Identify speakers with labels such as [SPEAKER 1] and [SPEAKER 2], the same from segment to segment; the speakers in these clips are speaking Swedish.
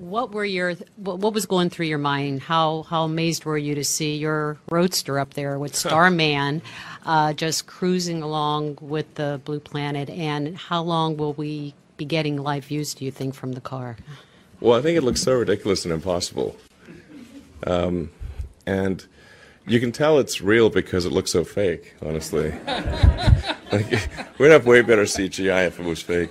[SPEAKER 1] What were your what was going through your mind? How how amazed were you to see your roadster up there with Starman uh, just cruising along with the Blue Planet? And how long will we be getting live views? Do you think from the car?
[SPEAKER 2] Well, I think it looks so ridiculous and impossible, um, and you can tell it's real because it looks so fake. Honestly, like, we'd have way better CGI if it was fake.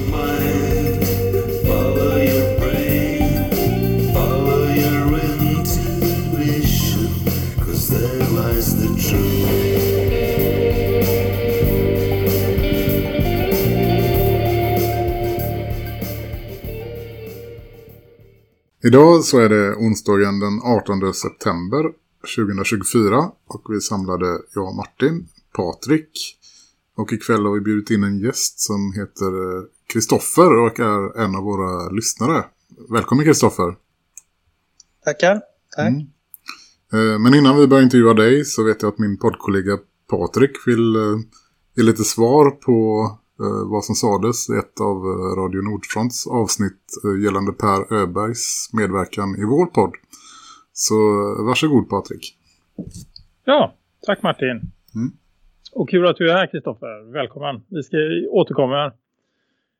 [SPEAKER 3] Idag så är det onsdagen den 18 september 2024 och vi samlade jag och Martin, Patrik och ikväll har vi bjudit in en gäst som heter Kristoffer och är en av våra lyssnare. Välkommen Kristoffer!
[SPEAKER 4] Tackar, tack! Mm.
[SPEAKER 3] Eh, men innan vi börjar intervjua dig så vet jag att min poddkollega Patrik vill eh, ge lite svar på Eh, vad som sades i ett av eh, Radio Nordfronts avsnitt eh, gällande Per Öbergs medverkan i vår podd. Så varsågod Patrik.
[SPEAKER 4] Ja, tack Martin. Mm. Och kul att du är här Kristoffer. Välkommen. Vi ska återkomma.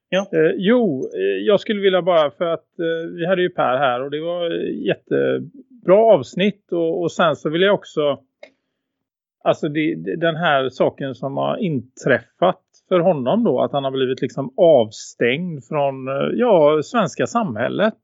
[SPEAKER 4] Ja. Eh, jo, jag skulle vilja bara för att eh, vi hade ju Per här och det var jättebra avsnitt och, och sen så vill jag också alltså det, den här saken som har inträffat för honom då att han har blivit liksom avstängd från eh, ja, svenska samhället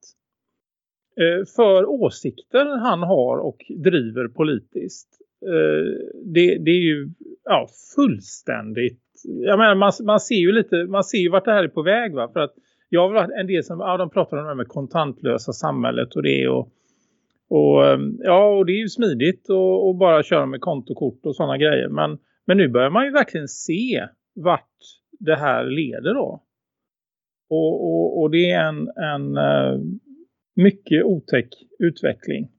[SPEAKER 4] eh, för åsikter han har och driver politiskt. Eh, det, det är ju ja, fullständigt jag menar, man, man ser ju lite man ser ju vart det här är på väg va för att jag har varit en del som ja, de pratar om det här med kontantlösa samhället och det och och ja, och det är ju smidigt att bara köra med kontokort och sådana grejer. Men, men nu börjar man ju verkligen se vart det här leder då. Och, och, och det är en, en uh, mycket otäck utveckling.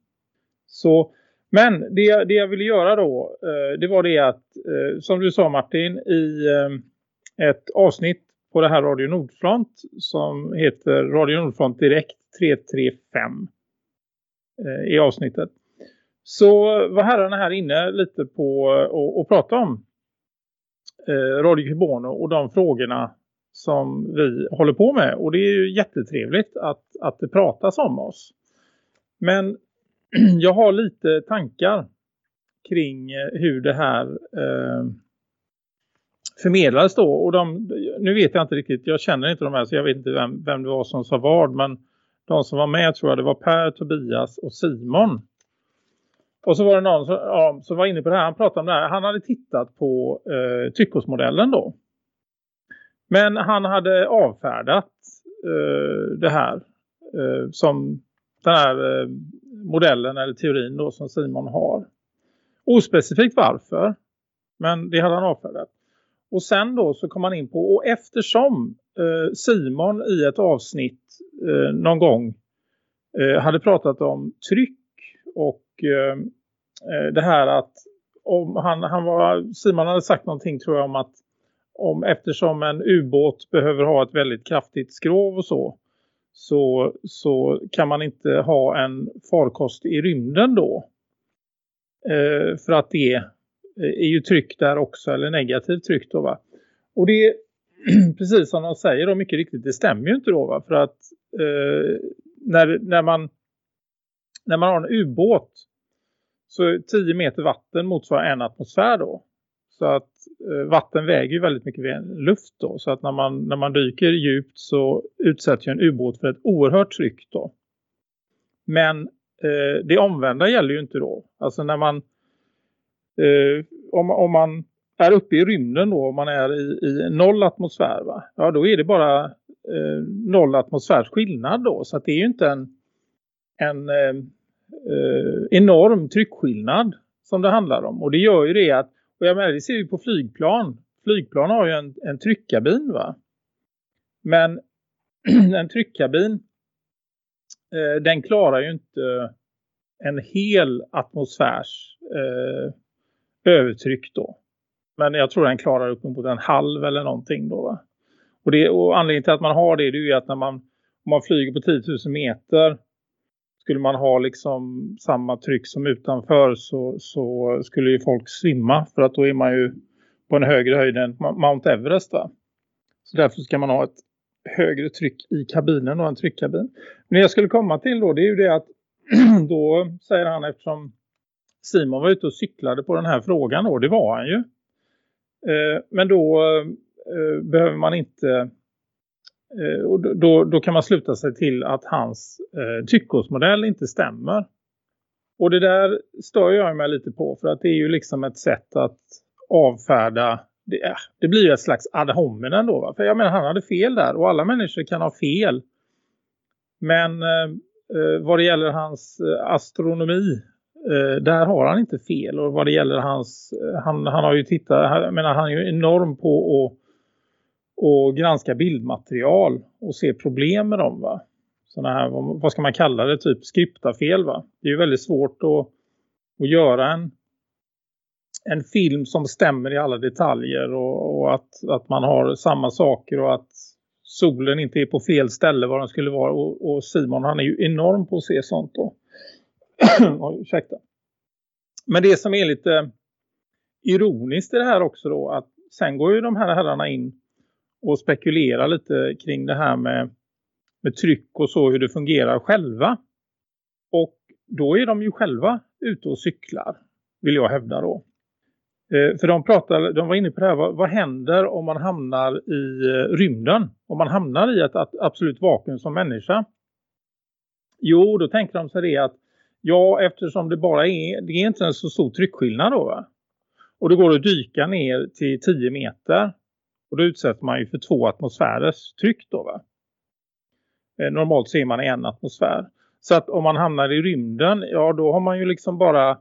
[SPEAKER 4] Så, men det, det jag ville göra då, uh, det var det att, uh, som du sa Martin, i ett avsnitt på det här Radio Nordfront som heter Radio Nordfront Direkt 335 i avsnittet. Så var herrarna här inne lite på att prata om eh, Radio Kubono och de frågorna som vi håller på med. Och det är ju jättetrevligt att, att det pratas om oss. Men jag har lite tankar kring eh, hur det här eh, förmedlades då. Och de, nu vet jag inte riktigt, jag känner inte de här så jag vet inte vem, vem det var som sa vad. Men de som var med tror jag det var Per, Tobias och Simon och så var det någon som, ja, som var inne på det här. Han pratade om det här. Han hade tittat på eh, tyckosmodellen då. Men han hade avfärdat eh, det här eh, som den här eh, modellen eller teorin då som Simon har. Ospecifikt varför. Men det hade han avfärdat. Och sen då så kom han in på, och eftersom eh, Simon i ett avsnitt eh, någon gång eh, hade pratat om tryck och eh, Eh, det här att om han, han var, Simon hade sagt någonting tror jag om att om, eftersom en ubåt behöver ha ett väldigt kraftigt skrov och så, så så kan man inte ha en farkost i rymden då. Eh, för att det eh, är ju tryck där också eller negativt tryck då va. Och det precis som de säger då mycket riktigt det stämmer ju inte då va. För att eh, när, när man när man har en ubåt så 10 meter vatten motsvarar en atmosfär då. Så att eh, vatten väger ju väldigt mycket luft då. Så att när man, när man dyker djupt så utsätts ju en ubåt för ett oerhört tryck då. Men eh, det omvända gäller ju inte då. Alltså när man, eh, om, om man är uppe i rymden då, om man är i, i noll atmosfär va? Ja då är det bara eh, noll atmosfärs skillnad då. Så att det är ju inte en en eh, Eh, enorm tryckskillnad som det handlar om. Och det gör ju det att, och jag menar det ser vi på flygplan. Flygplan har ju en, en tryckkabin va. Men en tryckkabin eh, den klarar ju inte en hel atmosfärs eh, övertryck då. Men jag tror den klarar upp mot en halv eller någonting då va. Och, det, och anledningen till att man har det, det är ju att när man, om man flyger på 10 000 meter skulle man ha liksom samma tryck som utanför så, så skulle ju folk svimma. För att då är man ju på en högre höjd än Mount Everest va. Så därför ska man ha ett högre tryck i kabinen och en tryckkabin. Men jag skulle komma till då det är ju det att då säger han eftersom Simon var ute och cyklade på den här frågan då, det var han ju. Eh, men då eh, behöver man inte Eh, och då, då kan man sluta sig till att hans eh, tyckosmodell inte stämmer. Och det där stör jag mig lite på för att det är ju liksom ett sätt att avfärda det, eh, det blir ju ett slags ad hominem då. Va? För jag menar han hade fel där och alla människor kan ha fel. Men eh, eh vad det gäller hans astronomi eh, där har han inte fel. Och vad det gäller hans, han, han har ju tittat, jag menar han är ju enorm på att och granska bildmaterial och se problem med dem va. Såna här, vad ska man kalla det, typ skriptafel va. Det är ju väldigt svårt att, att göra en en film som stämmer i alla detaljer och, och, att, att man har samma saker och att solen inte är på fel ställe var den skulle vara och, och Simon han är ju enorm på att se sånt då. ursäkta. Men det som är lite ironiskt i det här också då att sen går ju de här herrarna in och spekulerar lite kring det här med, med tryck och så hur det fungerar själva. Och då är de ju själva ute och cyklar vill jag hävda då. Eh, för de, pratade, de var inne på det här, vad, vad händer om man hamnar i eh, rymden? Om man hamnar i ett, ett absolut vakuum som människa? Jo, då tänker de sig det att ja, eftersom det bara är, det är inte en så stor tryckskillnad då va? Och det går att dyka ner till 10 meter. Och då utsätter man ju för två atmosfärers tryck då va? Eh, normalt ser man en atmosfär. Så att om man hamnar i rymden, ja då har man ju liksom bara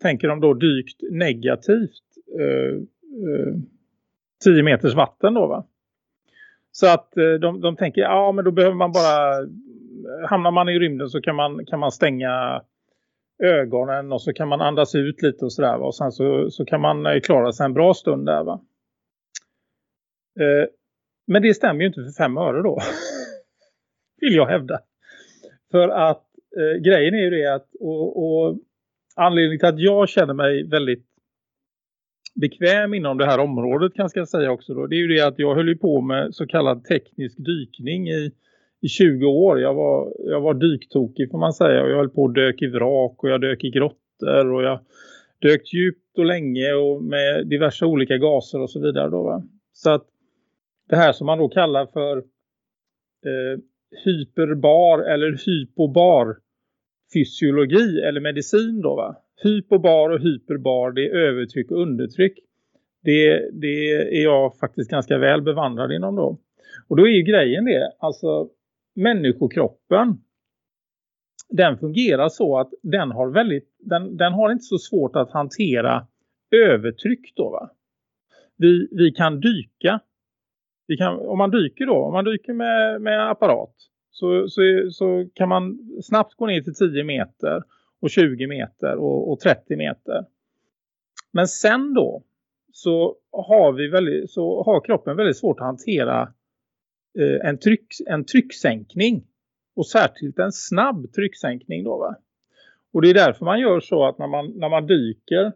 [SPEAKER 4] tänker de då dykt negativt eh, eh, 10 meters vatten då va. Så att eh, de, de tänker, ja men då behöver man bara, hamnar man i rymden så kan man, kan man stänga ögonen och så kan man andas ut lite och sådär va. Och sen så, så kan man eh, klara sig en bra stund där va. Eh, men det stämmer ju inte för fem öre då. Vill jag hävda. För att eh, grejen är ju det att och, och anledningen till att jag känner mig väldigt bekväm inom det här området kan jag säga också då. Det är ju det att jag höll på med så kallad teknisk dykning i, i 20 år. Jag var, jag var dyktokig får man säga och jag höll på att dök i vrak och jag dök i grottor och jag dök djupt och länge och med diverse olika gaser och så vidare då va. Så att det här som man då kallar för eh, hyperbar eller hypobar fysiologi eller medicin då va. Hypobar och hyperbar det är övertryck och undertryck. Det, det är jag faktiskt ganska väl bevandrad inom då. Och då är ju grejen det, alltså människokroppen den fungerar så att den har väldigt, den, den har inte så svårt att hantera övertryck då va. Vi, vi kan dyka. Kan, om man dyker då, om man dyker med, med apparat så, så, så kan man snabbt gå ner till 10 meter och 20 meter och, och 30 meter. Men sen då så har, vi väldigt, så har kroppen väldigt svårt att hantera eh, en, tryck, en trycksänkning. Och särskilt en snabb trycksänkning då va. Och det är därför man gör så att när man, när man dyker.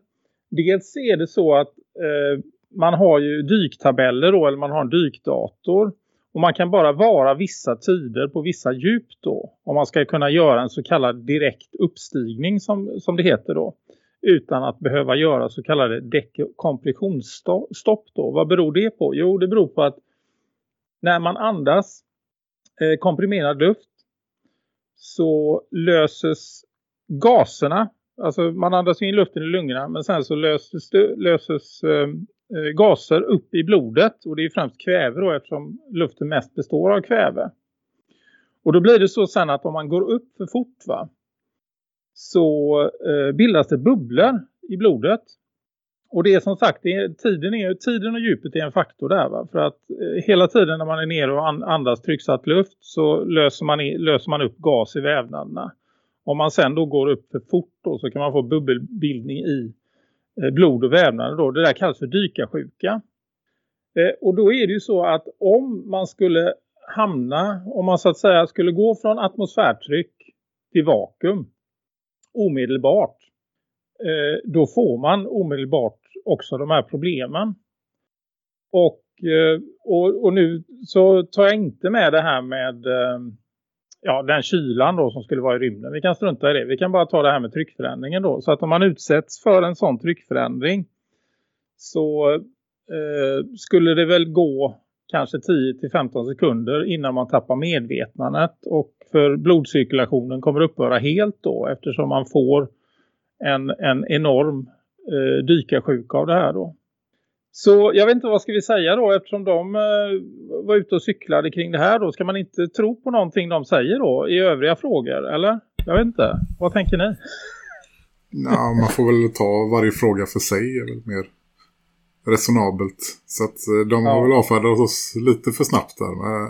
[SPEAKER 4] Dels är det så att eh, man har ju dyktabeller då eller man har en dykdator. Och man kan bara vara vissa tider på vissa djup då. Om man ska kunna göra en så kallad direkt uppstigning som, som det heter då. Utan att behöva göra så kallade dekompressionsstopp då. Vad beror det på? Jo det beror på att när man andas eh, komprimerad luft så löses gaserna. Alltså man andas in luften i lungorna men sen så löses, löses eh, Eh, gaser upp i blodet och det är främst kväve då eftersom luften mest består av kväve. Och då blir det så sen att om man går upp för fort va, så eh, bildas det bubblor i blodet. Och det är som sagt, det är, tiden, är, tiden och djupet är en faktor där va? För att eh, hela tiden när man är nere och andas trycksatt luft så löser man, i, löser man upp gas i vävnaderna. Om man sen då går upp för fort då, så kan man få bubbelbildning i Eh, blod och vävnader då. Det där kallas för dykarsjuka. Eh, och då är det ju så att om man skulle hamna, om man så att säga skulle gå från atmosfärtryck till vakuum omedelbart eh, då får man omedelbart också de här problemen. Och, eh, och, och, nu så tar jag inte med det här med eh, ja, den kylan då som skulle vara i rymden. Vi kan strunta i det. Vi kan bara ta det här med tryckförändringen då. Så att om man utsätts för en sån tryckförändring så eh, skulle det väl gå kanske 10-15 sekunder innan man tappar medvetandet. Och för blodcirkulationen kommer upphöra helt då eftersom man får en, en enorm eh, dykarsjuka av det här då. Så jag vet inte vad ska vi säga då eftersom de eh, var ute och cyklade kring det här då. Ska man inte tro på någonting de säger då i övriga frågor eller? Jag vet inte. Vad tänker ni?
[SPEAKER 3] Ja, man får väl ta varje fråga för sig är väl mer resonabelt. Så att eh, de ja. har väl avfärdat oss lite för snabbt där. Men,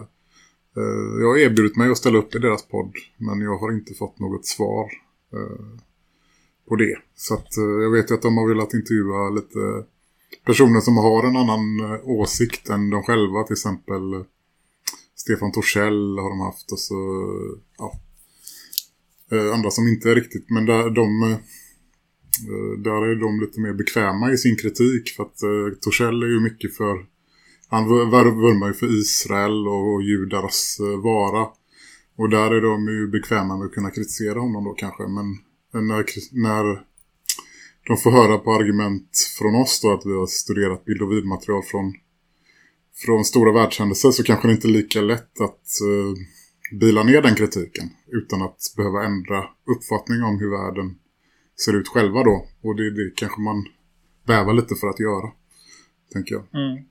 [SPEAKER 3] eh, jag har erbjudit mig att ställa upp i deras podd men jag har inte fått något svar eh, på det. Så att eh, jag vet ju att de har velat intervjua lite personer som har en annan eh, åsikt än de själva. Till exempel eh, Stefan Torssell har de haft och så ja, eh, andra som inte är riktigt. Men där, de, där är de lite mer bekväma i sin kritik. För att Torssell är ju mycket för... Han vurmar ju för Israel och judars vara. Och där är de ju bekväma med att kunna kritisera honom då kanske. Men när, när de får höra på argument från oss då att vi har studerat bild- och vidmaterial från, från stora världshändelser så kanske det inte är lika lätt att uh, bila ner den kritiken utan att behöva ändra uppfattning om hur världen ser ut själva då. Och det, det kanske man bävar lite för att göra, tänker jag.
[SPEAKER 4] Mm.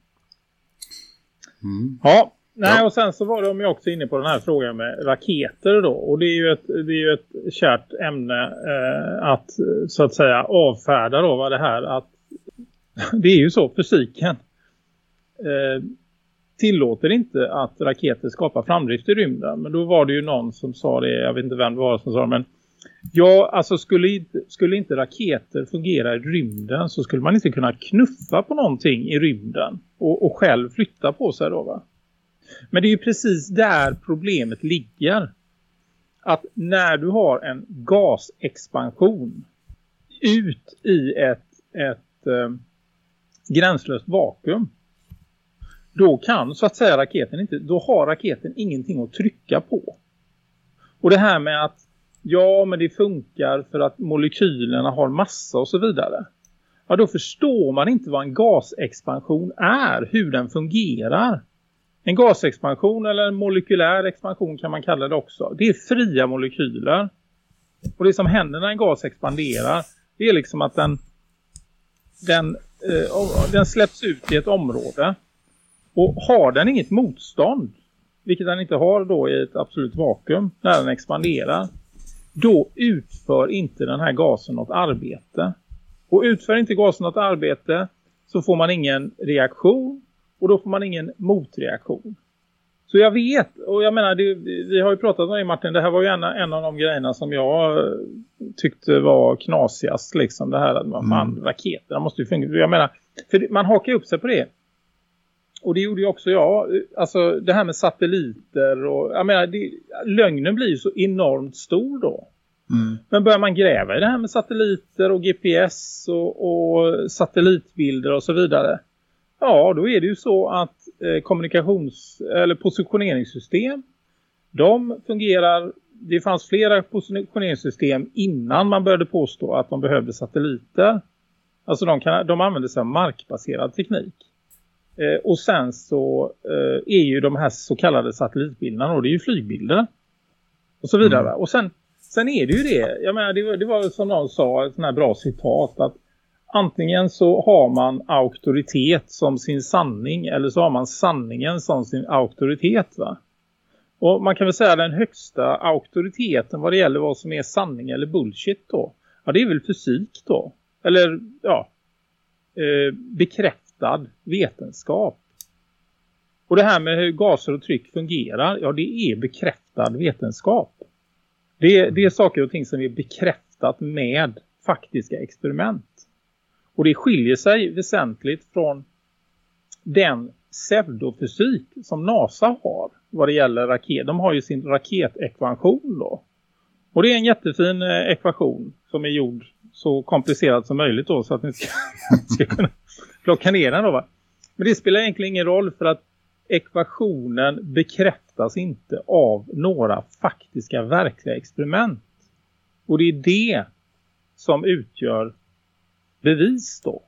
[SPEAKER 4] Mm. Ja, Nej, och sen så var de ju också inne på den här frågan med raketer då. Och det är ju ett, det är ju ett kärt ämne eh, att så att säga avfärda då vad det här att det är ju så, fysiken eh, tillåter inte att raketer skapar framdrift i rymden. Men då var det ju någon som sa det, jag vet inte vem det var som sa det, men ja, alltså skulle skulle inte raketer fungera i rymden så skulle man inte kunna knuffa på någonting i rymden och, och själv flytta på sig då va? Men det är ju precis där problemet ligger. Att när du har en gasexpansion ut i ett, ett eh, gränslöst vakuum. Då kan så att säga raketen inte, då har raketen ingenting att trycka på. Och det här med att ja men det funkar för att molekylerna har massa och så vidare. Ja då förstår man inte vad en gasexpansion är, hur den fungerar. En gasexpansion eller en molekylär expansion kan man kalla det också. Det är fria molekyler. Och det som händer när en gas expanderar det är liksom att den, den, eh, den släpps ut i ett område. Och har den inget motstånd, vilket den inte har då i ett absolut vakuum när den expanderar, då utför inte den här gasen något arbete. Och utför inte gasen något arbete så får man ingen reaktion och då får man ingen motreaktion. Så jag vet, och jag menar, det, vi har ju pratat om det Martin, det här var ju en, en av de grejerna som jag eh, tyckte var knasigast liksom. Det här att man, mm. man raketerna måste ju fungera. Jag menar, för man hakar upp sig på det. Och det gjorde ju också jag. Alltså det här med satelliter och jag menar, det, lögnen blir ju så enormt stor då. Mm. Men börjar man gräva i det här med satelliter och GPS och, och satellitbilder och så vidare Ja, då är det ju så att eh, kommunikations- eller positioneringssystem de fungerar, det fanns flera positioneringssystem innan man började påstå att de behövde satelliter. Alltså de, kan, de använder sig av markbaserad teknik. Eh, och sen så eh, är ju de här så kallade satellitbilderna och det är ju flygbilder. Och så vidare. Mm. Och sen, sen är det ju det, jag menar det var, det var som någon sa, ett sån här bra citat att antingen så har man auktoritet som sin sanning eller så har man sanningen som sin auktoritet va. Och man kan väl säga den högsta auktoriteten vad det gäller vad som är sanning eller bullshit då. Ja det är väl fysik då. Eller ja, eh, bekräftad vetenskap. Och det här med hur gaser och tryck fungerar, ja det är bekräftad vetenskap. Det det är saker och ting som är bekräftat med faktiska experiment. Och det skiljer sig väsentligt från den pseudofysik som NASA har vad det gäller raket. De har ju sin raketekvation då. Och det är en jättefin eh, ekvation som är gjord så komplicerad som möjligt då så att ni ska, ska kunna plocka ner den då va. Men det spelar egentligen ingen roll för att ekvationen bekräftas inte av några faktiska verkliga experiment. Och det är det som utgör bevis då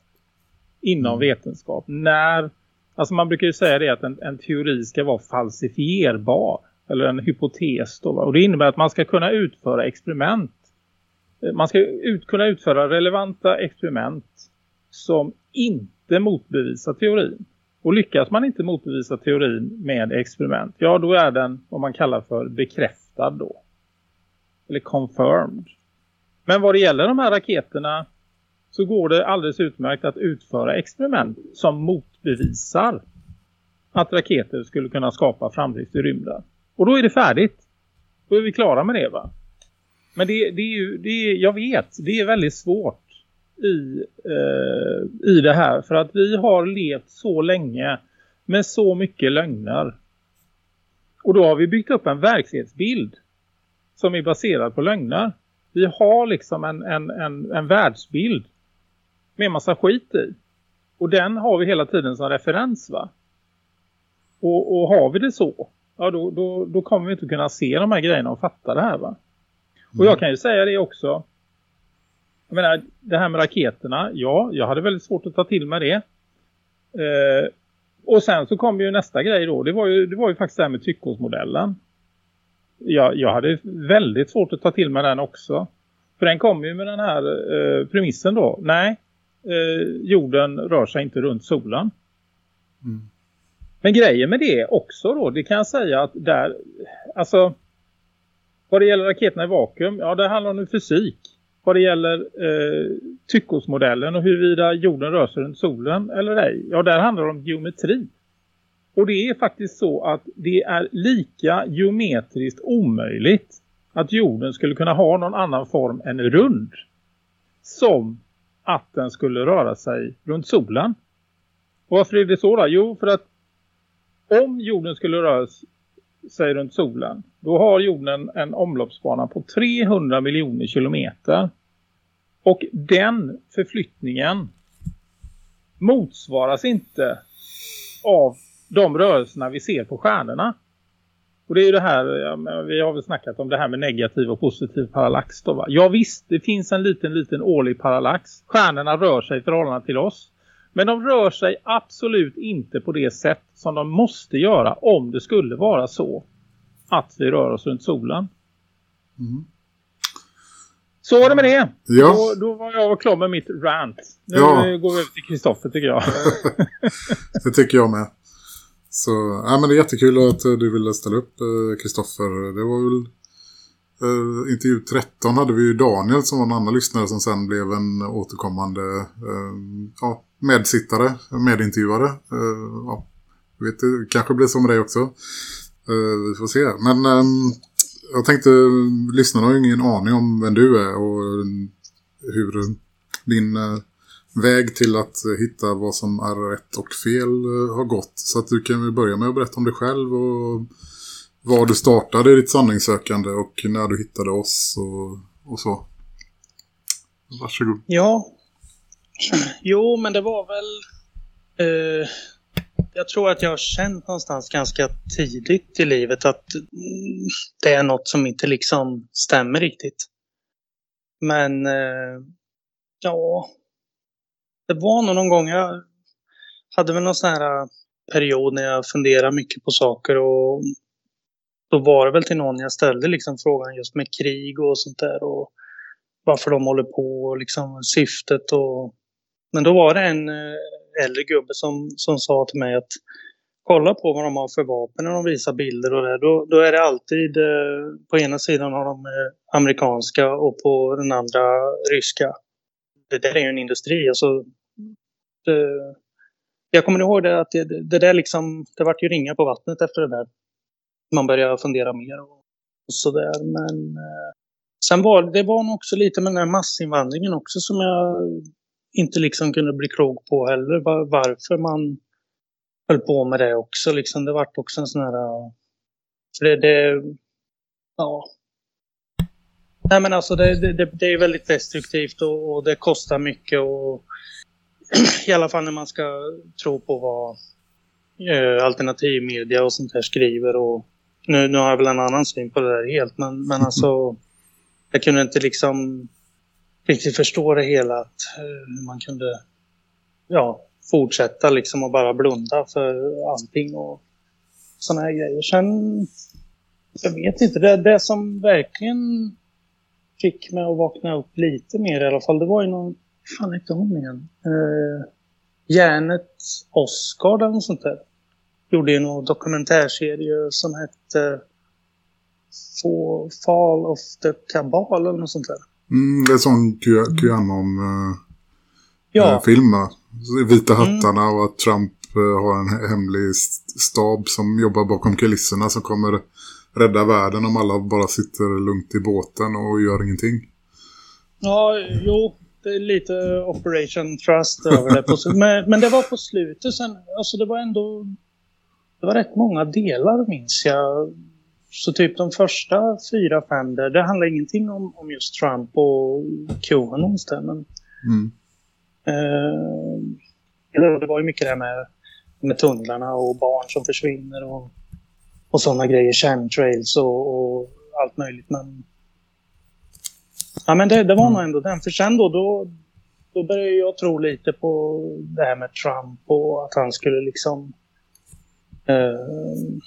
[SPEAKER 4] inom mm. vetenskap. När, alltså man brukar ju säga det att en, en teori ska vara falsifierbar eller en hypotes då. Och det innebär att man ska kunna utföra experiment. Man ska ut, kunna utföra relevanta experiment som inte motbevisar teorin. Och lyckas man inte motbevisa teorin med experiment, ja då är den vad man kallar för bekräftad då. Eller confirmed. Men vad det gäller de här raketerna så går det alldeles utmärkt att utföra experiment som motbevisar att raketer skulle kunna skapa framdrift i rymden. Och då är det färdigt. Då är vi klara med det va? Men det, det är ju, det är, jag vet, det är väldigt svårt i, eh, i det här. För att vi har levt så länge med så mycket lögner. Och då har vi byggt upp en verklighetsbild som är baserad på lögner. Vi har liksom en, en, en, en världsbild med massa skit i. Och den har vi hela tiden som referens va? Och, och har vi det så, ja då, då, då kommer vi inte kunna se de här grejerna och fatta det här va? Och jag mm. kan ju säga det också jag menar, det här med raketerna, ja, jag hade väldigt svårt att ta till mig det. Eh, och sen så kom ju nästa grej då, det var ju, det var ju faktiskt det här med tyckosmodellen. Jag, jag hade väldigt svårt att ta till mig den också. För den kom ju med den här eh, premissen då. Nej, eh, jorden rör sig inte runt solen. Mm. Men grejen med det också då, det kan jag säga att där, alltså vad det gäller raketerna i vakuum, ja det handlar om fysik vad det gäller eh, tyckosmodellen och huruvida jorden rör sig runt solen eller ej. Ja, där handlar det om geometri. Och det är faktiskt så att det är lika geometriskt omöjligt att jorden skulle kunna ha någon annan form än rund som att den skulle röra sig runt solen. Och varför är det så då? Jo, för att om jorden skulle röra sig runt solen då har jorden en omloppsbana på 300 miljoner kilometer. Och den förflyttningen motsvaras inte av de rörelserna vi ser på stjärnorna. Och det är ju det här, vi har väl snackat om det här med negativ och positiv parallax då va? Ja visst, det finns en liten liten årlig parallax. Stjärnorna rör sig i förhållande till oss. Men de rör sig absolut inte på det sätt som de måste göra om det skulle vara så att vi rör oss runt solen. Mm. Så var det med det. Ja. Då, då var jag klar med mitt rant. Nu ja. går vi över till Kristoffer tycker jag.
[SPEAKER 3] det tycker jag med. Så, ja, men det är jättekul att eh, du ville ställa upp eh, Kristoffer. Det var väl eh, intervju 13 hade vi ju Daniel som var en annan lyssnare som sen blev en återkommande eh, ja, medsittare, medintervjuare. Eh, ja, vet, det kanske blir så med dig också. Eh, vi får se. Men eh, jag tänkte, lyssnarna har ju ingen aning om vem du är och eh, hur din väg till att eh, hitta vad som är rätt och fel eh, har gått. Så att du kan väl börja med att berätta om dig själv och var du startade ditt sanningssökande och när du hittade oss och, och så. Varsågod.
[SPEAKER 5] Ja. Jo, men det var väl... Eh, jag tror att jag har känt någonstans ganska tidigt i livet att mm, det är något som inte liksom stämmer riktigt. Men eh, ja, det var nog någon gång jag hade väl någon sån här äh, period när jag funderade mycket på saker och då var det väl till någon jag ställde liksom frågan just med krig och sånt där och varför de håller på och liksom syftet och men då var det en äh, äldre gubbe som, som sa till mig att Kolla på vad de har för vapen när de visar bilder och det, då, då är det alltid eh, på ena sidan har de eh, amerikanska och på den andra ryska. Det där är ju en industri. Alltså, Eh, jag kommer ihåg det att det, det, där liksom, det vart ju ringa på vattnet efter det där. Man började fundera mer och, och sådär. Men eh, sen var det var nog också lite med den här massinvandringen också som jag inte liksom kunde bli klok på heller. Var, varför man höll på med det också. Liksom, det vart också en sån här... För det, det, ja. Nej men alltså det, det, det är väldigt destruktivt och, och, det kostar mycket och i alla fall när man ska tro på vad eh, alternativmedia och sånt här skriver och nu, nu har jag väl en annan syn på det där helt men, men alltså jag kunde inte liksom riktigt förstå det hela att eh, man kunde ja, fortsätta liksom och bara blunda för allting och sådana här grejer. Sen, jag vet inte, det, det som verkligen fick mig att vakna upp lite mer i alla fall, det var ju någon, fan hette hon igen? Eh, Järnet Oscar eller något sånt där. Gjorde ju någon dokumentärserie som hette Fall of the Cabal eller något sånt där.
[SPEAKER 3] Mm, det är sån QAnon-film eh, ja. Vita mm. hattarna mm. och att Trump eh, har en hemlig stab som jobbar bakom kulisserna som kommer rädda världen om alla bara sitter lugnt i båten och gör ingenting.
[SPEAKER 5] Ja, jo, det är lite Operation Trust över det. På, men, men det var på slutet sen, alltså det var ändå det var rätt många delar minns jag. Så typ de första fyra, fem där, det handlar ingenting om, om just Trump och Qanon men mm. Eh, det var ju mycket det här med, med tunnlarna och barn som försvinner och, och sådana grejer. Chemtrails och, och allt möjligt. Men, ja, men det, det var mm. nog ändå den. För sen då, då, då började jag tro lite på det här med Trump och att han skulle liksom... Uh,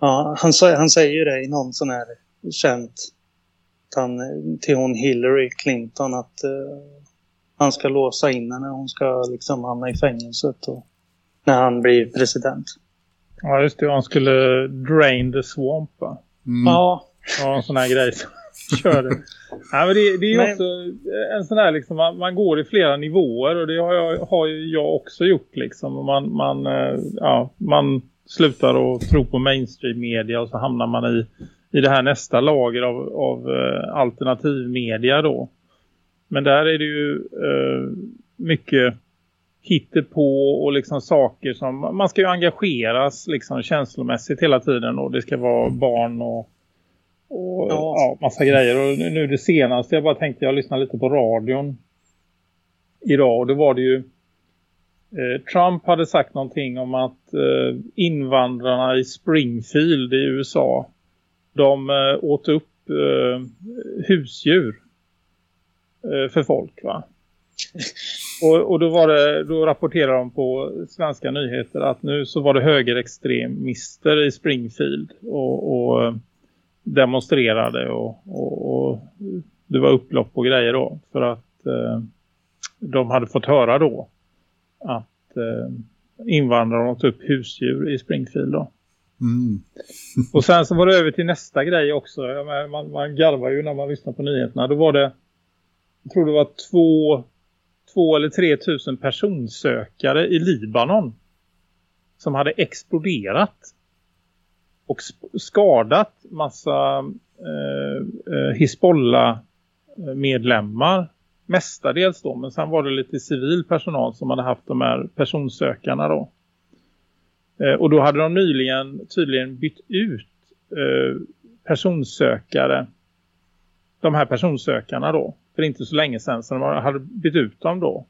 [SPEAKER 5] ja, han, han säger ju det i någon sån här känt han, till hon Hillary Clinton att uh, han ska låsa in henne. Hon ska liksom hamna i fängelset och, när han blir president.
[SPEAKER 4] Ja, just det. Han skulle drain the swamp, va?
[SPEAKER 5] Mm. Ja.
[SPEAKER 4] Ja, en sån här grej. Kör det. Ja, men det, det är men... också en sån här liksom, man, man, går i flera nivåer och det har jag, har jag också gjort liksom. Man, man, eh, ja, man slutar att tro på mainstream media och så hamnar man i, i det här nästa lager av, av eh, alternativmedia då. Men där är det ju eh, mycket på och liksom saker som man ska ju engageras liksom känslomässigt hela tiden och det ska vara barn och, och ja. ja massa grejer och nu det senaste jag bara tänkte jag lyssnade lite på radion idag och då var det ju eh, Trump hade sagt någonting om att eh, invandrarna i Springfield i USA de eh, åt upp eh, husdjur Eh, för folk va. Och, och, då, var det, då rapporterade de på svenska nyheter att nu så var det högerextremister i Springfield och, och demonstrerade och, och, och, det var upplopp och grejer då för att eh, de hade fått höra då att eh, invandrare åt upp husdjur i Springfield då. Mm. och sen så var det över till nästa grej också. Man, man garvar ju när man lyssnar på nyheterna. Då var det jag tror det var två, två eller tre tusen personsökare i Libanon som hade exploderat och skadat massa eh, eh Hisbollah-medlemmar mestadels då, men sen var det lite civil personal som hade haft de här personsökarna då. Eh, och då hade de nyligen tydligen bytt ut eh, personsökare, de här personsökarna då, för inte så länge sedan så de hade bytt ut dem då.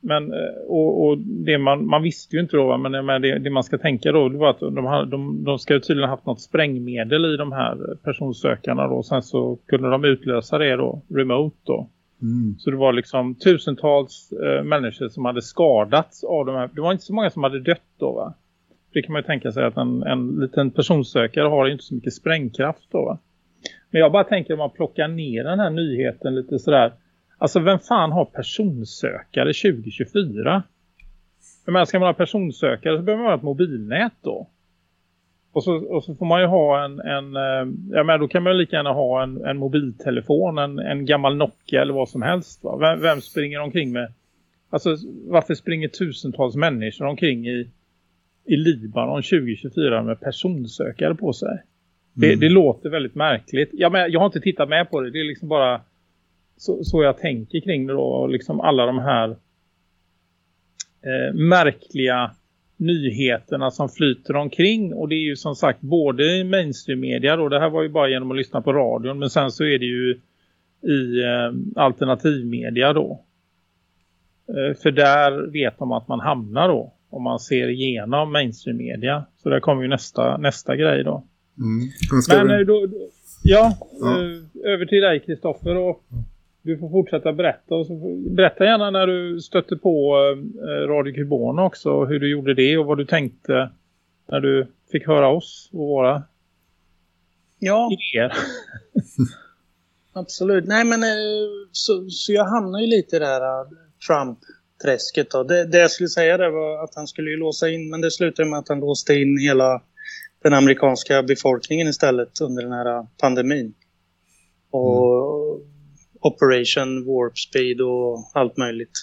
[SPEAKER 4] Men, eh, och, och det man, man visste ju inte då, men, det, det, man ska tänka då det var att de, de, de ska ju tydligen haft något sprängmedel i de här personsökarna då. Sen så kunde de utlösa det då, remote då. Mm. Så det var liksom tusentals eh, människor som hade skadats av de här. Det var inte så många som hade dött då va? Det kan man ju tänka sig att en, en liten personsökare har inte så mycket sprängkraft då va? Men jag bara tänker om man plockar ner den här nyheten lite sådär. Alltså vem fan har personsökare 2024? Men ska man ha personsökare så behöver man ha ett mobilnät då. Och så, och så får man ju ha en, en eh, ja men då kan man ju lika gärna ha en, en mobiltelefon, en, en gammal Nokia eller vad som helst. Va? Vem, vem springer omkring med, alltså varför springer tusentals människor omkring i, i Libanon 2024 med personsökare på sig? Mm. Det, det, låter väldigt märkligt. Ja, men jag har inte tittat med på det, det är liksom bara så, så jag tänker kring det då. Och liksom alla de här eh, märkliga nyheterna som flyter omkring och det är ju som sagt både i mainstream-media då, det här var ju bara genom att lyssna på radion men sen så är det ju i eh, alternativmedia då. Eh, för där vet de att man hamnar då om man ser igenom mainstream-media. Så där kommer ju nästa, nästa grej då. Mm. Men vi... Eh, då, ja, ja. Eh, över till dig Kristoffer och du får fortsätta berätta. Och så, berätta gärna när du stötte på eh, Radio Kubono också. Hur du gjorde det och vad du tänkte när du fick höra oss och våra
[SPEAKER 5] ja. idéer. Absolut. Nej men eh, så, så jag hamnar ju lite där uh, Trump-träsket då. Det, det jag skulle säga det var att han skulle ju låsa in men det slutade med att han låste in hela den amerikanska befolkningen istället under den här uh, pandemin. Och mm Operation Warp Speed och allt möjligt.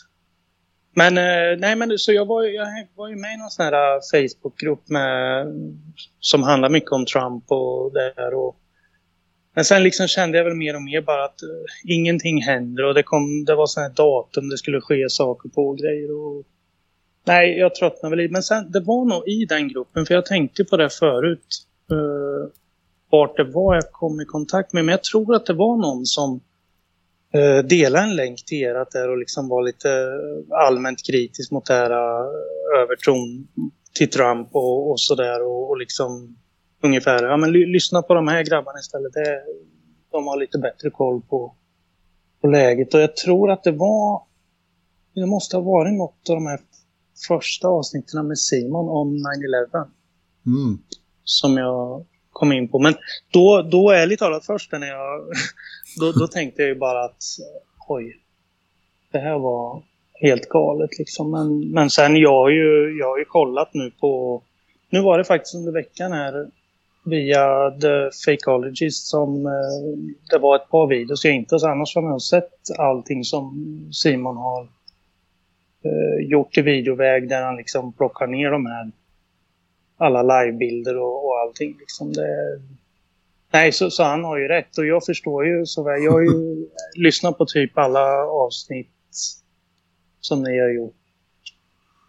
[SPEAKER 5] Men eh, nej men så jag var, jag var ju med i någon sån här eh, Facebookgrupp med, som handlar mycket om Trump och det där och men sen liksom kände jag väl mer och mer bara att uh, ingenting händer och det, kom, det var sådana här datum det skulle ske saker på och grejer och nej jag tröttnade väl lite men sen det var nog i den gruppen för jag tänkte på det förut uh, vart det var jag kom i kontakt med men jag tror att det var någon som dela en länk till er där och liksom vara lite allmänt kritisk mot det här eh, övertron till Trump och, och sådär och, och liksom ungefär, ja men lyssna på de här grabbarna istället. Det, de har lite bättre koll på, på läget och jag tror att det var, det måste ha varit något av de här första avsnitten med Simon om 9-11. Mm. Som jag kom in på. Men då, då ärligt talat först när jag då, då tänkte jag ju bara att oj, det här var helt galet liksom. Men, men sen jag har, ju, jag har ju kollat nu på, nu var det faktiskt under veckan här via The Fakeologist som eh, det var ett par videos jag inte så annars har jag sett allting som Simon har eh, gjort i videoväg där han liksom plockar ner de här alla livebilder och, och allting liksom. Det, Nej, så, så, han har ju rätt. Och jag förstår ju så väl. Jag har ju lyssnat på typ alla avsnitt som ni har gjort.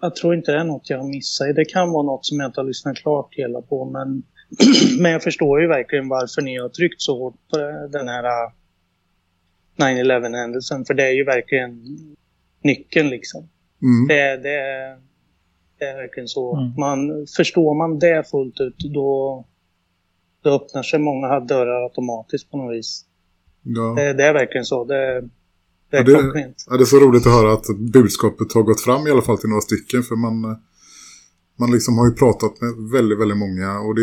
[SPEAKER 5] Jag tror inte det är något jag har missat. Det kan vara något som jag inte har lyssnat klart hela på. Men, men jag förstår ju verkligen varför ni har tryckt så hårt på den här 9-11-händelsen. Äh, För det är ju verkligen nyckeln liksom. Mm. Det, det, det är verkligen så. Mm. Man, förstår man det fullt ut då det öppnar sig många dörrar automatiskt på något vis. Ja. Det, det är verkligen så. Det, det är ja,
[SPEAKER 3] det, ja, det är så roligt att höra att budskapet har gått fram i alla fall till några stycken. För man, man liksom har ju pratat med väldigt, väldigt många. Och det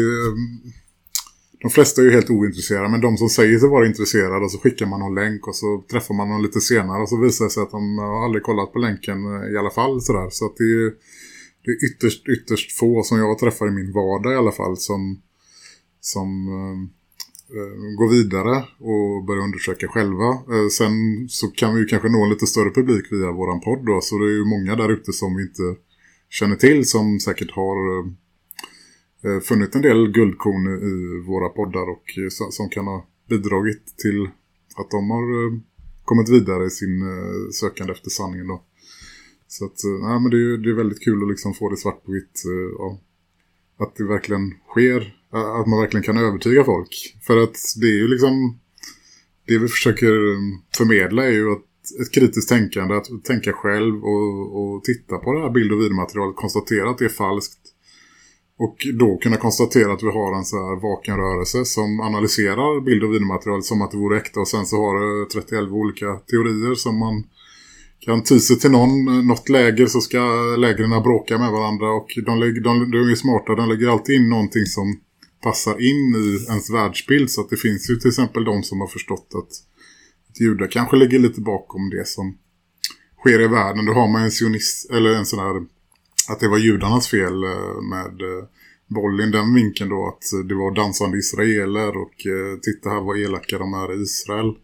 [SPEAKER 3] de flesta är ju helt ointresserade. Men de som säger sig vara intresserade så skickar man någon länk. Och så träffar man någon lite senare. Och så visar det sig att de har aldrig kollat på länken i alla fall. Sådär. Så att det är, det är ytterst, ytterst få som jag träffar i min vardag i alla fall. Som som eh, eh, går vidare och börjar undersöka själva. Eh, sen så kan vi ju kanske nå en lite större publik via våran podd då. Så det är ju många där ute som vi inte känner till som säkert har eh, eh, funnit en del guldkorn i våra poddar och som kan ha bidragit till att de har kommit vidare i sin sökande efter sanningen då. Så att, eh, nej, men det är, det är väldigt kul att liksom få det svart på vitt. Eh, ja, att det verkligen sker att man verkligen kan övertyga folk. För att det är ju liksom... Det vi försöker mm, förmedla är ju att ett kritiskt tänkande, att tänka själv och, och titta på det här bild- och videomaterialet, konstatera att det är falskt. Och då kunna konstatera att vi har en så här vaken rörelse som analyserar bild- och videomaterialet som att det vore äkta. Och sen så har det 31 olika teorier som man kan ty sig till någon, något läger så ska lägren bråka med varandra. Och de, de, de är smarta, de lägger alltid in någonting som passar in i ens världsbild. Så att det finns ju till exempel de som har förstått att, att judar kanske ligger lite bakom det som sker i världen. Då har man en sionist, eller en sån här att det var judarnas fel eh, med eh, bollen den vinkeln då att det var dansande israeler och eh, titta här vad elaka de är i Israel.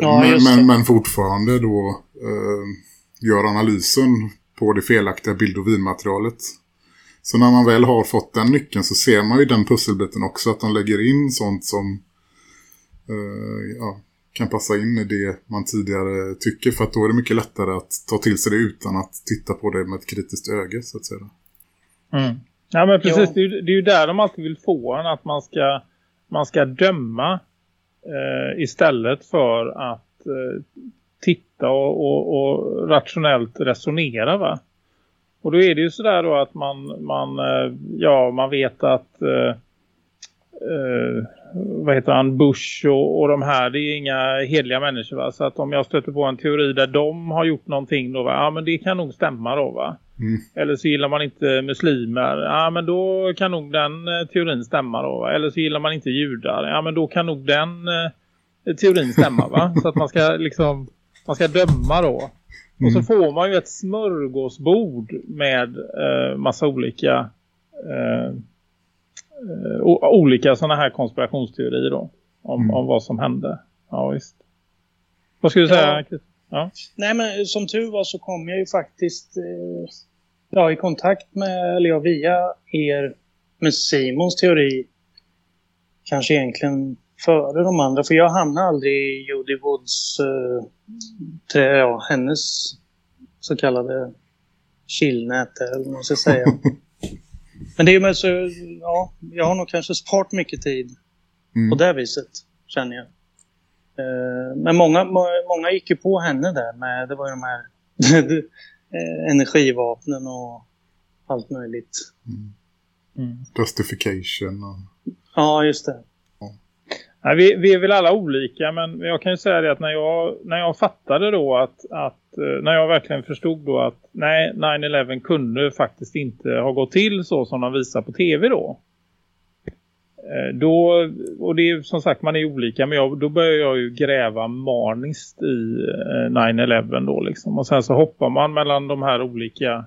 [SPEAKER 3] Ja, men, men, men, fortfarande då eh, gör analysen på det felaktiga bild- och vinmaterialet. Så när man väl har fått den nyckeln så ser man ju den pusselbiten också att de lägger in sånt som eh, ja, kan passa in i det man tidigare tycker för att då är det mycket lättare att ta till sig det utan att titta på det med ett kritiskt öga så att säga.
[SPEAKER 4] Mm. Ja men precis, det är, det är ju där de alltid vill få en att man ska, man ska döma eh, istället för att eh, titta och, och, och, rationellt resonera va. Och då är det ju sådär då att man, man, eh, ja, man vet att eh, eh, vad heter han, Bush och, och de här, det är inga hedliga människor va. Så att om jag stöter på en teori där de har gjort någonting då va, ja men det kan nog stämma då va. Mm. Eller så gillar man inte muslimer, ja men då kan nog den eh, teorin stämma då. Eller så gillar man inte judar, ja men då kan nog den eh, teorin stämma va. Så att man ska liksom, man ska döma då. Mm. Och så mm. får man ju ett smörgåsbord med eh, massa olika eh, eh, olika sådana här konspirationsteorier då. Om, mm. om vad som hände. Ja visst. Vad skulle du säga? Ja. Ja.
[SPEAKER 5] Nej men som tur var så kom jag ju faktiskt eh, ja, i kontakt med, eller ja, via er med Simons teori. Kanske egentligen före de andra. För jag hamnade aldrig i Judy Woods, eh, till, ja, hennes så kallade chillnät eller vad man ska säga. Men det är ju så, ja, jag har nog kanske sparat mycket tid mm. på det viset, känner jag. Eh, men många, många gick ju på henne där med, det var ju de här eh, energivapnen och allt möjligt.
[SPEAKER 3] Mm. Mm. Justification. Och...
[SPEAKER 5] Ja, just det.
[SPEAKER 4] Nej, vi, vi, är väl alla olika men jag kan ju säga det att när jag, när jag fattade då att, att eh, när jag verkligen förstod då att nej 9-11 kunde faktiskt inte ha gått till så som de visar på tv då. Eh, då och det är som sagt man är olika men jag, då börjar jag ju gräva maniskt i 9-11 eh, då liksom. Och sen så hoppar man mellan de här olika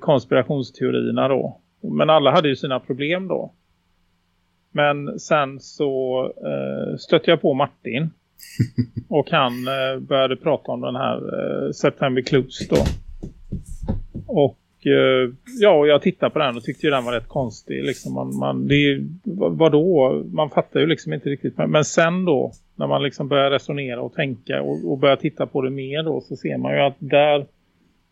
[SPEAKER 4] konspirationsteorierna då. Men alla hade ju sina problem då. Men sen så eh, stötte jag på Martin. och han eh, började prata om den här eh, September Clues då. Och eh, Eh, ja, jag tittade på den och tyckte ju den var rätt konstig. Liksom man, man, det, vadå? Man fattar ju liksom inte riktigt. Men, men sen då, när man liksom börjar resonera och tänka och, och börjar titta på det mer då så ser man ju att där,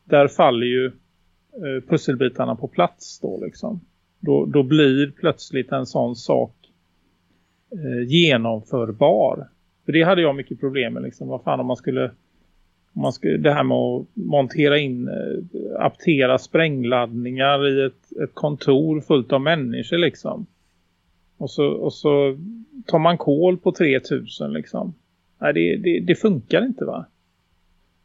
[SPEAKER 4] där faller ju eh, pusselbitarna på plats då liksom då, då blir plötsligt en sån sak eh, genomförbar. För det hade jag mycket problem med. Liksom. Vad fan om man skulle, man ska, det här med att montera in, eh, aptera sprängladdningar i ett, ett kontor fullt av människor liksom. Och så, och så tar man kol på 3000 liksom. Nej, det, det, det funkar inte va?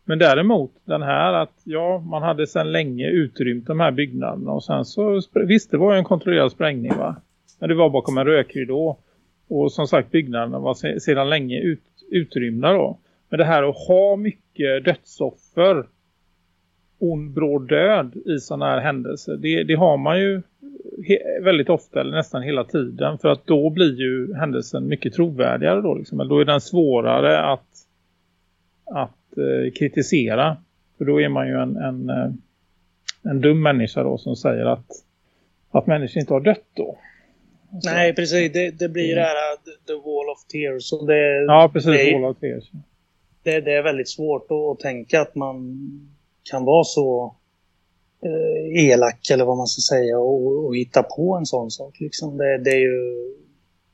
[SPEAKER 4] Men däremot den här att ja, man hade sedan länge utrymt de här byggnaderna och sen så visst det var ju en kontrollerad sprängning va. Men det var bakom en rökridå och som sagt byggnaderna var sedan länge ut, utrymda då. Men det här att ha mycket dödsoffer ond bråd död i sådana här händelser. Det, det har man ju väldigt ofta eller nästan hela tiden. För att då blir ju händelsen mycket trovärdigare då. Liksom. Då är den svårare att, att eh, kritisera. För då är man ju en, en, eh, en dum människa då som säger att, att människor inte har dött då.
[SPEAKER 5] Alltså, Nej, precis. Det, det blir det här uh, The Wall of Tears. Det,
[SPEAKER 4] ja, precis. Det, Wall of Tears.
[SPEAKER 5] Det, det är väldigt svårt att tänka att man kan vara så eh, elak eller vad man ska säga och, och hitta på en sån sak. Liksom. Det, det, är ju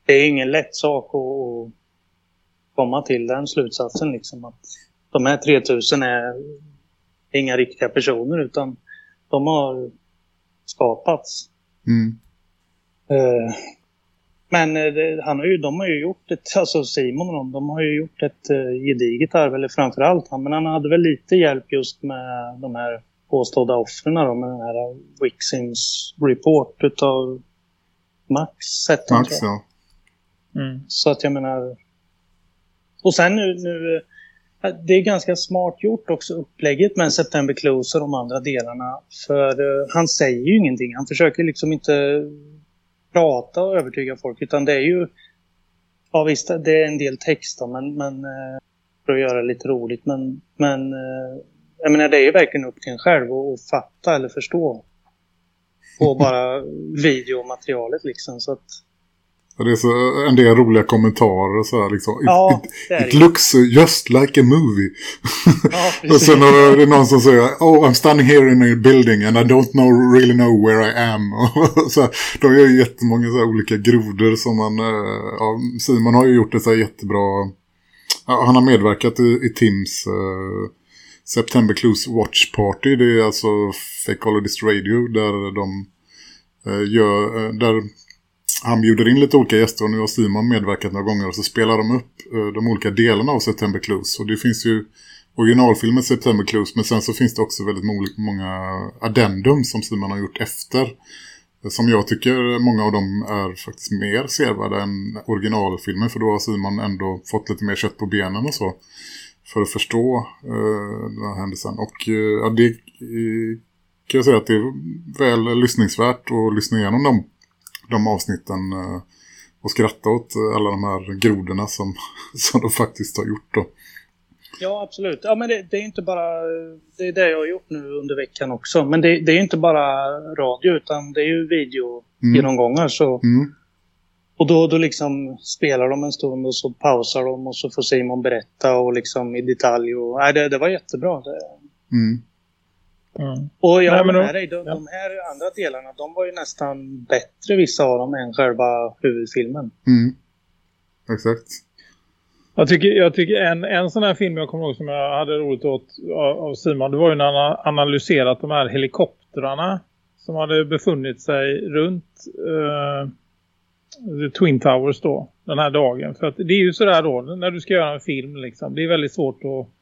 [SPEAKER 5] det är ingen lätt sak att, komma till den slutsatsen. Liksom, att de här 3000 är inga riktiga personer utan de har skapats. Mm. Uh, men uh, det, han har ju, de har ju gjort ett, alltså Simon och de, de har ju gjort ett uh, gediget arv, eller framförallt han. Men han hade väl lite hjälp just med de här påstådda offren då, med den här Wixins report utav Max.
[SPEAKER 3] Max, ja.
[SPEAKER 5] Mm. Så att jag menar... Och sen nu, nu Det är ganska smart gjort också upplägget med September Close och de andra delarna. För uh, han säger ju ingenting. Han försöker liksom inte prata och övertyga folk utan det är ju Ja visst, det är en del text då, men, men eh, för att göra det lite roligt. Men, men eh, jag menar det är ju verkligen upp till en själv att fatta eller förstå. På bara videomaterialet liksom. Så att,
[SPEAKER 3] det är så en del roliga kommentarer och så här liksom. It,
[SPEAKER 5] Ja,
[SPEAKER 3] it, it
[SPEAKER 5] det.
[SPEAKER 3] looks just like a movie.
[SPEAKER 5] ja,
[SPEAKER 3] och sen är det någon som säger Oh, I'm standing here in a building and I don't know, really know where I am. Och så här, de gör ju jättemånga så här olika grodor som man... eh, Ja, Simon har ju gjort det så här jättebra... Ja, han har medverkat i, i Tims eh, September Clues Watch Party. Det är alltså Fakeologist Radio där de eh, gör... eh, där han bjuder in lite olika gäster och nu har Simon medverkat några gånger och så spelar de upp eh, de olika delarna av September Clues. Och det finns ju originalfilmen September Clues men sen så finns det också väldigt många addendum som Simon har gjort efter. Eh, som jag tycker många av dem är faktiskt mer sevärda än originalfilmen för då har Simon ändå fått lite mer kött på benen och så. För att förstå eh, den här händelsen. Och eh, det eh, kan jag säga att det är väl lyssningsvärt att lyssna igenom dem de avsnitten eh, och skratta åt eh, alla de här grodorna som, som de faktiskt har gjort då.
[SPEAKER 5] Ja, absolut. Ja, men det, det är inte bara... Det är det jag har gjort nu under veckan också. Men det, det är inte bara radio utan det är ju videogenomgångar. Så,
[SPEAKER 3] Mm.
[SPEAKER 5] och då, då liksom spelar de en stund och så pausar de och så får Simon berätta och liksom i detalj. Och, nej, det, det var jättebra. Det,
[SPEAKER 3] Mm.
[SPEAKER 4] Mm.
[SPEAKER 5] och jag
[SPEAKER 4] Nej, men
[SPEAKER 5] med dig. De,
[SPEAKER 4] ja.
[SPEAKER 5] de här andra delarna, de var ju nästan bättre vissa av dem än själva huvudfilmen.
[SPEAKER 3] Mm. Exakt.
[SPEAKER 4] Jag tycker, jag tycker en, en sån här film jag kommer ihåg som jag hade roligt åt av, av Simon. Det var ju när han analyserat de här helikoptrarna som hade befunnit sig runt eh, The Twin Towers då. Den här dagen. För att det är ju sådär då när du ska göra en film liksom. Det är väldigt svårt att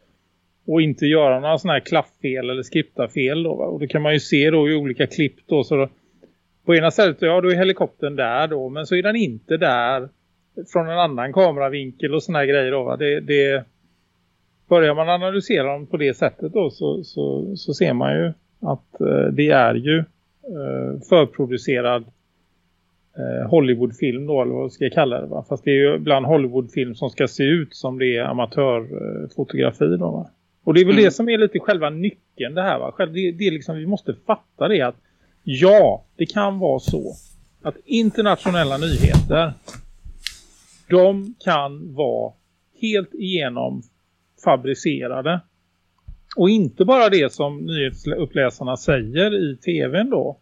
[SPEAKER 4] och inte göra några sådana här klafffel eller skriptafel då va? Och det kan man ju se då i olika klipp då så då, på ena stället, ja då är helikoptern där då men så är den inte där från en annan kameravinkel och såna här grejer då va? Det, det börjar man analysera dem på det sättet då så, så, så ser man ju att eh, det är ju eh, förproducerad eh, Hollywoodfilm då eller vad ska jag kalla det va? Fast det är ju ibland Hollywoodfilm som ska se ut som det är amatörfotografi då va? Och det är väl
[SPEAKER 5] Mm.
[SPEAKER 4] det som är lite själva nyckeln det här va? Själv, det, det är liksom, vi måste fatta det att ja, det kan vara så att internationella nyheter de kan vara helt igenom fabricerade. Och inte bara det som nyhetsuppläsarna säger i tvn då.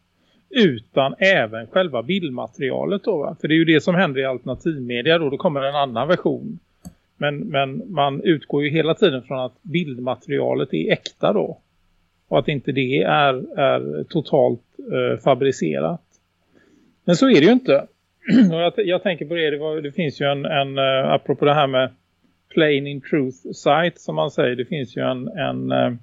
[SPEAKER 4] Utan även själva bildmaterialet då va? För det är ju det som händer i alternativmedia då. Då kommer en annan version. Men, men man utgår ju hela tiden från att bildmaterialet är äkta då. Och att inte det är, är totalt eh, fabricerat. Men så är det ju inte. Och jag, jag tänker på det, det, var, det finns ju en, en eh, apropå det här med plain in truth site som man säger. Det finns ju en, en, eh,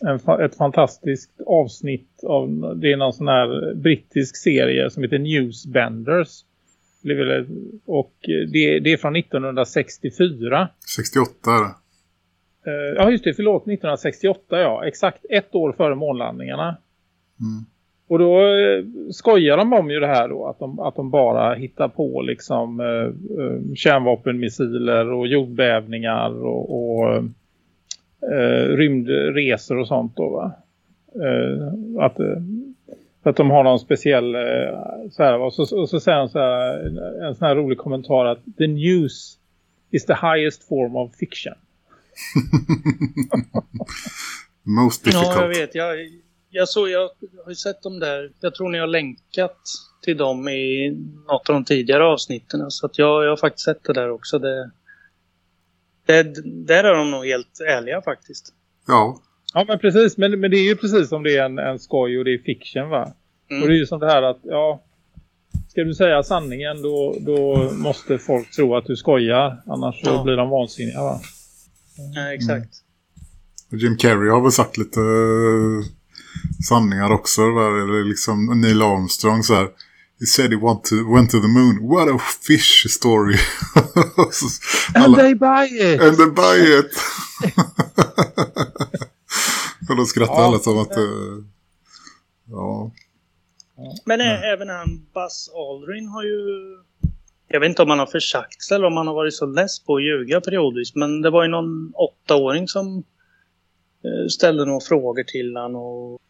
[SPEAKER 4] en, fa- ett fantastiskt avsnitt av, det är någon sån här brittisk serie som heter Newsbenders. Väl- Och det, det är från 1964.
[SPEAKER 3] 68 är det.
[SPEAKER 4] Eh, Ja just det, förlåt 1968 ja. Exakt ett år före månlandningarna.
[SPEAKER 3] Mm.
[SPEAKER 4] Och då eh, skojar de om ju det här då. Att de, att de bara hittar på liksom eh, eh, kärnvapenmissiler och jordbävningar och, och eh, rymdresor och sånt då va. Eh, att, för att de har någon speciell eh, så här, och, så, och så säger de så här, en, en sån här rolig kommentar att the news is the highest form of fiction.
[SPEAKER 3] Most difficult.
[SPEAKER 5] Ja, jag vet. Jag, jag, såg, jag har ju sett dem där. Jag tror ni har länkat till dem i något av de tidigare avsnitten. Så att jag, jag har faktiskt sett det där också. Det, det, där är de nog helt ärliga faktiskt.
[SPEAKER 3] Ja.
[SPEAKER 4] Ja men precis, men, men det är ju precis som det är en, en skoj och det är fiction va.
[SPEAKER 5] Mm.
[SPEAKER 4] Och det är ju som det här att, ja, ska du säga sanningen då, då måste folk tro att du skojar. Annars så
[SPEAKER 5] Ja.
[SPEAKER 4] blir de vansinniga va.
[SPEAKER 5] Ja, exakt.
[SPEAKER 3] Jim Carrey har väl sagt lite eh, sanningar också. Där, eller liksom Neil Armstrong så här. He said he want to, went to the moon. What a fish story.
[SPEAKER 4] And they buy it!
[SPEAKER 3] And they buy it! och då skrattar
[SPEAKER 4] Ja.
[SPEAKER 3] alla som att... Ja.
[SPEAKER 5] Men ä- även han Buzz Aldrin har ju... Jag vet inte om han har försagt sig eller om han har varit så less på att ljuga periodvis. Men det var ju någon åttaåring som eh, ställde några frågor till han och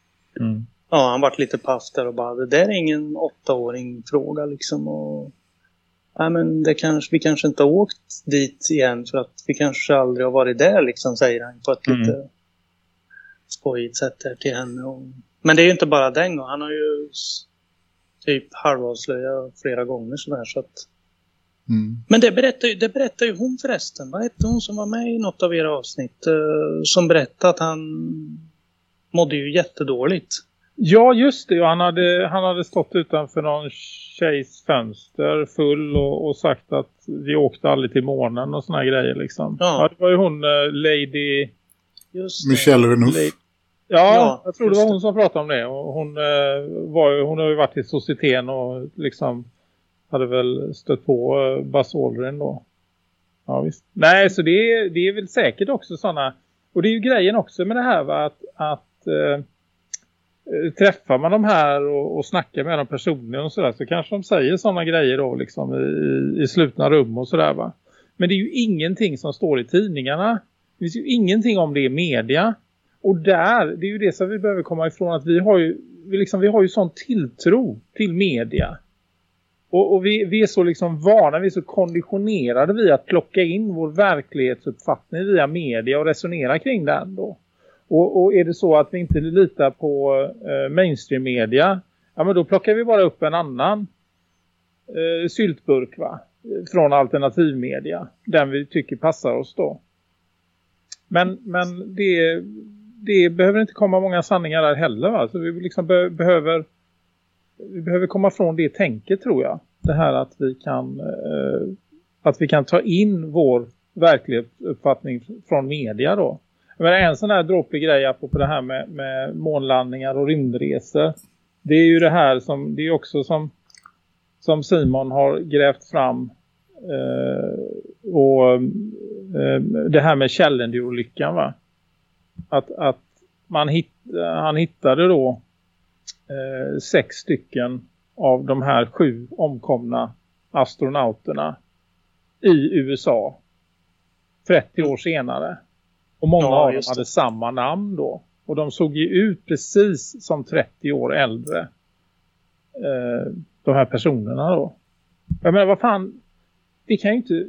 [SPEAKER 4] Mm.
[SPEAKER 5] ja, han vart lite paff där och bara det där är ingen åttaåring fråga liksom. Och, nej men det kanske, vi kanske inte har åkt dit igen för att vi kanske aldrig har varit där liksom säger han på ett
[SPEAKER 4] Mm.
[SPEAKER 5] lite skojigt sätt där till henne. Och, men det är ju inte bara den gången. Han har ju typ halvavslöjat flera gånger sådär så att
[SPEAKER 3] Mm.
[SPEAKER 5] men det berättar, ju, det berättar ju hon förresten. Vad hette hon som var med i något av era avsnitt? eh, som berättade att han mådde ju jättedåligt.
[SPEAKER 4] Ja, just det. Han hade, han hade stått utanför någon tjejs fönster full och, och sagt att vi åkte aldrig till månen och såna här grejer liksom.
[SPEAKER 5] Ja.
[SPEAKER 4] det var ju hon, eh, Lady...
[SPEAKER 3] Michelle Renouf.
[SPEAKER 4] Ja,
[SPEAKER 5] Ja,
[SPEAKER 4] jag tror det var hon som pratade om det. Och hon, eh, var hon har ju varit i societeten och liksom hade väl stött på eh, Buzz Aldrin då. Ja, visst. Nej, så det är, det är väl säkert också sådana... Och det är ju grejen också med det här va, att... att eh, träffar man de här och, och snackar med dem personligen och sådär så kanske de säger sådana grejer då liksom i, i slutna rum och sådär va. Men det är ju ingenting som står i tidningarna. Det finns ju ingenting om det i media. Och där, det är ju det som vi behöver komma ifrån att vi har ju, vi liksom, vi har ju sån tilltro till media. Och, och vi, vi är så liksom vana, vi är så konditionerade vi att plocka in vår verklighetsuppfattning via media och resonera kring den då. Och, och är det så att vi inte litar på eh, mainstream-media, ja men då plockar vi bara upp en annan eh, syltburk va? Från alternativmedia. Den vi tycker passar oss då. Men, men det, det behöver inte komma många sanningar där heller va? Så vi liksom be, behöver vi behöver komma från det tänket tror jag. Det här att vi kan eh, att vi kan ta in vår verklighetsuppfattning från media då. Men en sån här dråplig grej på det här med, med månlandningar och rymdresor. Det är ju det här som, det är också som, som Simon har grävt fram eh, och eh, det här med Challenger-olyckan va. Att, att man hitt, han hittade då eh, sex stycken av de här sju omkomna astronauterna i USA 30 år senare. Och många
[SPEAKER 5] Ja,
[SPEAKER 4] av dem hade samma namn då. Och de såg ju ut precis som 30 år äldre. Eh, de här personerna då. Jag menar, vad fan. Det kan ju inte,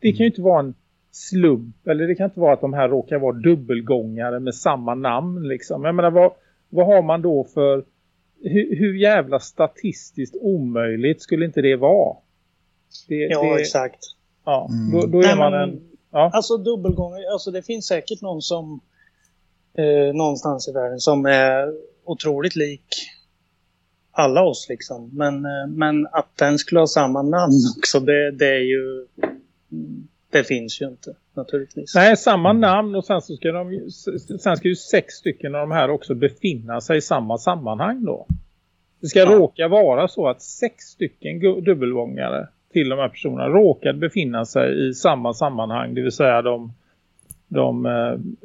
[SPEAKER 4] det kan ju inte vara en slump. Eller det kan inte vara att de här råkar vara dubbelgångare med samma namn liksom. Jag menar, vad, vad har man då för... Hur, hur jävla statistiskt omöjligt skulle inte det vara? Det,
[SPEAKER 5] Ja,
[SPEAKER 4] det,
[SPEAKER 5] exakt.
[SPEAKER 4] Ja,
[SPEAKER 3] Mm.
[SPEAKER 4] då, då är
[SPEAKER 5] Nej,
[SPEAKER 4] man
[SPEAKER 5] men-
[SPEAKER 4] en... Ja.
[SPEAKER 5] Alltså dubbelgånger, alltså det finns säkert någon som eh, någonstans i världen som är otroligt lik alla oss liksom. Men, eh, men att den skulle ha samma namn också, det, det är ju... Det finns ju inte naturligtvis.
[SPEAKER 4] Nej, samma namn och sen så ska de sen ska ju sex stycken av de här också befinna sig i samma sammanhang då. Det ska
[SPEAKER 5] Ja.
[SPEAKER 4] råka vara så att sex stycken dubbelgångare till de här personerna råkar befinna sig i samma sammanhang. Det vill säga de, de eh,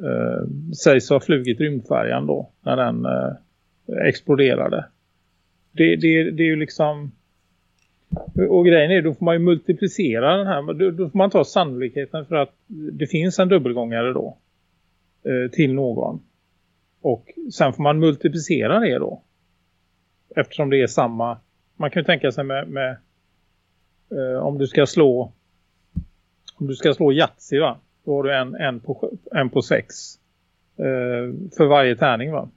[SPEAKER 4] eh, sägs ha flugit rymdfärjan då när den eh, exploderade. Det, det, det är ju liksom... Och grejen är, då får man ju multiplicera den här. Då, då får man ta sannolikheten för att det finns en dubbelgångare då. Eh, till någon. Och sen får man multiplicera det då. Eftersom det är samma. Man kan ju tänka sig med, med eh, om du ska slå om du ska slå Yatzy va. Då har du en, en, på, en på sex. Eh, för varje tärning va.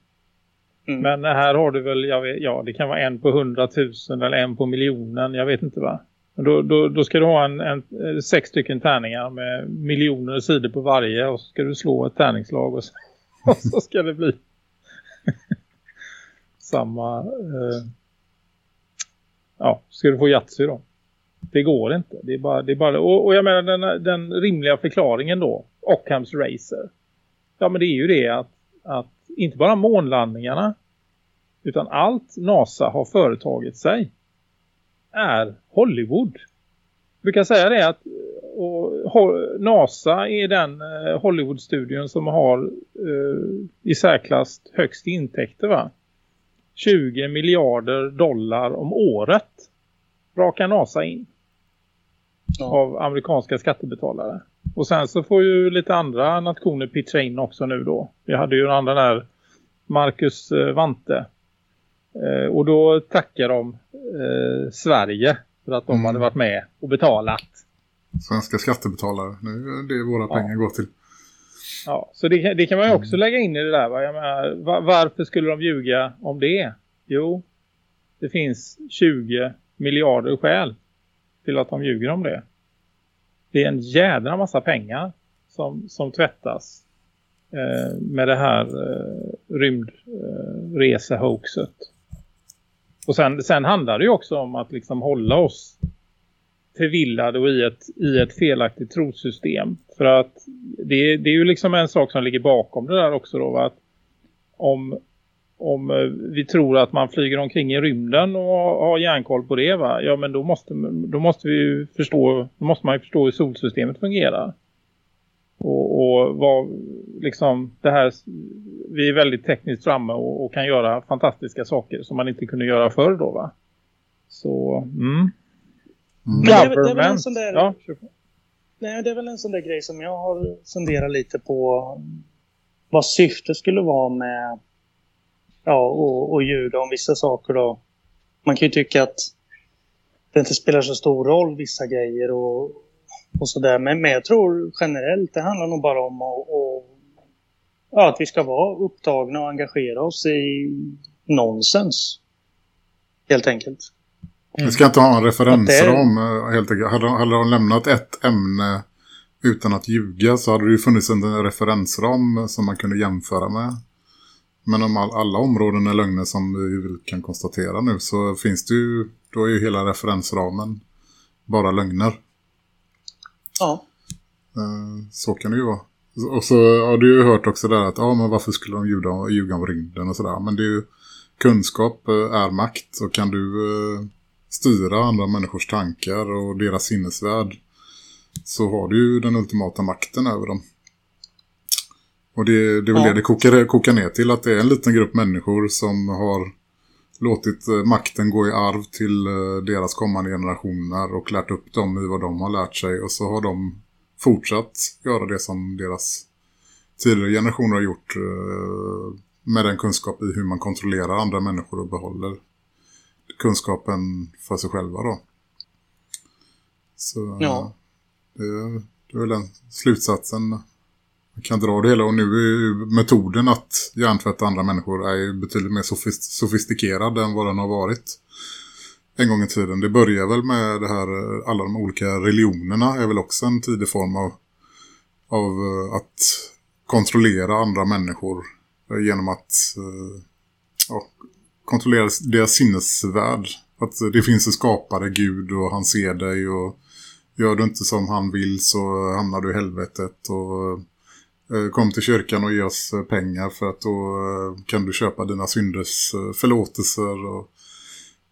[SPEAKER 5] Mm.
[SPEAKER 4] Men här har du väl, jag vet, ja det kan vara en på hundratusen eller en på miljonen, jag vet inte va. Men då, då, då ska du ha en, en, eh, sex stycken tärningar med miljoner sidor på varje och så ska du slå ett tärningslag och så, och så ska det bli samma, eh, ja, ska du få Yatzy då. Det går inte. Det är bara, det är bara, och, och jag menar den, den rimliga förklaringen då, Ockhams Racer. Ja men det är ju det att, att inte bara månlandningarna utan allt NASA har företagit sig är Hollywood. Jag brukar säga det att och NASA är den eh, Hollywood-studion som har eh, i särklass högst intäkter va? 20 miljarder dollar om året rakar NASA in ja. av amerikanska skattebetalare. Och sen så får ju lite andra nationer pitcha in också nu då. Vi hade ju den andra där Marcus eh, Vante. Eh, och då tackar de eh, Sverige för att de mm. hade varit med och betalat.
[SPEAKER 3] Svenska skattebetalare. Nu är det våra ja. pengar går till.
[SPEAKER 4] Ja, så det, det, kan man ju också mm. lägga in i det där. Va? Menar, var, varför skulle de ljuga om det? Jo, det finns 20 miljarder skäl till att de ljuger om det. Det är en jädra massa pengar som, som tvättas eh, med det här eh, rymdresehoaxet. Eh, och sen, sen handlar det ju också om att liksom hålla oss förvillade och i ett, i ett felaktigt trosystem. För att det, det är ju liksom en sak som ligger bakom det där också då. Att om, om eh, vi tror att man flyger omkring i rymden och har järnkoll på det va? Ja men då måste, då måste vi ju förstå, då måste man ju förstå hur solsystemet fungerar. Och, och vad liksom det här, vi är väldigt tekniskt framme och, och, kan göra fantastiska saker som man inte kunde göra förr då va? Så, mm.
[SPEAKER 5] Mm. Det, är, det, är väl en sån där, ja, nej, det är väl en sån där grej som jag har funderat lite på vad syftet skulle vara med ja, och, och ljuga om vissa saker då. Man kan ju tycka att det inte spelar så stor roll vissa grejer och, och sådär. Men, men jag tror generellt det handlar nog bara om att, och, ja, att vi ska vara upptagna och engagera oss i nonsens. Helt enkelt.
[SPEAKER 3] Vi ska inte ha en referensram är... helt enkelt. Hade, hade de lämnat ett ämne utan att ljuga så hade det ju funnits en referensram som man kunde jämföra med. Men om all, alla områden är lögner som vi kan konstatera nu så finns det ju, då är ju hela referensramen bara lögner.
[SPEAKER 5] Ja.
[SPEAKER 3] Eh, så kan det ju vara. Och så har du ju hört också där att ja, men varför skulle de ljuga, ljuga om rymden och sådär. Men det är ju kunskap eh, är makt och kan du eh, styra andra människors tankar och deras sinnesvärld så har du ju den ultimata makten över dem. Och det, det är väl ja. det det kokar, kokar ner till att det är en liten grupp människor som har låtit eh, makten gå i arv till eh, deras kommande generationer och lärt upp dem i vad de har lärt sig och så har de fortsatt göra det som deras tidigare generationer har gjort eh, med den kunskap i hur man kontrollerar andra människor och behåller kunskapen för sig själva då. Så ja. det, det är väl den slutsatsen kan dra det hela. Och nu är metoden att hjärntvätta andra människor är betydligt mer sofistikerad än vad den har varit en gång i tiden. Det börjar väl med det här, eh, alla de olika religionerna är väl också en tidig form av, av eh, att kontrollera andra människor eh, genom att ja, kontrollera deras sinnesvärld. Att det finns en skapare, Gud, och han ser dig och gör du inte som han vill så hamnar du i helvetet och Eh, kom till kyrkan och ge oss eh, pengar för att då eh, kan du köpa dina synders förlåtelser och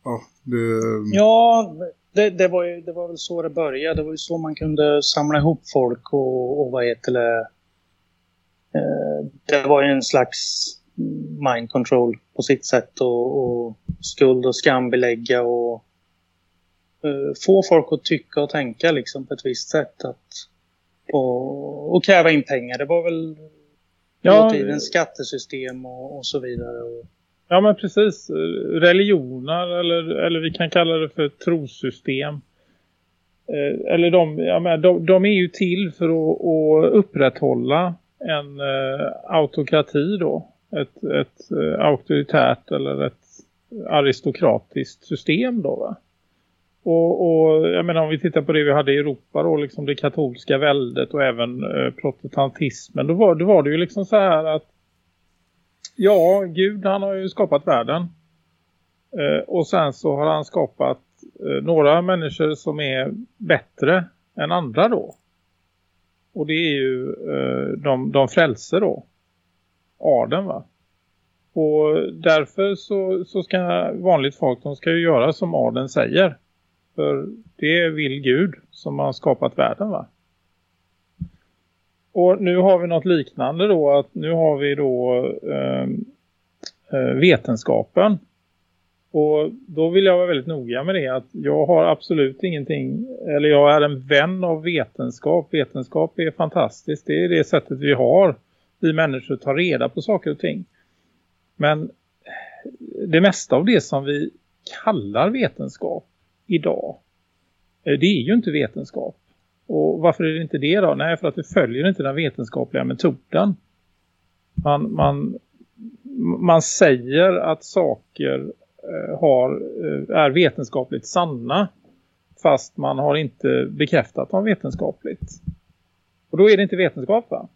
[SPEAKER 3] ja, det...
[SPEAKER 5] Ja, det, det, var ju, det var väl så det började. Det var ju så man kunde samla ihop folk och, och vad heter det det var ju en slags mind control på sitt sätt och, och skuld och skambelägga och uh, få folk att tycka och tänka liksom på ett visst sätt att, och, och kräva in pengar. Det var väl ja, tidens skattesystem och, och så vidare. Och,
[SPEAKER 4] ja men precis. Religioner eller, eller vi kan kalla det för trossystem. Eh, eller de, ja, men de, de är ju till för att, att upprätthålla en eh, autokrati då ett, ett eh, auktoritärt eller ett aristokratiskt system då va? Och, och, jag menar om vi tittar på det vi hade i Europa då, liksom det katolska väldet och även eh, protestantismen, då var, då var det ju liksom så här att ja, Gud han har ju skapat världen. Eh, och sen så har han skapat eh, några människor som är bättre än andra då. Och det är ju eh, de, de frälser då adeln va. Och därför så, så ska vanligt folk, de ska ju göra som adeln säger. För det vill Gud som har skapat världen va? Och nu har vi något liknande då att nu har vi då ehm, eh, vetenskapen. Och då vill jag vara väldigt noga med det att jag har absolut ingenting, eller jag är en vän av vetenskap. Vetenskap är fantastiskt, det är det sättet vi har, vi människor tar reda på saker och ting. Men det mesta av det som vi kallar vetenskap idag, eh, det är ju inte vetenskap. Och varför är det inte det då? Nej, för att det följer inte den vetenskapliga metoden. Man, man, man säger att saker eh, har, eh, är vetenskapligt sanna fast man har inte bekräftat dem vetenskapligt. Och då är det inte vetenskap va?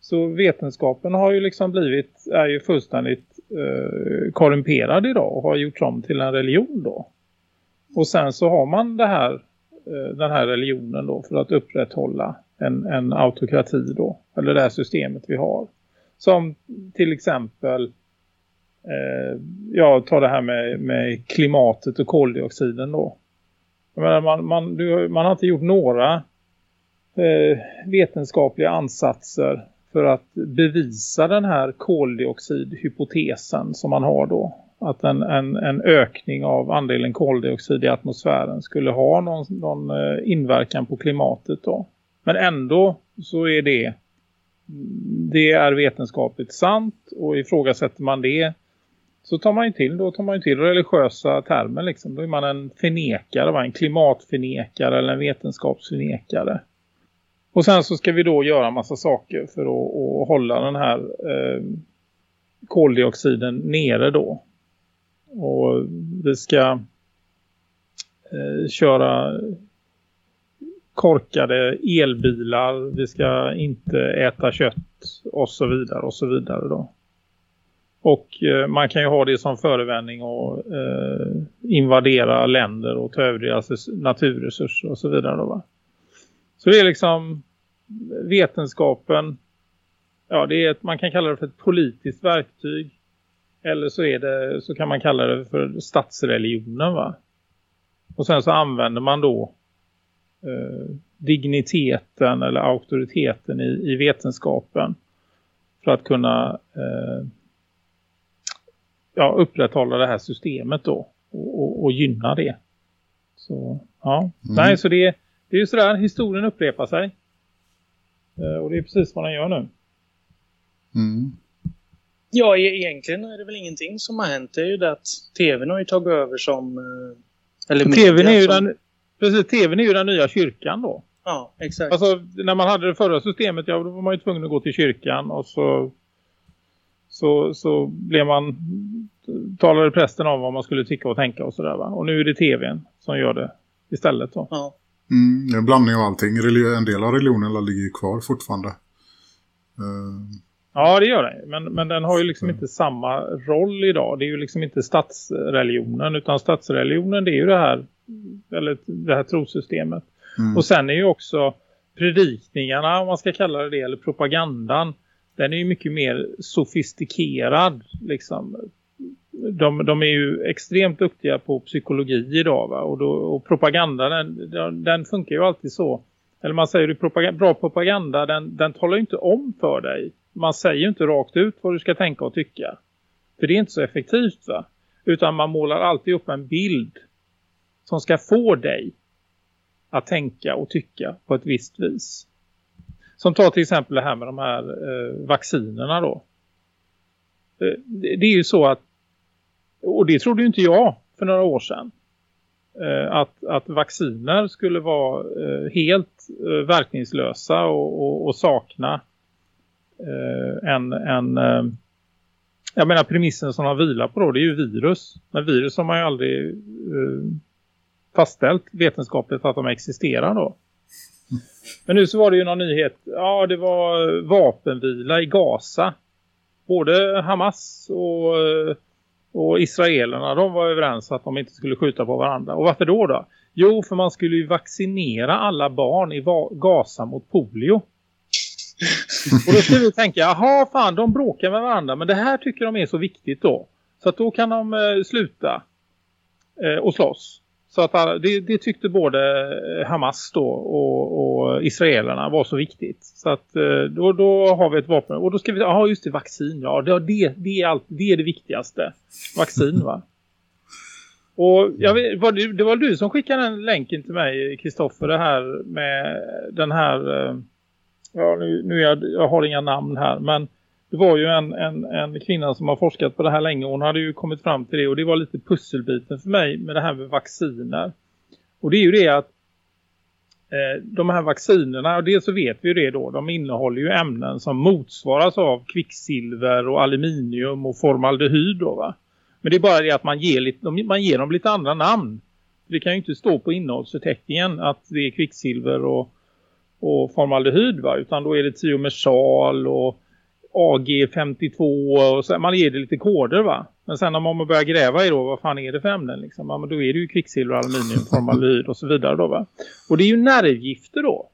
[SPEAKER 4] Så vetenskapen har ju liksom blivit, är ju fullständigt eh, korrumperad idag och har gjorts om till en religion då. Och sen så har man det här, eh, den här religionen då för att upprätthålla en, en autokrati då. Eller det här systemet vi har. Som till exempel, eh, jag tar det här med, med klimatet och koldioxiden då. Menar, man, man, du, man har inte gjort några eh, vetenskapliga ansatser för att bevisa den här koldioxidhypotesen som man har då. Att en, en, en ökning av andelen koldioxid i atmosfären skulle ha någon, någon eh, inverkan på klimatet då. Men ändå så är det det är vetenskapligt sant och ifrågasätter man det så tar man ju till, då tar man ju till religiösa termer liksom. Då är man en förnekare, en klimatförnekare eller en vetenskapsförnekare. Och sen så ska vi då göra massa saker för att, att hålla den här eh, koldioxiden nere då. Och vi ska eh, köra korkade elbilar, vi ska inte äta kött och så vidare och så vidare då. Och eh, man kan ju ha det som förevändning och eh, invadera länder och ta över deras naturresurser och så vidare då va. Så det är liksom vetenskapen, ja det är ett, man kan kalla det för ett politiskt verktyg. Eller så, är det, så kan man kalla det för statsreligionen va. Och sen så använder man då eh, digniteten eller auktoriteten i, i vetenskapen för att kunna eh, ja, upprätthålla det här systemet då och, och, och gynna det. Så ja, mm. nej så det, det är ju sådär, historien upprepar sig. Eh, och det är precis vad den gör nu.
[SPEAKER 5] Mm. Ja, e egentligen är det väl ingenting som har hänt. Det är ju det att tvn har ju tagit över som... Eh,
[SPEAKER 4] eller tvn är ju som... den, precis, tvn är ju den nya kyrkan då.
[SPEAKER 5] Ja, exakt.
[SPEAKER 4] Alltså när man hade det förra systemet, ja då var man ju tvungen att gå till kyrkan och så så, så blev man talade prästen om vad man skulle tycka och tänka och sådär va. Och nu är det tvn som gör det istället då.
[SPEAKER 5] Ja.
[SPEAKER 3] Mm, en blandning av allting. En del av religionen ligger ju kvar fortfarande. Uh...
[SPEAKER 4] Ja, det gör den. Men, men den har ju liksom mm. inte samma roll idag. Det är ju liksom inte statsreligionen utan statsreligionen det är ju det här, eller det här trosystemet. Mm. Och sen är ju också predikningarna, om man ska kalla det det, eller propagandan, den är ju mycket mer sofistikerad liksom de, de är ju extremt duktiga på psykologi idag va? Och, då, och propaganda den, den funkar ju alltid så. Eller man säger ju propaganda, bra propaganda den, den talar ju inte om för dig. Man säger ju inte rakt ut vad du ska tänka och tycka. För det är inte så effektivt va. Utan man målar alltid upp en bild som ska få dig att tänka och tycka på ett visst vis. Som tar till exempel det här med de här eh, vaccinerna då. Eh, det är ju så att och det trodde ju inte jag för några år sedan. Eh, att, att vacciner skulle vara eh, helt eh, verkningslösa och, och, och sakna Eh, en, en eh, jag menar premissen som de vilar på då det är ju virus. Men virus har man ju aldrig eh, fastställt vetenskapligt att de existerar då. Men nu så var det ju någon nyhet. Ja, det var vapenvila i Gaza. Både Hamas och och israelerna de var överens att de inte skulle skjuta på varandra. Och varför då då? Jo, för man skulle ju vaccinera alla barn i Gaza mot polio. och då skulle vi tänka, jaha fan de bråkar med varandra men det här tycker de är så viktigt då. Så att då kan de eh, sluta eh, och slåss. Så att det, det tyckte både Hamas då och, och israelerna var så viktigt. Så att eh, då, då har vi ett vapen. Och då ska vi, ja just det, vaccin. Ja, det, det, det, är, allt, det är det viktigaste. Vaccin va? Och jag vet, var det, det var du som skickade den länken till mig, Kristoffer, det här med den här... Ja, nu, nu jag, jag har inga namn här, men det var ju en, en, en kvinna som har forskat på det här länge. Hon hade ju kommit fram till det och det var lite pusselbiten för mig med det här med vacciner. Och det är ju det att eh, de här vaccinerna, och det så vet vi ju det då, de innehåller ju ämnen som motsvaras av kvicksilver och aluminium och formaldehyd då va. Men det är bara det att man ger, lite, man ger dem lite andra namn. Det kan ju inte stå på innehållsförteckningen att det är kvicksilver och, och formaldehyd va. Utan då är det tiomersal och AG52 och så, man ger det lite koder va. Men sen när man börjar gräva i då, vad fan är det för ämnen liksom? Ja, men då är det ju kvicksilver, aluminium, formaldehyd och så vidare då va. Och det är ju nervgifter då.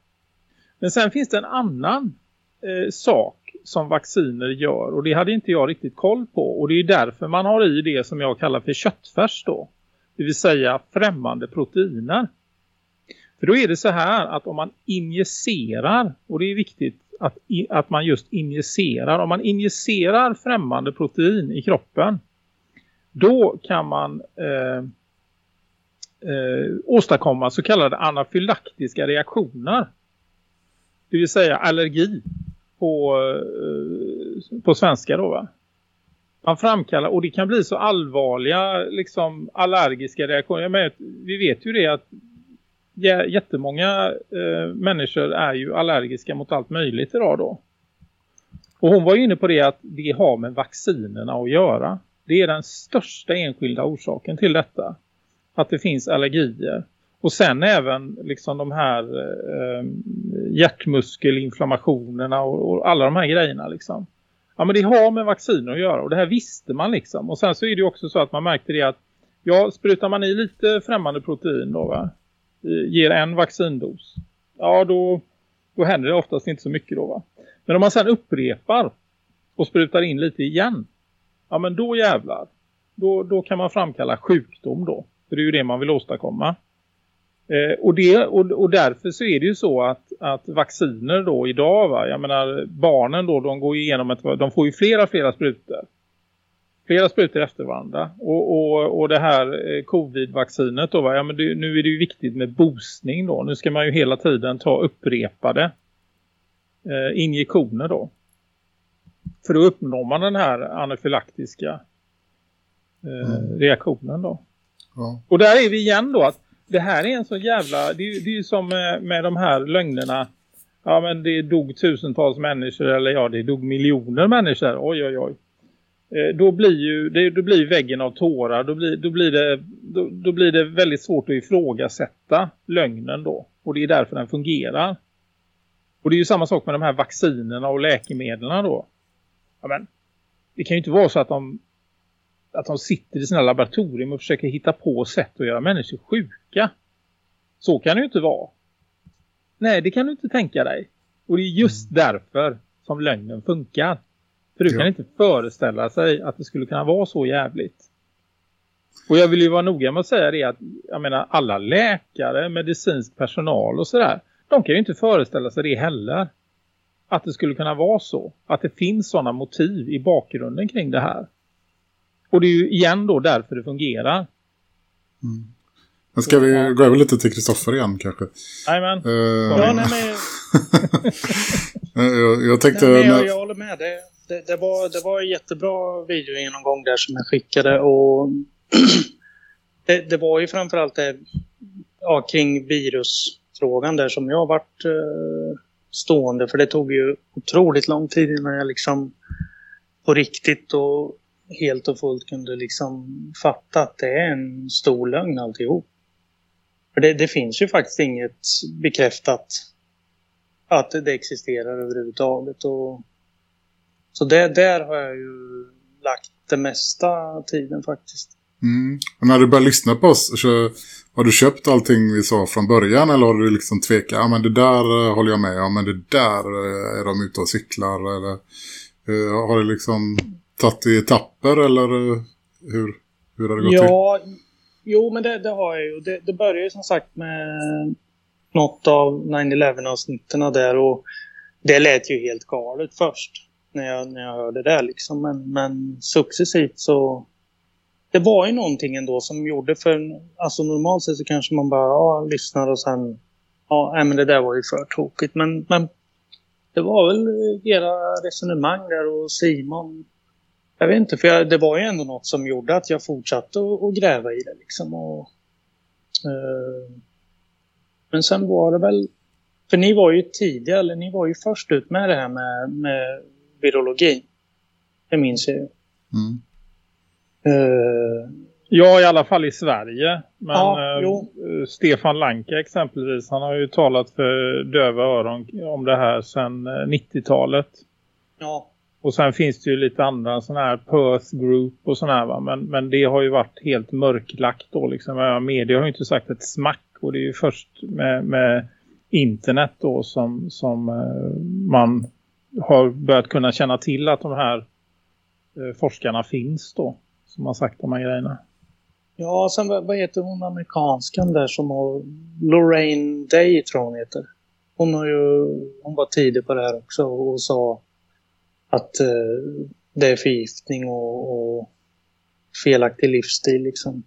[SPEAKER 4] Men sen finns det en annan eh, sak som vacciner gör och det hade inte jag riktigt koll på. Och det är därför man har i det som jag kallar för köttfärs då. Det vill säga främmande proteiner. För då är det så här att om man injicerar, och det är viktigt att, att man just injicerar. Om man injicerar främmande protein i kroppen då kan man eh, eh, åstadkomma så kallade anafylaktiska reaktioner. Det vill säga allergi på, eh, på svenska då va. Man framkallar, och det kan bli så allvarliga liksom allergiska reaktioner. Men, vi vet ju det att jättemånga eh, människor är ju allergiska mot allt möjligt idag då. Och hon var ju inne på det att det har med vaccinerna att göra. Det är den största enskilda orsaken till detta. Att det finns allergier. Och sen även liksom de här eh, hjärtmuskelinflammationerna och, och, alla de här grejerna liksom. Ja men det har med vacciner att göra och det här visste man liksom. Och sen så är det ju också så att man märkte det att ja sprutar man i lite främmande protein då va Eh, ger en vaccindos. Ja, då, då händer det oftast inte så mycket då va. Men om man sedan upprepar och sprutar in lite igen. Ja, men då jävlar. Då, då kan man framkalla sjukdom då. För det är ju det man vill åstadkomma. Eh, och, det, och, och därför så är det ju så att, att vacciner då idag va. Jag menar barnen då de går igenom ett, de får ju flera flera sprutor flera sprutor efter varandra. Och, och, och det här eh, covid-vaccinet då, va? Ja, men det, nu är det ju viktigt med boostning då. Nu ska man ju hela tiden ta upprepade eh, injektioner då. För då uppnår man den här anafylaktiska eh, mm. reaktionen då. Ja. Och där är vi igen då att det här är en så jävla, det är, det är ju som med, med de här lögnerna. Ja men det dog tusentals människor eller ja det dog miljoner människor. Oj oj oj. Eh, då blir ju det, då blir väggen av tårar. Då blir, då, blir det, då, då, blir det väldigt svårt att ifrågasätta lögnen då. Och det är därför den fungerar. Och det är ju samma sak med de här vaccinerna och läkemedlen då. Ja, men, det kan ju inte vara så att de, att de sitter i sina laboratorium och försöker hitta på sätt att göra människor sjuka. Så kan det ju inte vara. Nej, det kan du inte tänka dig. Och det är just mm. därför som lögnen funkar. För du ja. kan inte föreställa sig att det skulle kunna vara så jävligt. Och jag vill ju vara noga med att säga det att jag menar alla läkare, medicinsk personal och sådär. De kan ju inte föreställa sig det heller. Att det skulle kunna vara så. Att det finns sådana motiv i bakgrunden kring det här. Och det är ju igen då därför det fungerar.
[SPEAKER 3] Mm. Men ska vi gå över lite till Kristoffer igen kanske?
[SPEAKER 4] Jajamän. Uh, ja, nej, men...
[SPEAKER 3] jag, jag tänkte...
[SPEAKER 5] Nej, jag, jag håller med. Det, det, det, var, det var en jättebra videogenomgång där som jag skickade och det, det var ju framförallt det ja, kring virusfrågan där som jag varit eh, stående för det tog ju otroligt lång tid innan jag liksom på riktigt och helt och fullt kunde liksom fatta att det är en stor lögn alltihop. För det, det finns ju faktiskt inget bekräftat att det existerar överhuvudtaget och så det, där har jag ju lagt det mesta tiden faktiskt.
[SPEAKER 3] Mm. Och när du började lyssna på oss, så har du köpt allting vi sa från början eller har du liksom tvekat? Ja men det där uh, håller jag med Ja men det där uh, är de ute och cyklar eller uh, har du liksom tagit i etapper eller hur, hur har det gått
[SPEAKER 5] ja, till? jo men det, det har jag ju. Det, det börjar ju som sagt med något av 9-11 avsnitten där och det lät ju helt galet först när jag, när jag hörde det liksom. Men, men successivt så det var ju någonting ändå som gjorde för alltså normalt sett så kanske man bara ja, lyssnar och sen ja, men det där var ju för tokigt. Men, men det var väl era resonemang där och Simon jag vet inte, för jag, det var ju ändå något som gjorde att jag fortsatte att, gräva i det liksom. Och, eh, men sen var det väl, för ni var ju tidiga, eller ni var ju först ut med det här med, med virologi. Det minns jag ju. Mm.
[SPEAKER 4] Uh, ja, i alla fall i Sverige. Men ja, uh, Stefan Lanke exempelvis, han har ju talat för döva öron om det här sedan 90-talet.
[SPEAKER 5] Ja.
[SPEAKER 4] Och sen finns det ju lite andra sådana här Perth Group och sådana här va. Men, men det har ju varit helt mörklagt då liksom. Media har ju inte sagt ett smack och det är ju först med, med internet då som, som man har börjat kunna känna till att de här uh, forskarna finns då. Som har sagt de här grejerna.
[SPEAKER 5] Ja, sen vad heter hon amerikanskan där som har Lorraine Day tror hon heter. Hon, har ju, hon var tidig på det här också och sa att uh, det är förgiftning och, och felaktig livsstil liksom.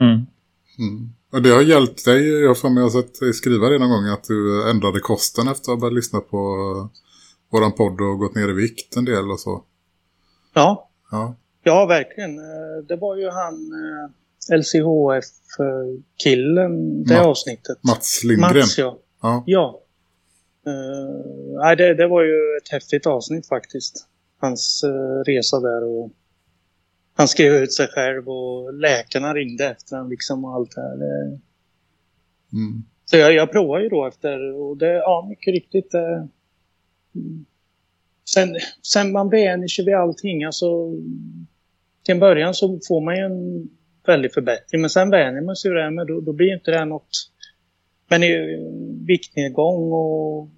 [SPEAKER 3] Mm. Mm. Och det har hjälpt dig, jag har för mig sett skriva det någon gång att du ändrade kosten efter att ha börjat lyssna på uh, våran podd och gått ner i vikt en del och så.
[SPEAKER 5] Ja.
[SPEAKER 3] Ja,
[SPEAKER 5] ja verkligen. Eh, det var ju han LCHF-killen, det Mat avsnittet.
[SPEAKER 3] Mats Lindgren.
[SPEAKER 5] Mats, ja. Ja. ja. Uh, nej, det, det, var ju ett häftigt avsnitt faktiskt. Hans uh, resa där och han skrev ut sig själv och läkarna ringde efter honom liksom och allt det här. Mm. Så jag, jag provade ju då efter och det, ja mycket riktigt. Det... Sen, sen man vänjer sig vid allting, alltså till en början så får man ju en väldig förbättring men sen vänjer man sig vid det med då, då blir inte det något men det är viktnedgång och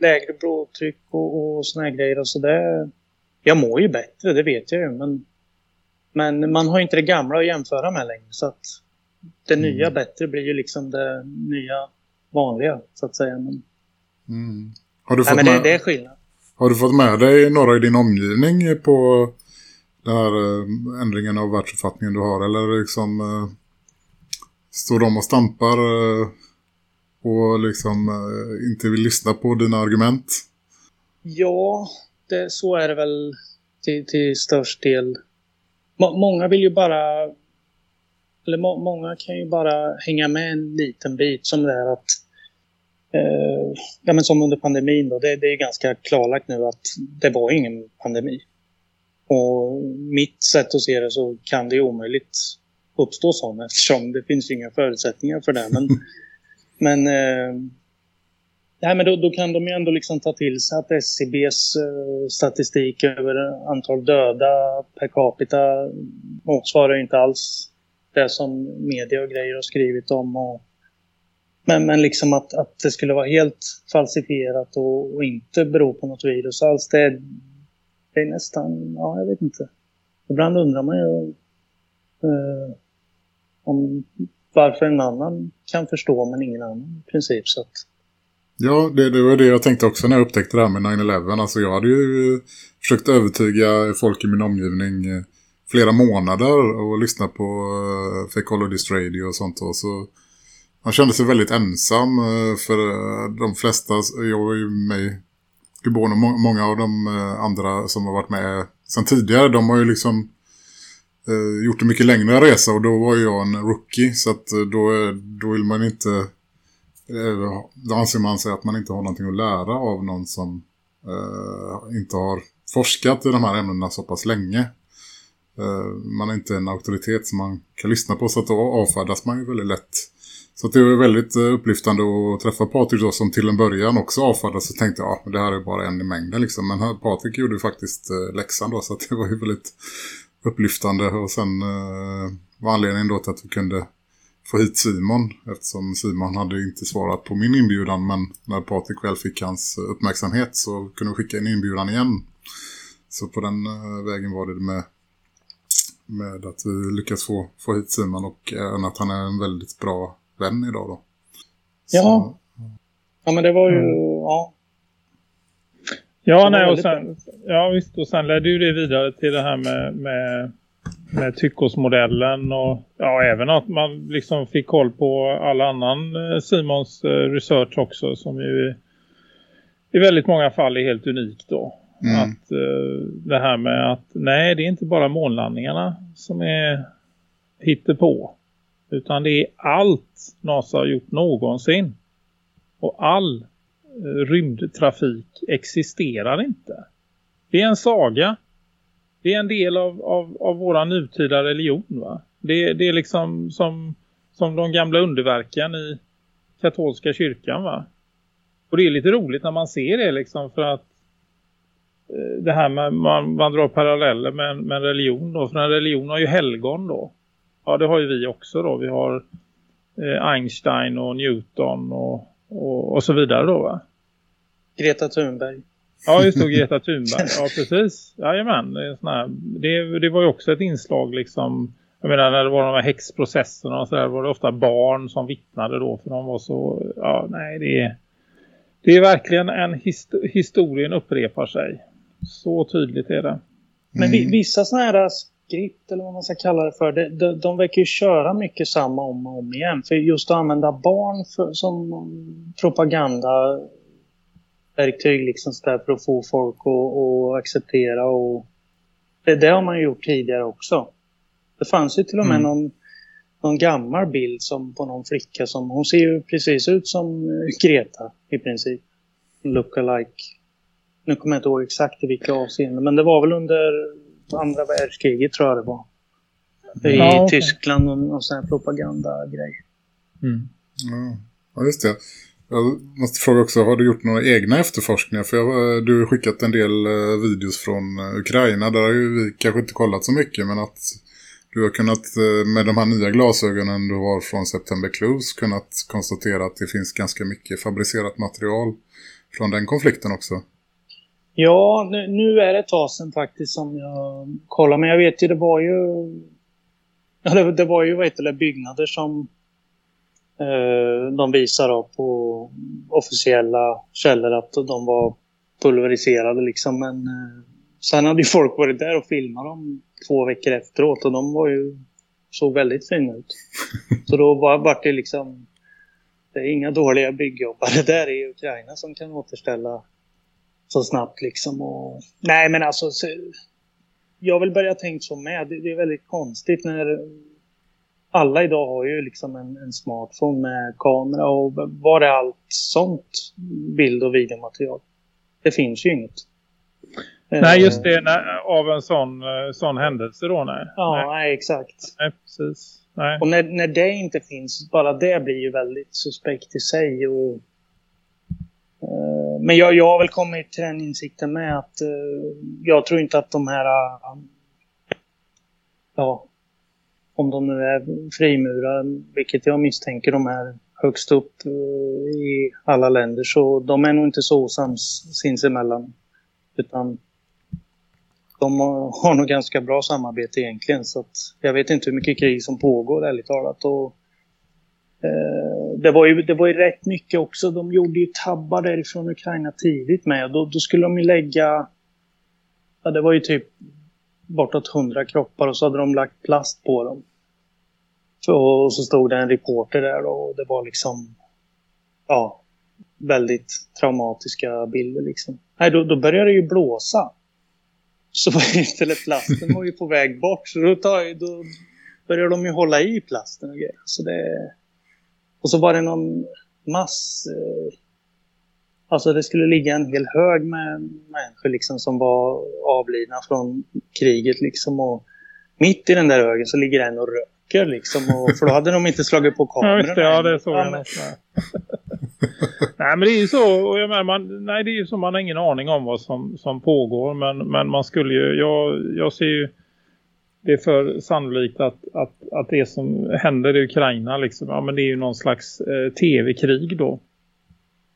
[SPEAKER 5] lägre blodtryck och, och såna här grejer. Så det, jag mår ju bättre, det vet jag ju. Men, men man har inte det gamla att jämföra med längre. Så att det mm. nya bättre blir ju liksom det nya vanliga, så att säga. Men,
[SPEAKER 3] mm.
[SPEAKER 5] har du fått nej, men det, det är skillnad.
[SPEAKER 3] Har du fått med dig några i din omgivning på den här eh, ändringen av världsuppfattningen du har? Eller liksom eh, står de och stampar eh, och liksom inte vill lyssna på dina argument?
[SPEAKER 5] Ja, det, så är det väl till, till störst del. Må, många vill ju bara eller må, många kan ju bara hänga med en liten bit som det är att eh, ja men som under pandemin då, det, det är ganska klarlagt nu att det var ingen pandemi. Och mitt sätt att se det så kan det omöjligt uppstå sådana eftersom det finns inga förutsättningar för det. Men Men, eh, nej, men då, då, kan de ju ändå liksom ta till sig att SCBs eh, statistik över antal döda per capita motsvarar inte alls det som media och grejer har skrivit om. Och, men, men liksom att, att det skulle vara helt falsifierat och, och inte bero på något virus alls, det, det är nästan, ja jag vet inte. Ibland undrar man ju eh, om varför en annan kan förstå men ingen annan i princip. Så att...
[SPEAKER 3] Ja, det, det, var det jag tänkte också när jag upptäckte det här med 9-11. Alltså jag hade ju eh, försökt övertyga folk i min omgivning eh, flera månader och lyssna på eh, uh, Facologist Radio och sånt. Och så man kände sig väldigt ensam uh, för de flesta, jag var ju med i och många av de andra som har varit med sedan tidigare, de har ju liksom gjort en mycket längre resa och då var jag en rookie så att då, då vill man inte Eh, då anser man sig att man inte har någonting att lära av någon som eh, inte har forskat i de här ämnena så pass länge. Eh, man är inte en auktoritet som man kan lyssna på så att då avfärdas man ju väldigt lätt. Så det var väldigt eh, upplyftande att träffa Patrik då som till en början också avfärdades så tänkte jag, ja, det här är bara en i mängden liksom. Men Patrik gjorde ju faktiskt eh, läxan då så att det var ju väldigt upplyftande och sen eh, var anledningen då till att vi kunde få hit Simon eftersom Simon hade inte svarat på min inbjudan men när Patrik väl fick hans uppmärksamhet så kunde vi skicka en inbjudan igen. Så på den eh, vägen var det med med att vi lyckas få, få hit Simon och även att han är en väldigt bra vän idag då.
[SPEAKER 5] Så. Ja. Ja, men det var ju, mm. ja.
[SPEAKER 4] Ja, nej, och sen, ja visst, och sen ledde ju det vidare till det här med, med, med tyckosmodellen och ja, även att man liksom fick koll på all annan eh, Simons eh, research också som ju i väldigt många fall är helt unikt då. Mm. Att uh, det här med att nej det är inte bara månlandningarna som är på. Utan det är allt NASA har gjort någonsin. Och all uh, rymdtrafik existerar inte. Det är en saga. Det är en del av, av, av våra nutida religion va. Det, det är liksom som, som de gamla underverken i katolska kyrkan va. Och det är lite roligt när man ser det liksom för att eh, det här med man, man drar paralleller med, med religion då. För en religion har ju helgon då. Ja det har ju vi också då. Vi har eh, Einstein och Newton och, och, och, så vidare då va.
[SPEAKER 5] Greta Thunberg.
[SPEAKER 4] Ja just det, Greta Thunberg. Ja precis. Jajamän. Det, här, det, det var ju också ett inslag liksom. Jag menar när det var de här häxprocesserna och så där var det ofta barn som vittnade då. För de var så, ja nej det är det är verkligen en hist historien upprepar sig. Så tydligt är det.
[SPEAKER 5] Men mm. vissa sådana här skript eller vad man ska kalla det för. De, de, de verkar ju köra mycket samma om och om igen. För just att använda barn för, som propaganda verktyg liksom så för att få folk att, att acceptera och det, det har man ju gjort tidigare också. Det fanns ju till och med mm. någon någon gammal bild som på någon flicka som hon ser ju precis ut som eh, Greta i princip. Look-alike. Nu kommer jag inte ihåg exakt i vilka avseenden men det var väl under andra världskriget tror jag det var. I ja, okay. Tyskland och någon sån här propagandagrej.
[SPEAKER 3] Mm. Ja, just det. Jag måste fråga också, har du gjort några egna efterforskningar? För jag, eh, du har skickat en del eh, videos från eh, Ukraina. Där har ju vi kanske inte kollat så mycket men att du har kunnat med de här nya glasögonen du har från September Clues kunnat konstatera att det finns ganska mycket fabricerat material från den konflikten också.
[SPEAKER 5] Ja, nu, nu är det ett tag sedan faktiskt som jag kollar. Men jag vet ju, det var ju... Ja, det, det var ju vad heter det, byggnader som Eh, de visar då på officiella källor att de var pulveriserade liksom. Men eh, sen hade ju folk varit där och filmat dem två veckor efteråt och de var ju såg väldigt fina ut. Så då var, var det liksom det är inga dåliga byggjobbare där i Ukraina som kan återställa så snabbt liksom. Och, nej men alltså så, jag vill börja tänka så med. Det, det, är väldigt konstigt när alla idag har ju liksom en, en smartphone med kamera och var är allt sånt bild- och videomaterial? Det finns ju inget.
[SPEAKER 4] Nej, just det. Nej, av en sån, eh, sån händelse då, nej.
[SPEAKER 5] Ja, nej, nej exakt.
[SPEAKER 4] Nej, precis. Nej.
[SPEAKER 5] Och när, när det inte finns, bara det blir ju väldigt suspekt i sig. Och, uh, men jag, jag har väl kommit till den insikten med att uh, jag tror inte att de här, uh, ja, om de nu är frimurar, vilket jag misstänker de är högst upp eh, i alla länder, så de är nog inte så osams sinsemellan. Utan de har nog ganska bra samarbete egentligen. Så att jag vet inte hur mycket krig som pågår ärligt talat. Och, eh, det, var ju, det var ju rätt mycket också. De gjorde ju tabbar därifrån Ukraina tidigt med. Då, då skulle de ju lägga... Ja, det var ju typ bortåt hundra kroppar och så hade de lagt plast på dem. Och så stod det en reporter där då, och det var liksom... Ja, väldigt traumatiska bilder liksom. Nej, då, då började det ju blåsa så var istället plasten var ju på väg bort. Så då, tar, då började de ju hålla i plasten och grejer. Så det, och så var det någon mass... Eh, alltså det skulle ligga en hel hög med människor liksom som var avlidna från kriget liksom. Och mitt i den där högen så ligger en och röker liksom. Och, för då hade de inte slagit på kameran.
[SPEAKER 4] Ja, det, ja, det såg jag. nej men det är ju så, och jag menar, man, nej det är ju så man har ingen aning om vad som, som pågår men, men man skulle ju, jag, jag ser ju det är för sannolikt att, att, att det som händer i Ukraina liksom, ja men det är ju någon slags eh, tv-krig då.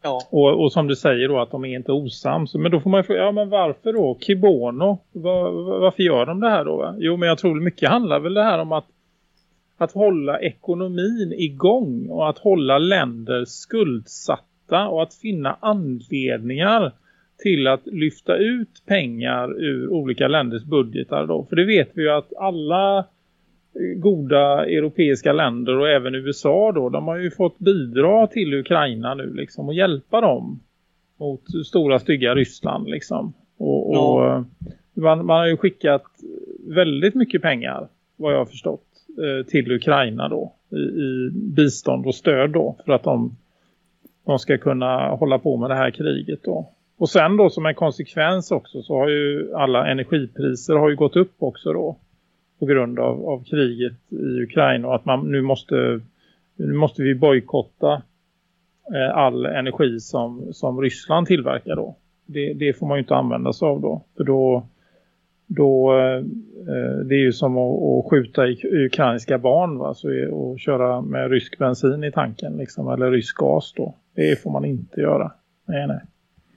[SPEAKER 5] Ja.
[SPEAKER 4] Och, och som du säger då att de är inte osams. Men då får man ju fråga, ja men varför då? Kibono, var, varför gör de det här då? Va? Jo men jag tror mycket handlar väl det här om att, att hålla ekonomin igång och att hålla länder skuldsatta och att finna anledningar till att lyfta ut pengar ur olika länders budgetar då. För det vet vi ju att alla goda europeiska länder och även USA då, de har ju fått bidra till Ukraina nu liksom och hjälpa dem mot stora stygga Ryssland liksom. Och, och
[SPEAKER 5] Ja.
[SPEAKER 4] man, man har ju skickat väldigt mycket pengar, vad jag har förstått, eh, till Ukraina då i, i bistånd och stöd då för att de, de ska kunna hålla på med det här kriget då. Och sen då som en konsekvens också så har ju alla energipriser har ju gått upp också då på grund av, av kriget i Ukraina och att man nu måste nu måste vi bojkotta eh, all energi som, som Ryssland tillverkar då. Det, det får man ju inte använda sig av då. För då, då eh, eh det är ju som att, att skjuta i ukrainska barn va? Så, och köra med rysk bensin i tanken liksom, eller rysk gas då. Det får man inte göra. Nej, nej.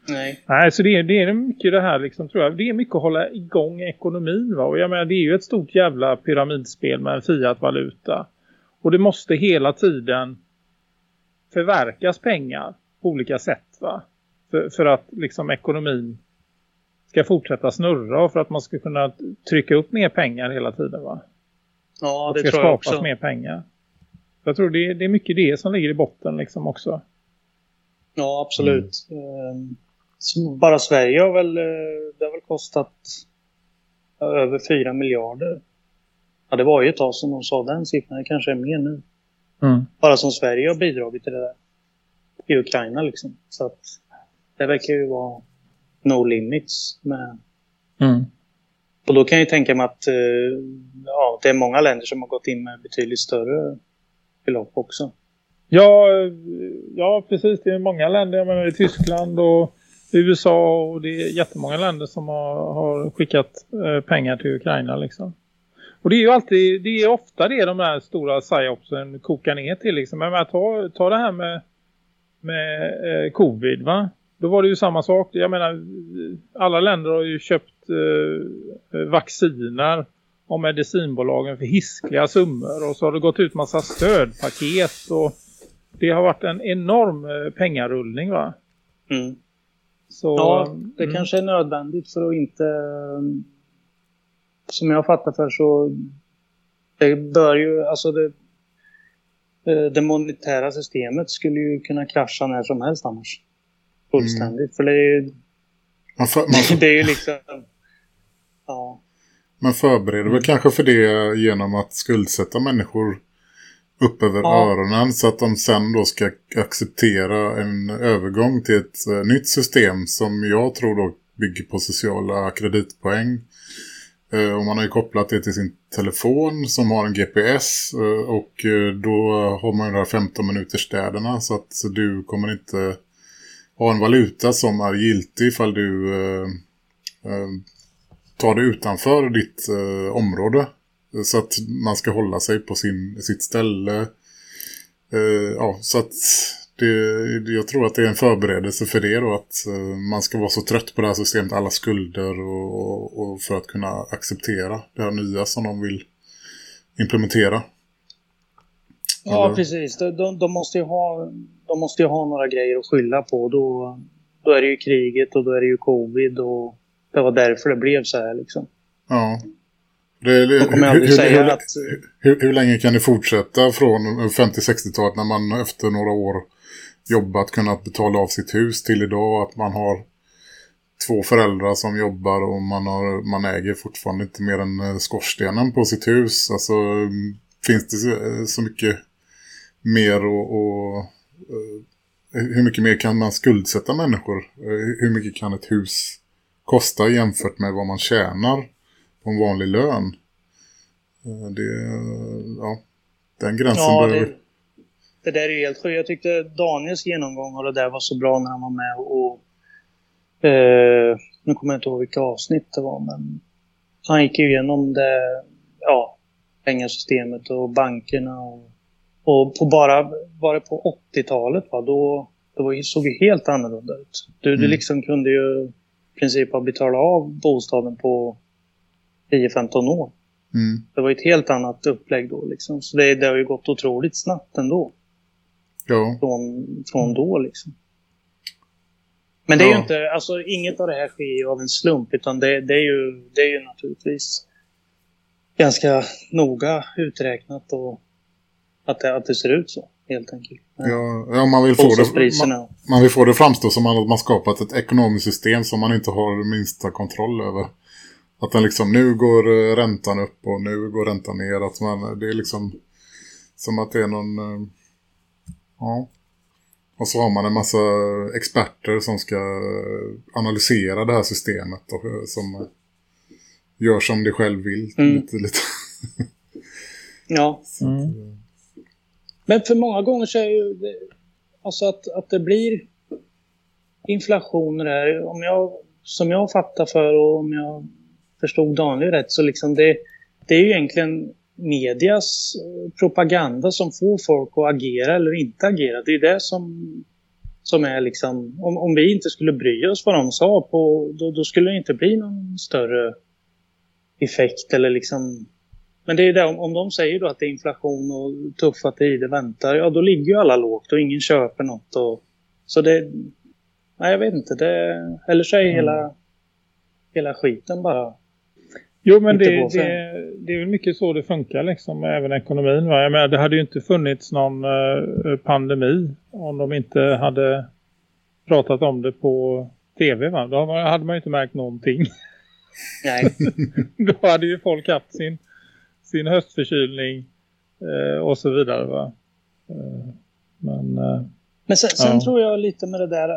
[SPEAKER 5] Nej.
[SPEAKER 4] Nej, så det är, det är mycket det här liksom, tror jag. Det är mycket att hålla igång ekonomin va. Och jag menar, det är ju ett stort jävla pyramidspel med en fiat-valuta. Och det måste hela tiden förverkas pengar på olika sätt va. För, för att liksom ekonomin ska fortsätta snurra och för att man ska kunna trycka upp mer pengar hela tiden va.
[SPEAKER 5] Ja, det
[SPEAKER 4] det
[SPEAKER 5] tror jag
[SPEAKER 4] skapas
[SPEAKER 5] också.
[SPEAKER 4] mer pengar. Jag tror det, är- det är mycket det som ligger i botten liksom också.
[SPEAKER 5] Ja, absolut. Ehm, så Bara Sverige har väl, eh, det har väl kostat över 4 miljarder. Ja, det var ju ett tag som de sa den siffran. Det kanske är mer nu.
[SPEAKER 4] Mm.
[SPEAKER 5] Bara som Sverige har bidragit till det där. I Ukraina liksom. Så att det verkar ju vara no limits med.
[SPEAKER 4] Mm.
[SPEAKER 5] Och då kan jag ju tänka mig att eh, ja, det är många länder som har gått in med betydligt större belopp också.
[SPEAKER 4] Ja, eh, ja, precis. Det är många länder. Jag menar, är Tyskland och USA och det är jättemånga länder som har, har skickat eh, pengar till Ukraina liksom. Och det är ju alltid, det är ofta det de här stora psyopsen kokar ner till liksom. Men ta, ta det här med, med eh, covid va? Då var det ju samma sak. Jag menar, alla länder har ju köpt eh, eh vacciner av medicinbolagen för hiskliga summor. Och så har det gått ut massa stödpaket och det har varit en enorm eh, pengarullning va?
[SPEAKER 5] Mm.
[SPEAKER 4] Så,
[SPEAKER 5] Ja, det
[SPEAKER 4] mm.
[SPEAKER 5] kanske är nödvändigt för att inte... Som jag fattar för så... Det bör ju... Alltså det, eh, det monetära systemet skulle ju kunna krascha när som helst annars. Fullständigt. För det är ju,
[SPEAKER 3] Man, för, man,
[SPEAKER 5] det är ju liksom... Ja.
[SPEAKER 3] man förbereder väl kanske för det genom att skuldsätta människor upp över
[SPEAKER 5] Ja.
[SPEAKER 3] öronen så att de sen då ska acceptera en övergång till ett eh, nytt system som jag tror då bygger på sociala kreditpoäng. Eh, och man har ju kopplat det till sin telefon som har en GPS eh, och eh, då har man ju de här 15 minuters städerna så att du kommer inte ha en valuta som är giltig ifall du eh, eh, tar det utanför ditt område. Så att man ska hålla sig på sin, sitt ställe. Eh, ja, så att det, jag tror att det är en förberedelse för det då. Att eh, man ska vara så trött på det här systemet, alla skulder och, och, och för att kunna acceptera det här nya som de vill implementera.
[SPEAKER 5] Ja,
[SPEAKER 3] Eller?
[SPEAKER 5] precis. De, de, de, måste ju ha, de måste ju ha några grejer att skylla på. Då, då är det ju kriget och då är det ju covid och det var därför det blev så här liksom.
[SPEAKER 3] Ja. Det, det,
[SPEAKER 5] De kommer aldrig
[SPEAKER 3] hur,
[SPEAKER 5] säga
[SPEAKER 3] hur,
[SPEAKER 5] att...
[SPEAKER 3] hur, hur länge kan det fortsätta från 50-60-talet när man efter några år jobbat kunnat betala av sitt hus till idag att man har två föräldrar som jobbar och man, har, man äger fortfarande inte mer än eh, skorstenen på sitt hus. Alltså finns det så, så mycket mer och, och eh, hur mycket mer kan man skuldsätta människor? Eh, Hur mycket kan ett hus kosta jämfört med vad man tjänar på en vanlig lön? Eh, Det, ja, den gränsen
[SPEAKER 5] Ja,
[SPEAKER 3] börjar...
[SPEAKER 5] det, det där är ju helt sjukt. Jag tyckte Daniels genomgång av det där var så bra när han var med och... Eh, nu kommer jag inte ihåg vilka avsnitt det var, men... Han gick igenom det, ja, pengasystemet och bankerna och... Och på bara, bara på 80-talet va, då... Det var, såg ju helt annorlunda ut. Du, mm. du liksom kunde ju i princip ha betalat av bostaden på 10-15 år. Mm. Det var ett helt annat upplägg då liksom. Så det, det har ju gått otroligt snabbt ändå.
[SPEAKER 3] Ja.
[SPEAKER 5] Från, från då liksom. Men det är ja. ju inte, alltså inget av det här sker ju av en slump utan det, det, är, ju, det är ju naturligtvis ganska noga uträknat och att det, att det ser ut så helt enkelt.
[SPEAKER 3] Ja, ja man, vill få det, man, man vill få det framstå som att man skapat ett ekonomiskt system som man inte har minsta kontroll över. Att den liksom, nu går eh, räntan upp och nu går räntan ner. Att man, det är liksom som att det är någon... Eh, ja. Och så har man en massa experter som ska analysera det här systemet och som gör som de själv vill. Mm. Lite, lite.
[SPEAKER 5] ja. Mm. Men för många gånger så är ju det, alltså att, att det blir inflation där, om jag, som jag fattar för och om jag förstod Daniel rätt så liksom det, det är ju egentligen medias eh, propaganda som får folk att agera eller inte agera. Det är det som, som är liksom, om, om vi inte skulle bry oss vad de sa på, då, då skulle det inte bli någon större effekt eller liksom men det är det, om de säger då att det är inflation och tuffa tider väntar, ja då ligger ju alla lågt och ingen köper något. Och, så det, nej jag vet inte, det, eller så är mm. hela, hela skiten bara
[SPEAKER 4] Jo, men det, det, det är väl mycket så det funkar liksom, även ekonomin. Va? Jag menar, det hade ju inte funnits någon uh, pandemi om de inte hade pratat om det på tv. Va? Då hade man ju inte märkt någonting.
[SPEAKER 5] Nej.
[SPEAKER 4] Då hade ju folk haft sin, sin höstförkylning uh, och så vidare. Va? Uh, men,
[SPEAKER 5] men sen, sen ja. tror jag lite med det där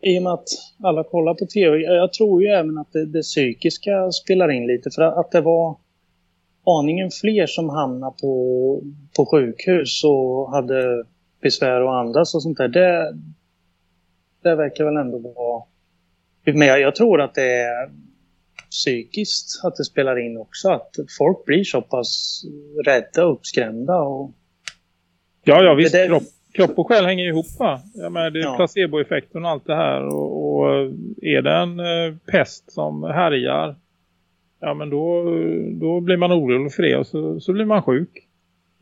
[SPEAKER 5] i och med att alla kollar på tv. Jag tror ju även att det, det psykiska spelar in lite. För att det var aningen fler som hamnade på, på sjukhus och hade besvär och andas och sånt där. Det, det verkar väl ändå vara... Men jag, jag tror att det är psykiskt att det spelar in också. Att folk blir så pass rädda och uppskrämda. Och...
[SPEAKER 4] Ja, ja visst. Det, kropp, och själ hänger ihop va? Jag menar, det är ja. placeboeffekten och allt det här. Och, och är det en eh, pest som härjar ja men då, då blir man orolig för det och så, så blir man sjuk.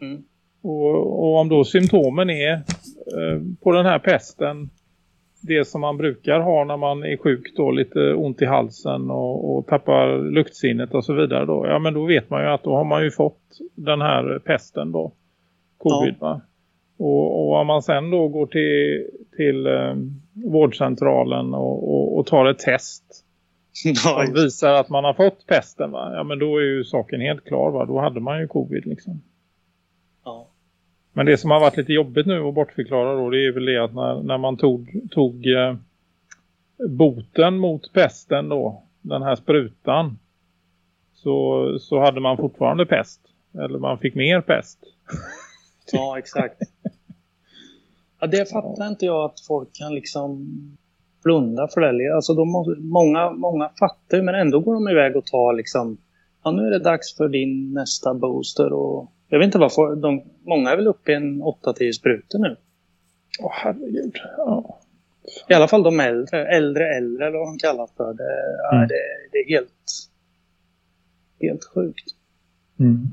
[SPEAKER 4] Mm. Och, och, om då symptomen är eh, på den här pesten det som man brukar ha när man är sjuk då, lite ont i halsen och, och tappar luktsinnet och så vidare då. Ja men då vet man ju att då har man ju fått den här pesten då. Covid ja. va? Och, och, om man sen då går till, till eh, vårdcentralen och, och, och, tar ett test som visar att man har fått pesten va? Ja men då är ju saken helt klar va? Då hade man ju covid liksom.
[SPEAKER 5] Ja.
[SPEAKER 4] Men det som har varit lite jobbigt nu att bortförklara då det är väl det att när, när man tog, tog eh, boten mot pesten då, den här sprutan så, så hade man fortfarande pest. Eller man fick mer pest.
[SPEAKER 5] Ja, exakt. Ja, det fattar inte jag att folk kan liksom blunda för det. Alltså de måste, många, många fattar men ändå går de iväg och tar liksom ja nu är det dags för din nästa booster och jag vet inte varför, de, många är väl uppe i en 8-10 sprutor nu.
[SPEAKER 4] Åh herregud, ja.
[SPEAKER 5] I alla fall de äldre, äldre äldre eller vad de kallas för. Det, mm. ja, det, det, är helt helt sjukt.
[SPEAKER 4] Mm.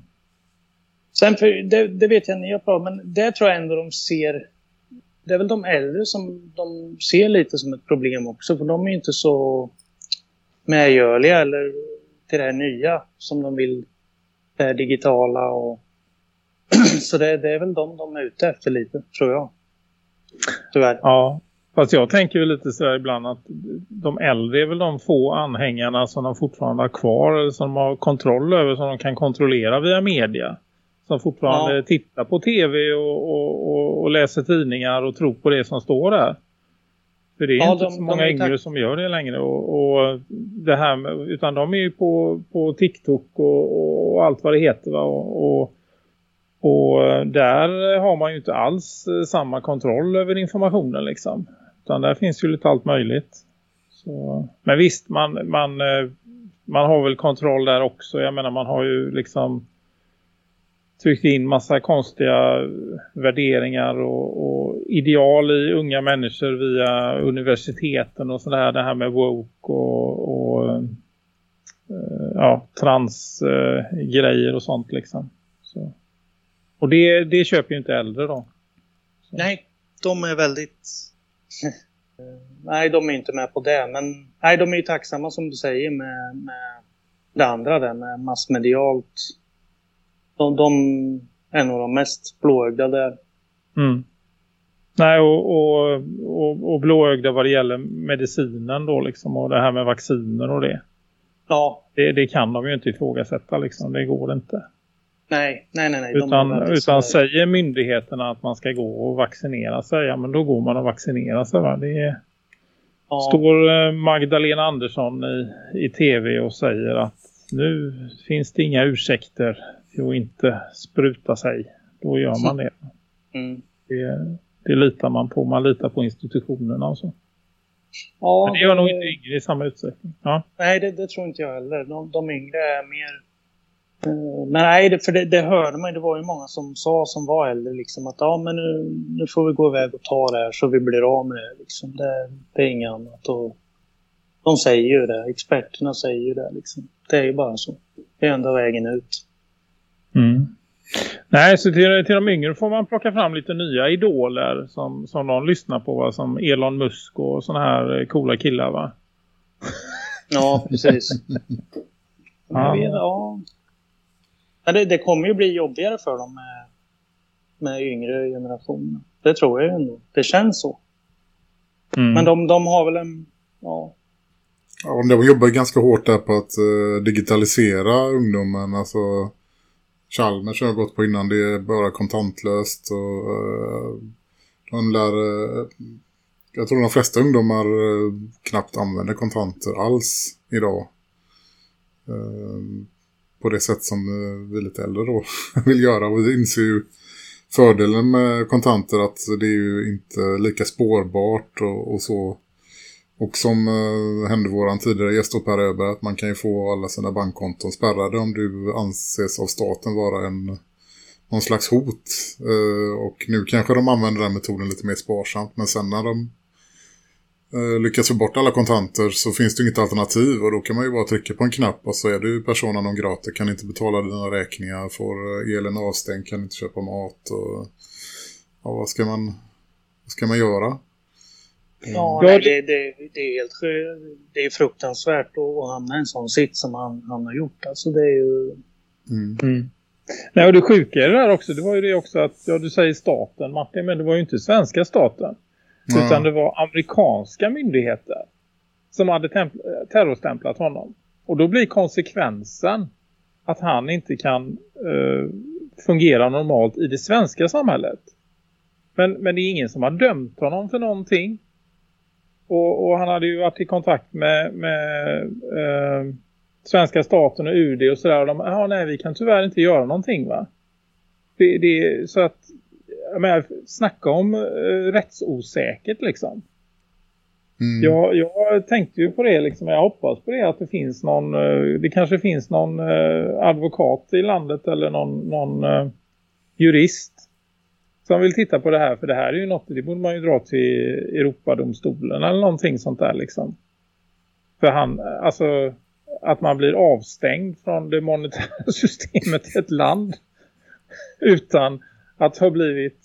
[SPEAKER 5] Sen för, det, det vet jag ni har pratat men det tror jag ändå de ser det är väl de äldre som de ser lite som ett problem också för de är inte så medgörliga eller till det här nya som de vill det här digitala och så det, det, är väl de de är ute efter lite tror jag. Tyvärr.
[SPEAKER 4] Ja, fast jag tänker ju lite sådär ibland att de äldre är väl de få anhängarna som de fortfarande har kvar eller som de har kontroll över som de kan kontrollera via media som fortfarande ja. tittar på tv och, och, och, och, läser tidningar och tror på det som står där. För det är ja, inte de, så många yngre som gör det längre. Och, det här med, utan de är ju på, på TikTok och, allt vad det heter. Va? Och, där har man ju inte alls samma kontroll över informationen liksom. Utan där finns ju lite allt möjligt. Så, men visst, man, man, man har väl kontroll där också. Jag menar man har ju liksom tryckt in massa konstiga värderingar och, och, ideal i unga människor via universiteten och sådär. Det här med woke och, och eh, ja, transgrejer eh, och sånt liksom. Så. Och det, det köper ju inte äldre då.
[SPEAKER 5] Så. Nej, de är väldigt... nej, de är inte med på det. Men nej, de är ju tacksamma som du säger med, med det andra där med massmedialt de, de är nog de mest blåögda där.
[SPEAKER 4] Mm. Nej, och, och, och, och blåögda vad det gäller medicinen då liksom och det här med vacciner och det.
[SPEAKER 5] Ja.
[SPEAKER 4] Det, det kan de ju inte ifrågasätta liksom, det går inte.
[SPEAKER 5] Nej, nej, nej. nej.
[SPEAKER 4] Utan, utan säger myndigheterna att man ska gå och vaccinera sig, ja men då går man och vaccinerar sig va. Det är, ja. står eh, Magdalena Andersson i, i tv och säger att nu finns det inga ursäkter till att inte spruta sig. Då gör man det. Mm. det. Det litar man på. Man litar på institutionerna och så. Ja, Men det gör nog inte yngre i samma utsträckning. Ja.
[SPEAKER 5] Nej, det, det, tror inte jag heller. De, de yngre är mer... Uh, nej, det, för det, det hörde man. Det var ju många som sa som var äldre liksom att ja, men nu, nu får vi gå iväg och ta det här så vi blir av med det. Liksom. Det, det är inget annat. Och de säger ju det. Experterna säger ju det. Liksom. Det är ju bara så. Det är enda vägen ut.
[SPEAKER 4] Mm. Nej, så till, till de yngre får man plocka fram lite nya idoler som, som de lyssnar på. Va? Som Elon Musk och såna här eh, coola killar va?
[SPEAKER 5] Ja, precis. ja. Vet, ja. Det, det kommer ju bli jobbigare för dem med, med yngre generationer. Det tror jag ändå. Det känns så. Mm. Men de, de har väl en... Ja.
[SPEAKER 3] Ja, de jobbar ganska hårt där på att uh, digitalisera ungdomen. Alltså Chalmers har jag gått på innan. Det är bara kontantlöst och uh, de lär, uh, jag tror de flesta ungdomar uh, knappt använder kontanter alls idag. på det sätt som vi lite äldre då vill göra. Och vi inser ju fördelen med kontanter att det är ju inte lika spårbart och, och så och som eh, hände våran tidigare gäst upp här över att man kan ju få alla sina bankkonton spärrade om du anses av staten vara en någon slags hot. Eh, och nu kanske de använder den metoden lite mer sparsamt. Men sen när de eh, lyckas få bort alla kontanter så finns det inget alternativ. Och då kan man ju bara trycka på en knapp och så är du personen om gratis. Kan inte betala dina räkningar, får eh, elen avstängd, kan inte köpa mat. Och, ja, vad ska man, vad ska man göra?
[SPEAKER 5] Ja, nej, det, det, det, är helt det är fruktansvärt att hamna i en sån sitt som han, han har gjort. Alltså det är ju...
[SPEAKER 4] Mm. Mm. Nej, och det sjuka är det där också, det var ju det också att, ja du säger staten Martin, men det var ju inte svenska staten. Mm. Utan det var amerikanska myndigheter som hade terrorstämplat honom. Och då blir konsekvensen att han inte kan uh, fungera normalt i det svenska samhället. Men, men det är ingen som har dömt honom för någonting. Och, och, han hade ju varit i kontakt med, med eh, svenska staten och UD och sådär. Och de, ja nej vi kan tyvärr inte göra någonting va. Det, det, så att, jag menar, snacka om eh, rättsosäkert liksom. Mm. Jag, jag tänkte ju på det liksom, jag hoppas på det att det finns någon, eh, det kanske finns någon eh, advokat i landet eller någon, någon eh, jurist som vill titta på det här. För det här är ju något, det borde man ju dra till Europadomstolen eller någonting sånt där liksom. För han, alltså att man blir avstängd från det monetära systemet i ett land utan att ha blivit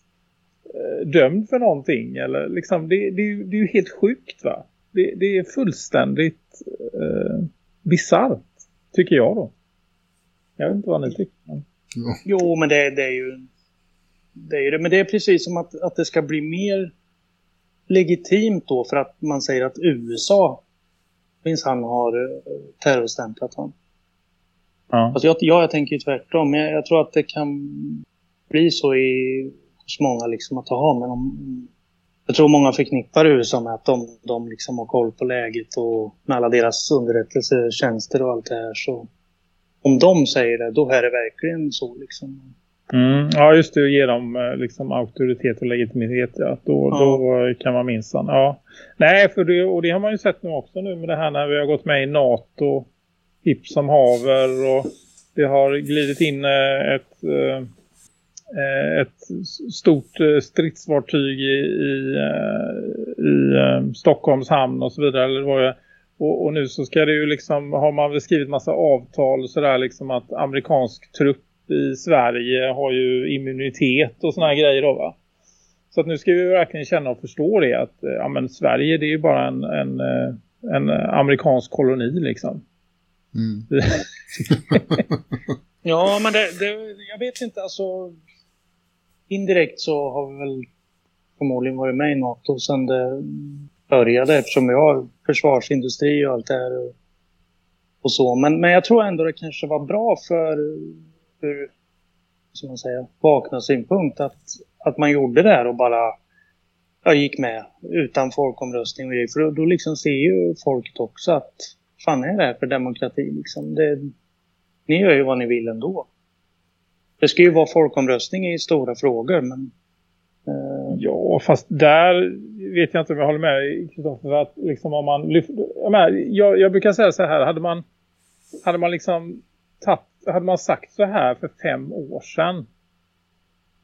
[SPEAKER 4] eh, dömd för någonting. Eller liksom, det, det, det är ju helt sjukt va? Det, det är fullständigt eh, bizarrt, tycker jag då. Jag vet inte vad ni tycker.
[SPEAKER 5] Jo, men det, det är ju det är det. Men det är precis som att, att det ska bli mer legitimt då för att man säger att USA finns han har eh, terrorstämplat honom. Ja. Alltså jag, ja, jag tänker ju tvärtom. Jag, jag tror att det kan bli så i, hos många liksom att ha. Men om, jag tror många förknippar USA med att de, de liksom har koll på läget och med alla deras underrättelsetjänster och allt det här. Så om de säger det, då är det verkligen så liksom.
[SPEAKER 4] Mm, ja just det, ge dem eh, liksom auktoritet och legitimitet. Ja. Då, ja. då kan man minsan. Ja. Nej, för det, och det har man ju sett nu också nu med det här när vi har gått med i NATO. Hipp som haver och det har glidit in eh, ett, eh, eh, ett stort eh, stridsfartyg i, i, eh, i eh, Stockholms hamn och så vidare. Eller var det, och, och, nu så ska det ju liksom, har man väl skrivit massa avtal sådär liksom att amerikansk trupp i Sverige har ju immunitet och såna här grejer då va. Så att nu ska vi verkligen känna och förstå det att ja, men Sverige det är ju bara en, en, en amerikansk koloni liksom. Mm.
[SPEAKER 5] ja, men det, det, jag vet inte, alltså indirekt så har vi väl förmodligen varit med i NATO sedan det började eftersom vi har försvarsindustri och allt det här och, och så. Men, men jag tror ändå det kanske var bra för ur, som man säger, vakna synpunkt att, att man gjorde det här och bara jag gick med utan folkomröstning. För då, då liksom ser ju folket också att fan är det här för demokrati liksom? Det, ni gör ju vad ni vill ändå. Det ska ju vara folkomröstning i stora frågor, men...
[SPEAKER 4] Eh... Ja, fast där vet jag inte om jag håller med Kristoffer. Att liksom om man lyfter, jag, menar, jag, jag, brukar säga så här, hade man, hade man liksom tagit hade man sagt så här för fem år sedan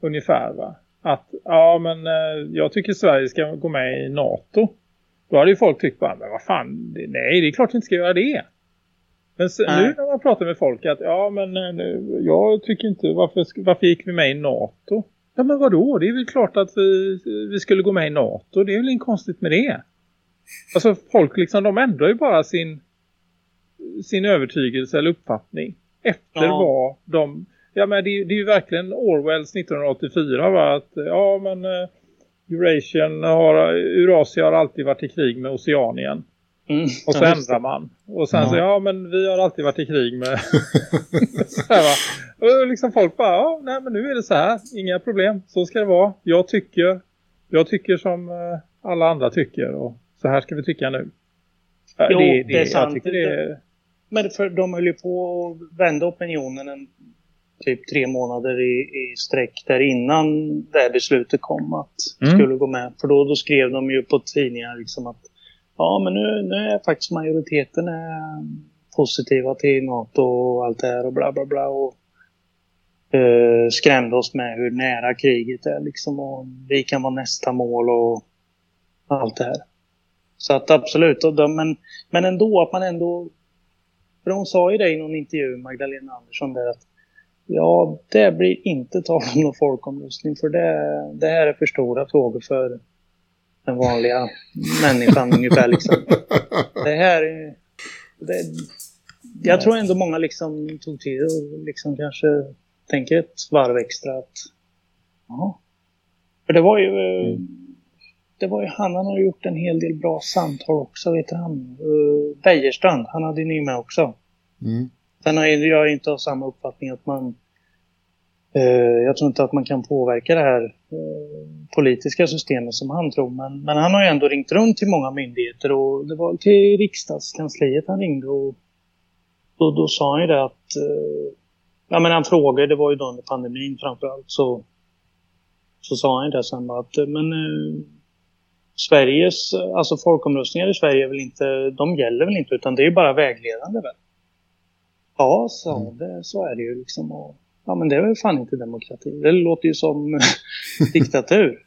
[SPEAKER 4] ungefär va? Att ja men eh, jag tycker Sverige ska gå med i NATO. Då hade ju folk tyckt bara, men vad fan, nej det är klart vi inte ska göra det. Men så, nu när man pratar med folk att ja men eh, nu, jag tycker inte, varför, varför gick vi med i NATO? Ja men vadå, det är väl klart att vi, vi skulle gå med i NATO, det är väl inget konstigt med det. Alltså folk liksom, de ändrar ju bara sin, sin övertygelse eller uppfattning efter ja. vad de, ja men det, det är ju verkligen Orwells 1984 va, att ja men eh, Eurasian har, Eurasia har alltid varit i krig med Oceanien. Mm, och så ja, ändrar man. Och sen ja. så, ja men vi har alltid varit i krig med... så här, va? Och liksom folk bara, ja nej men nu är det så här. Inga problem, så ska det vara. Jag tycker, jag tycker som eh, alla andra tycker. Och så här ska vi tycka nu.
[SPEAKER 5] Jo, det, det, det är sant. Det är... Men för de höll ju på att vända opinionen en, typ tre månader i, i sträck där innan det här beslutet kom att mm. skulle gå med. För då, då skrev de ju på tidningar liksom att ja men nu, nu är faktiskt majoriteten är positiva till NATO och allt det här och bla bla bla och uh, skrämde oss med hur nära kriget är liksom och vi kan vara nästa mål och allt det här. Så att absolut, men, men ändå att man ändå för hon sa ju det i någon intervju, Magdalena Andersson, där att ja, det blir inte tal om någon folkomröstning för det, det här är för stora frågor för den vanliga människan ungefär liksom. Det här det, jag tror ändå många liksom tog tid och liksom kanske tänker ett varv extra att ja. För det var ju mm. Det var ju han, han har gjort en hel del bra samtal också, vet han. Uh, Bejerstrand, han hade ni med också. Mm. Sen har jag inte av samma uppfattning att man Eh, jag tror inte att man kan påverka det här eh, politiska systemet som han tror. Men, men, han har ju ändå ringt runt till många myndigheter och det var till riksdagskansliet han ringde och då, då sa han ju det att eh, ja men han frågade, det var ju då under pandemin framförallt så så sa han ju det sen att men Sveriges, alltså folkomröstningar i Sverige är väl inte, de gäller väl inte utan det är bara vägledande väl? Ja, så, mm. det, så är det ju liksom. Och, Ja men det är väl fan inte demokrati. Det låter ju som diktatur.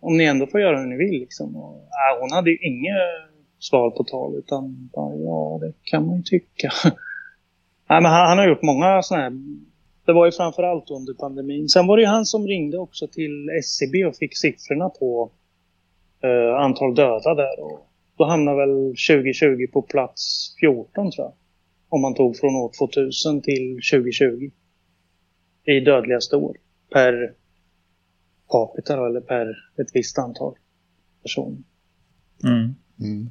[SPEAKER 5] Om ni ändå får göra hur ni vill liksom. Och, äh, hon hade ju inget svar på tal utan bara, ja det kan man ju tycka. Nej, men han, han, har gjort många sådana här. Det var ju framförallt under pandemin. Sen var det ju han som ringde också till SCB e och fick siffrorna på uh, antal döda där. Och då hamnade väl 2020 på plats 14 tror jag. Om man tog från år 2000 till 2020 i dödligaste år per capita då, eller per ett visst antal personer.
[SPEAKER 4] Mm. Mm.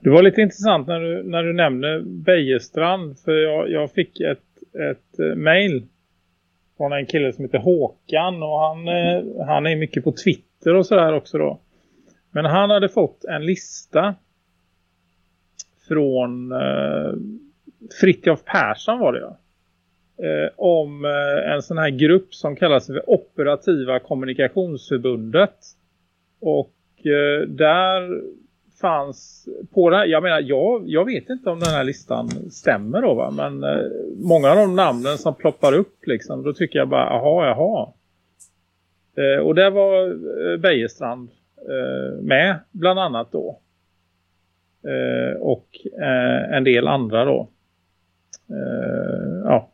[SPEAKER 4] Det var lite intressant när du, när du nämnde Bejestrand för jag, jag fick ett, ett uh, mail från en kille som heter Håkan och han, uh, han är mycket på Twitter och sådär också då. Men han hade fått en lista från eh, Fritjof Persson var det ja eh, om eh, en sån här grupp som kallas för Operativa kommunikationsförbundet. Och eh, där fanns på det här. jag menar jag, jag vet inte om den här listan stämmer då va, men eh, många av de namnen som ploppar upp liksom, då tycker jag bara, aha, jaha. Eh, och det var eh, Bejestrand Eh, med bland annat då. Eh, och eh, en del andra då. Ja,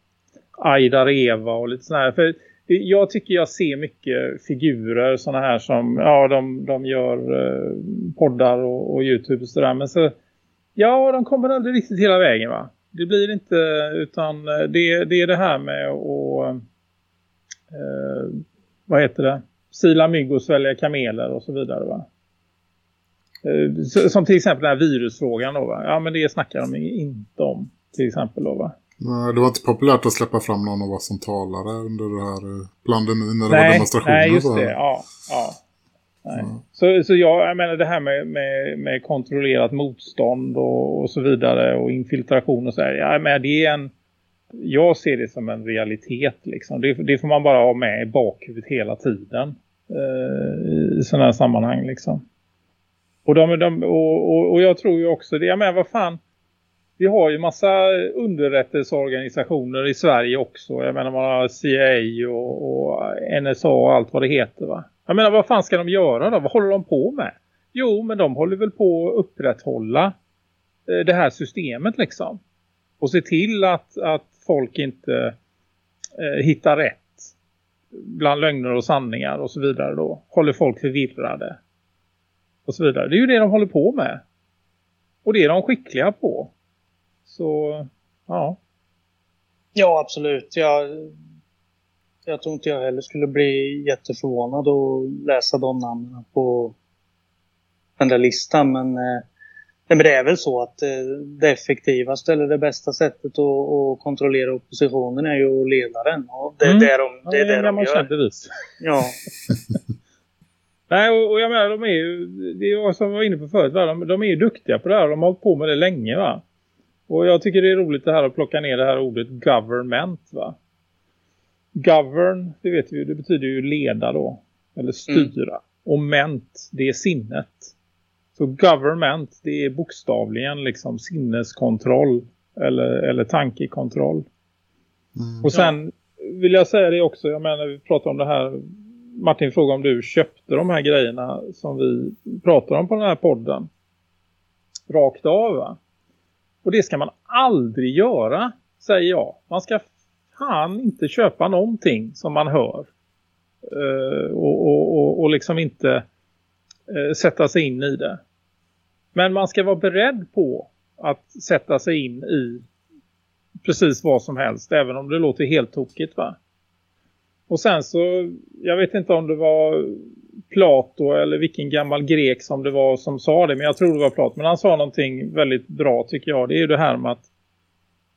[SPEAKER 4] Aida Reva och lite sådär. För jag tycker jag ser mycket figurer sådana här som, ja de, de gör poddar och, och Youtube och sådär. Men så, ja de kommer aldrig riktigt hela vägen va. Det blir inte, utan det, det är det här med att, eh, vad heter det? Sila mygg och svälja kameler och så vidare va. Eh, som till exempel den här virusfrågan då va. Ja men det snackar de inte om till exempel då va.
[SPEAKER 3] Nej, det var inte populärt att släppa fram någon av oss som talare under det här eh, pandemin när det nej, var demonstrationer.
[SPEAKER 4] Nej, just det. Ja, ja. Nej. Mm. Så, så jag, jag menar det här med, med, med kontrollerat motstånd och, och så vidare och infiltration och så här. Ja, men det är en, jag ser det som en realitet liksom. Det, det får man bara ha med i bakhuvudet hela tiden eh, i sådana här sammanhang liksom. Och, de, de, och, och, och jag tror ju också det, jag menar vad fan vi har ju massa underrättelseorganisationer i Sverige också. Jag menar man har CIA och, och, NSA och allt vad det heter va. Jag menar vad fan ska de göra då? Vad håller de på med? Jo men de håller väl på att upprätthålla eh, det här systemet liksom. Och se till att, att folk inte eh, hittar rätt bland lögner och sanningar och så vidare då. Håller folk förvirrade. Och så vidare. Det är ju det de håller på med. Och det är de skickliga på. Så, ja.
[SPEAKER 5] Ja, absolut. Jag, jag tror inte jag heller skulle bli jätteförvånad att läsa de namnen på den där listan. Men, eh, men det är väl så att eh, det effektivaste eller det bästa sättet att, att kontrollera oppositionen är ju att leda den. Och det, mm. det är de, det, är det de gör. Ja.
[SPEAKER 4] Nej, och, och, jag menar, de är ju, det är jag som var inne på förut, va? De, de är ju duktiga på det här. De har hållit på med det länge va. Och jag tycker det är roligt det här att plocka ner det här ordet government va. Govern, det vet vi ju, det betyder ju leda då. Eller styra. Mm. Och ment, det är sinnet. Så government, det är bokstavligen liksom sinneskontroll. Eller, eller tankekontroll. Mm. Och sen vill jag säga det också, jag menar vi pratar om det här. Martin frågade om du köpte de här grejerna som vi pratar om på den här podden. Rakt av va? Och det ska man aldrig göra, säger jag. Man ska fan inte köpa någonting som man hör. Uh, och, och, och, och, liksom inte uh, sätta sig in i det. Men man ska vara beredd på att sätta sig in i precis vad som helst. Även om det låter helt tokigt va. Och sen så, jag vet inte om det var Plato eller vilken gammal grek som det var som sa det. Men jag tror det var Plato. Men han sa någonting väldigt bra tycker jag. Det är ju det här med att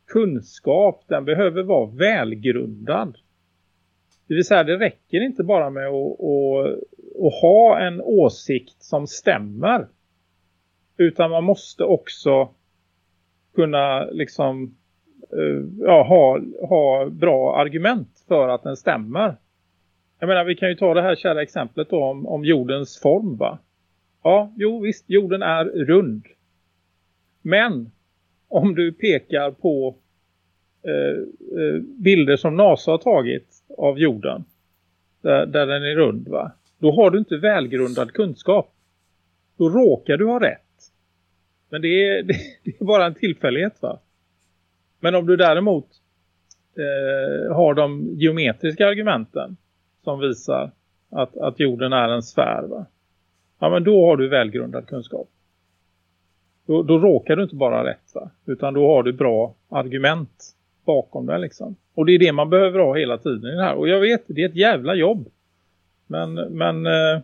[SPEAKER 4] kunskap den behöver vara välgrundad. Det vill säga det räcker inte bara med att, att, att ha en åsikt som stämmer. Utan man måste också kunna liksom uh, ja, ha, ha bra argument för att den stämmer. Jag menar, vi kan ju ta det här kära exemplet då om, om jordens form va? Ja, jo visst, jorden är rund. Men om du pekar på eh, eh, bilder som NASA har tagit av jorden där, där den är rund va? Då har du inte välgrundad kunskap. Då råkar du ha rätt. Men det är, det, det är bara en tillfällighet va? Men om du däremot eh, har de geometriska argumenten som visar att, att jorden är en sfär va? Ja men då har du välgrundad kunskap. Då, då råkar du inte bara rätt va? Utan då har du bra argument bakom det liksom. Och det är det man behöver ha hela tiden i det här. Och jag vet, det är ett jävla jobb. Men, men eh,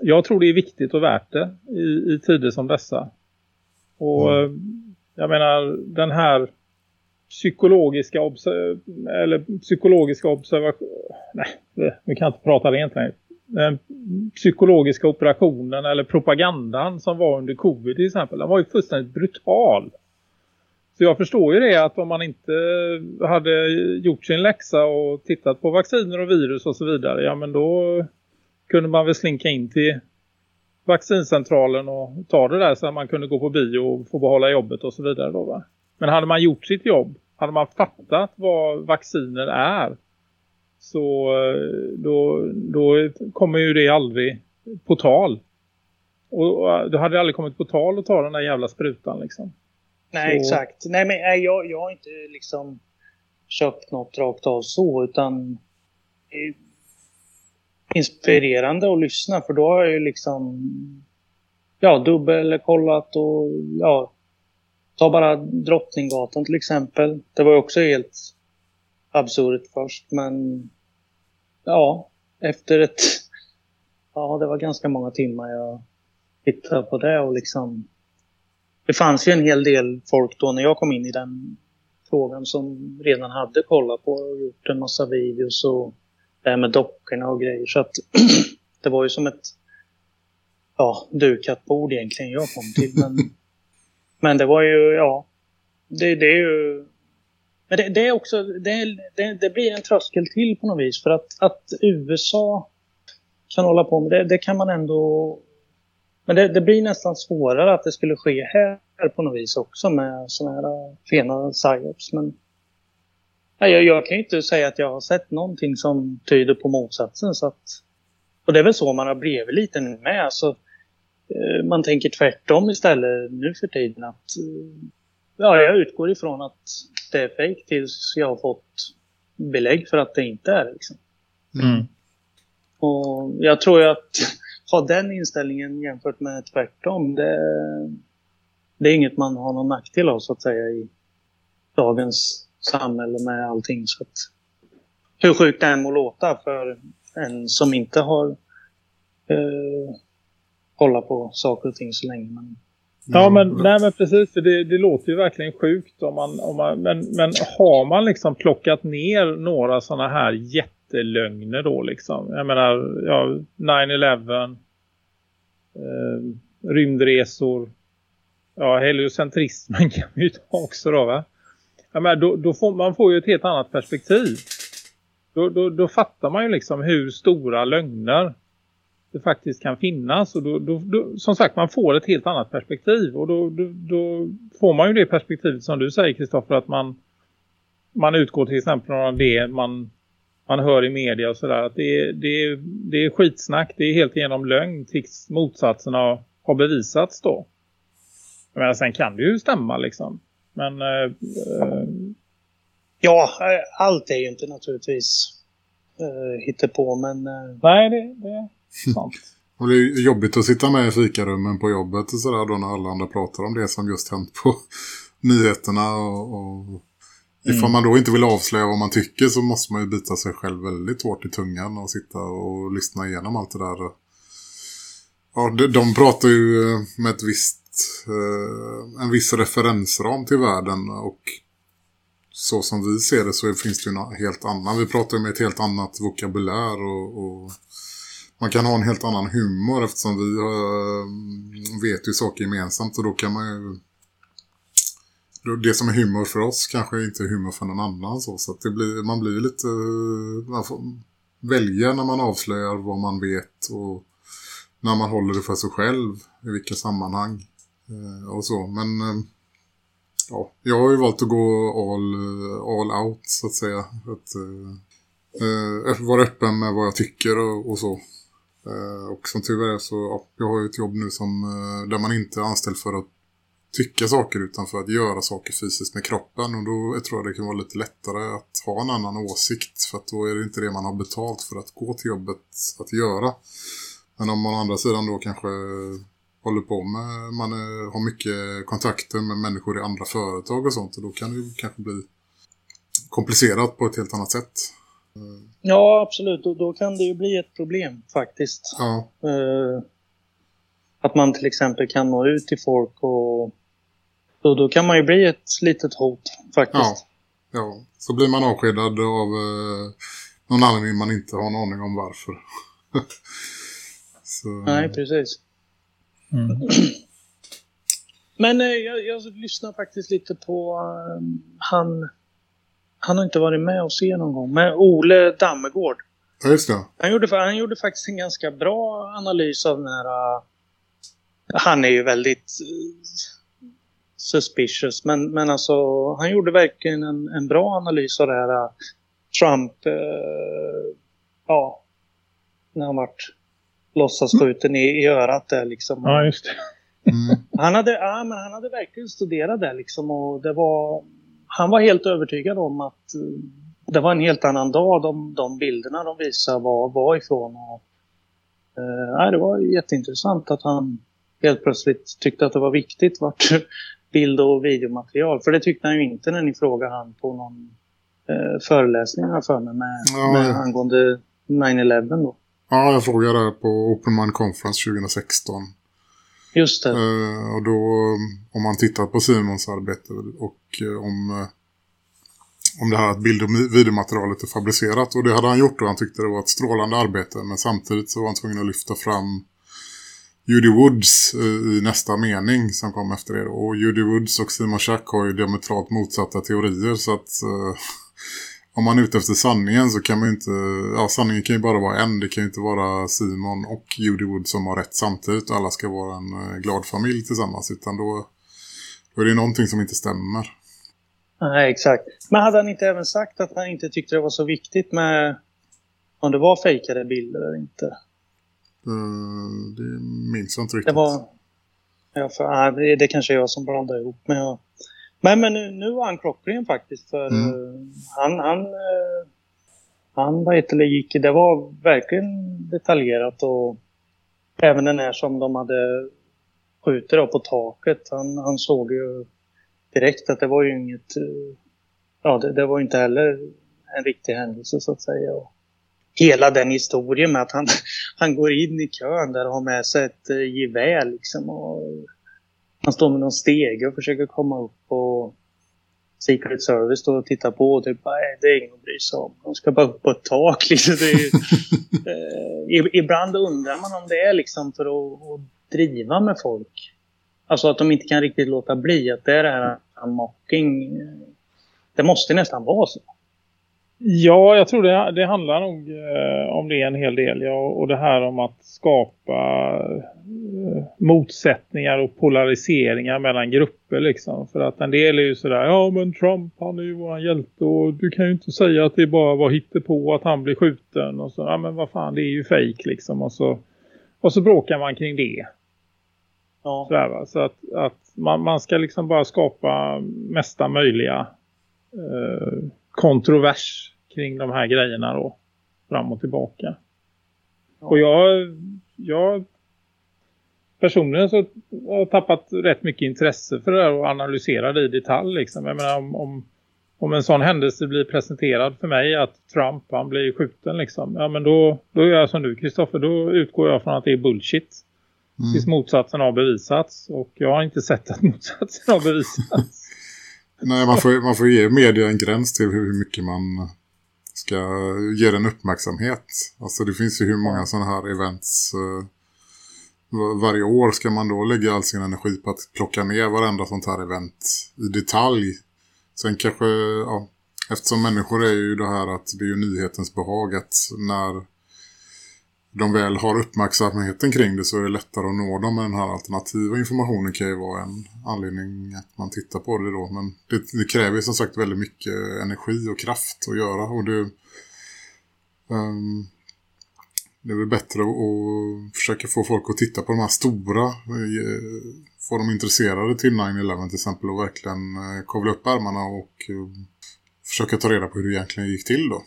[SPEAKER 4] jag tror det är viktigt och värt det i, i tider som dessa. Och mm. eh, jag menar den här psykologiska, eller psykologiska observation nej, vi kan inte prata rent längre. Den psykologiska operationen eller propagandan som var under covid till exempel, den var ju fullständigt brutal. Så jag förstår ju det att om man inte hade gjort sin läxa och tittat på vacciner och virus och så vidare, ja men då kunde man väl slinka in till vaccincentralen och ta det där så att man kunde gå på bio och få behålla jobbet och så vidare då va. Men hade man gjort sitt jobb, hade man fattat vad vacciner är så eh, då, då kommer ju det aldrig på tal. Och då hade det aldrig kommit på tal att ta den där jävla sprutan liksom.
[SPEAKER 5] Nej, så... exakt. Nej, men nej, jag, jag har inte liksom köpt något rakt av så utan inspirerande att lyssna för då har jag ju liksom ja, dubbelkollat och ja, ta bara Drottninggatan till exempel. Det var ju också helt absurt först men ja, efter ett ja, det var ganska många timmar jag tittade på det och liksom det fanns ju en hel del folk då när jag kom in i den frågan som redan hade kollat på och gjort en massa videos och det här med dockorna och grejer. Så att det var ju som ett ja, dukat bord egentligen jag kom till. Men, men det var ju, ja, det, det är ju men det, det är också, det, det, det, blir en tröskel till på något vis. För att, att USA kan hålla på med det, det kan man ändå... Men det, blir nästan svårare att det skulle ske här på något vis också med sådana här fena psyops. Men Nej, jag, jag kan ju inte säga att jag har sett någonting som tyder på motsatsen. Så att, och det är väl så man har blivit lite nu med. Alltså, eh, man tänker tvärtom istället nu för tiden. Att, eh, ja, jag utgår ifrån att det är fejk tills jag har fått belägg för att det inte är. Liksom. Mm. Och jag tror ju att ha den inställningen jämfört med tvärtom, det, det är inget man har någon nackdel av så att säga i dagens samhälle med allting. Så att, hur sjukt det än må låta för en som inte har eh, kollat på saker och ting så länge. Men...
[SPEAKER 4] Ja, men, nej, men precis. Det, det låter ju verkligen sjukt. Om man, om man, men, men har man liksom plockat ner några sådana här jättelögner då liksom? Jag menar, ja, 9-11, eh, rymdresor, ja, heliocentrismen kan vi ju ta också då va? Ja, men då, då får, man får ju ett helt annat perspektiv. Då, då, då fattar man ju liksom hur stora lögner det faktiskt kan finnas. Och då, då, då, som sagt, man får ett helt annat perspektiv. Och då, då, då får man ju det perspektivet som du säger Kristoffer att man, man utgår till exempel från det man, man hör i media och sådär. Att det, det, det är skitsnack, det är helt igenom lögn tills motsatserna har, har bevisats då. Jag menar, sen kan det ju stämma liksom. Men... Eh, eh,
[SPEAKER 5] ja, allt är ju inte naturligtvis eh, hittar på men... Eh...
[SPEAKER 4] Nej, det, det är sant.
[SPEAKER 3] Och det är jobbigt att sitta med i fikarummen på jobbet och sådär då när alla andra pratar om det som just hänt på nyheterna och, och ifall mm. man då inte vill avslöja vad man tycker så måste man ju bita sig själv väldigt hårt i tungan och sitta och lyssna igenom allt det där. Ja, de, de pratar ju med ett visst eh, Eh, en viss referensram till världen och så som vi ser det så finns det ju en helt annan. Vi pratar ju med ett helt annat vokabulär och, och man kan ha en helt annan humor eftersom vi eh, vet ju saker gemensamt och då kan man ju det som är humor för oss kanske inte är humor för någon annan så, så det blir, man blir lite eh, man får välja när man avslöjar vad man vet och när man håller det för sig själv i vilka sammanhang Eh, och så. Men eh, ja, jag har ju valt att gå all, eh, all out så att säga. Att, eh, eh vara öppen med vad jag tycker och, och så. Eh, och som tur är så ja, jag har ju ett jobb nu som, där man inte är anställd för att tycka saker utan för att göra saker fysiskt med kroppen. Och då jag tror jag det kan vara lite lättare att ha en annan åsikt. För att då är det inte det man har betalt för att gå till jobbet att göra. Men om man å andra sidan då kanske håller på med, man är, har mycket kontakter med människor i andra företag och sånt och då kan det ju kanske bli komplicerat på ett helt annat sätt.
[SPEAKER 5] Ja, absolut. Då, då kan det ju bli ett problem faktiskt. Ja. Uh, att man till exempel kan nå ut till folk och då, då kan man ju bli ett litet hot faktiskt.
[SPEAKER 3] Ja, ja. så blir man avskedad av uh, någon anledning man inte har en aning om varför.
[SPEAKER 5] så, Nej, precis. Mm. Men eh, jag, jag lyssnar faktiskt lite på um, han han har inte varit med och se någon gång. Men Ole Dammegård.
[SPEAKER 3] Ja, just det.
[SPEAKER 5] Han gjorde, han gjorde faktiskt en ganska bra analys av den här han är ju väldigt suspicious. Men, men alltså, han gjorde verkligen en, en bra analys av det här uh, Trump. Uh, ja, när han vart låtsasskjuten i, i örat där liksom.
[SPEAKER 4] Ja, just det.
[SPEAKER 5] Mm. Han, hade, ja, men han hade verkligen studerat det liksom och det var... Han var helt övertygad om att uh, det var en helt annan dag. De, de bilderna de visade var, var ifrån. Och, uh, det var jätteintressant att han helt plötsligt tyckte att det var viktigt vart bild och videomaterial. För det tyckte han ju inte när ni frågade han på någon eh, föreläsning för mig med, ja, med angående 9-11 då.
[SPEAKER 3] Ja, jag frågade på Open Mind Conference 2016.
[SPEAKER 5] Just det.
[SPEAKER 3] Eh, och då, om man tittar på Simons arbete och eh, om, eh, om det här att bild- och videomaterialet är fabricerat. Och det hade han gjort och han tyckte det var ett strålande arbete. Men samtidigt så var han tvungen att lyfta fram Judy Woods eh, i nästa mening som kom efter det. Och Judy Woods och Simon Schack har ju diametralt motsatta teorier så att eh, om man är ute efter sanningen så kan man ju inte, ja sanningen kan ju bara vara en. Det kan ju inte vara Simon och Judy Woods som har rätt samtidigt alla ska vara en eh, glad familj tillsammans utan då, då är det någonting som inte stämmer.
[SPEAKER 5] Nej, exakt. Men hade han inte även sagt att han inte tyckte det var så viktigt med om det var fejkade bilder eller inte?
[SPEAKER 3] Uh, det minns jag inte riktigt.
[SPEAKER 5] Det var... Ja, för, det, det kanske är jag som blandar ihop. Men, jag, men, men nu, nu var han klockren faktiskt. För mm. uh, han, han, uh, han vad heter det, gick, det var verkligen detaljerat. Och även den här som de hade skjutit på taket. Han, han såg ju direkt att det var ju inget... Ja, det, det var inte heller en riktig händelse så att säga. Och, hela den historien med att han, han går in i kön där och har med sig ett gevär liksom. Och han står med någon stege och försöker komma upp och Secret Service står och tittar på och typ nej, det är ingen att bry sig om. De ska bara upp på ett tak liksom. Är, eh, ibland undrar man om det är liksom för att, att, driva med folk. Alltså att de inte kan riktigt låta bli att det är det här mocking. Det måste nästan vara så.
[SPEAKER 4] Ja, jag tror det, det handlar nog eh, om det en hel del. Ja, och det här om att skapa eh, motsättningar och polariseringar mellan grupper liksom. För att en del är ju sådär, ja men Trump han är ju våran hjälte och du kan ju inte säga att det bara var på att han blir skjuten. Och så, ja men vad fan det är ju fejk liksom. Och så, och så bråkar man kring det. Ja. Sådär, Så att, att man, man ska liksom bara skapa mesta möjliga eh, kontrovers kring de här grejerna då. Fram och tillbaka. Ja. Och jag, jag personligen så har jag tappat rätt mycket intresse för det här och analysera det i detalj liksom. Jag menar om, om, om en sån händelse blir presenterad för mig att Trump han blir skjuten liksom. Ja men då, då gör jag som du Kristoffer. Då utgår jag från att det är bullshit. Mm. Tills motsatsen har bevisats. Och jag har inte sett att motsatsen har bevisats.
[SPEAKER 3] Nej, man får, man får ge media en gräns till hur mycket man ska ge den uppmärksamhet. Alltså det finns ju hur många sådana här events uh, varje år ska man då lägga all sin energi på att plocka ner varenda sånt här event i detalj. Sen kanske, ja, eftersom människor är ju det här att det är ju nyhetens behag att när de väl har uppmärksamheten kring det så är det lättare att nå dem med den här alternativa informationen kan ju vara en anledning att man tittar på det då. Men det, det kräver som sagt väldigt mycket energi och kraft att göra och det, um, det är väl bättre att försöka få folk att titta på de här stora, eh, få dem intresserade till 9-11 till exempel och verkligen eh, kavla upp ärmarna och eh, försöka ta reda på hur det egentligen gick till då.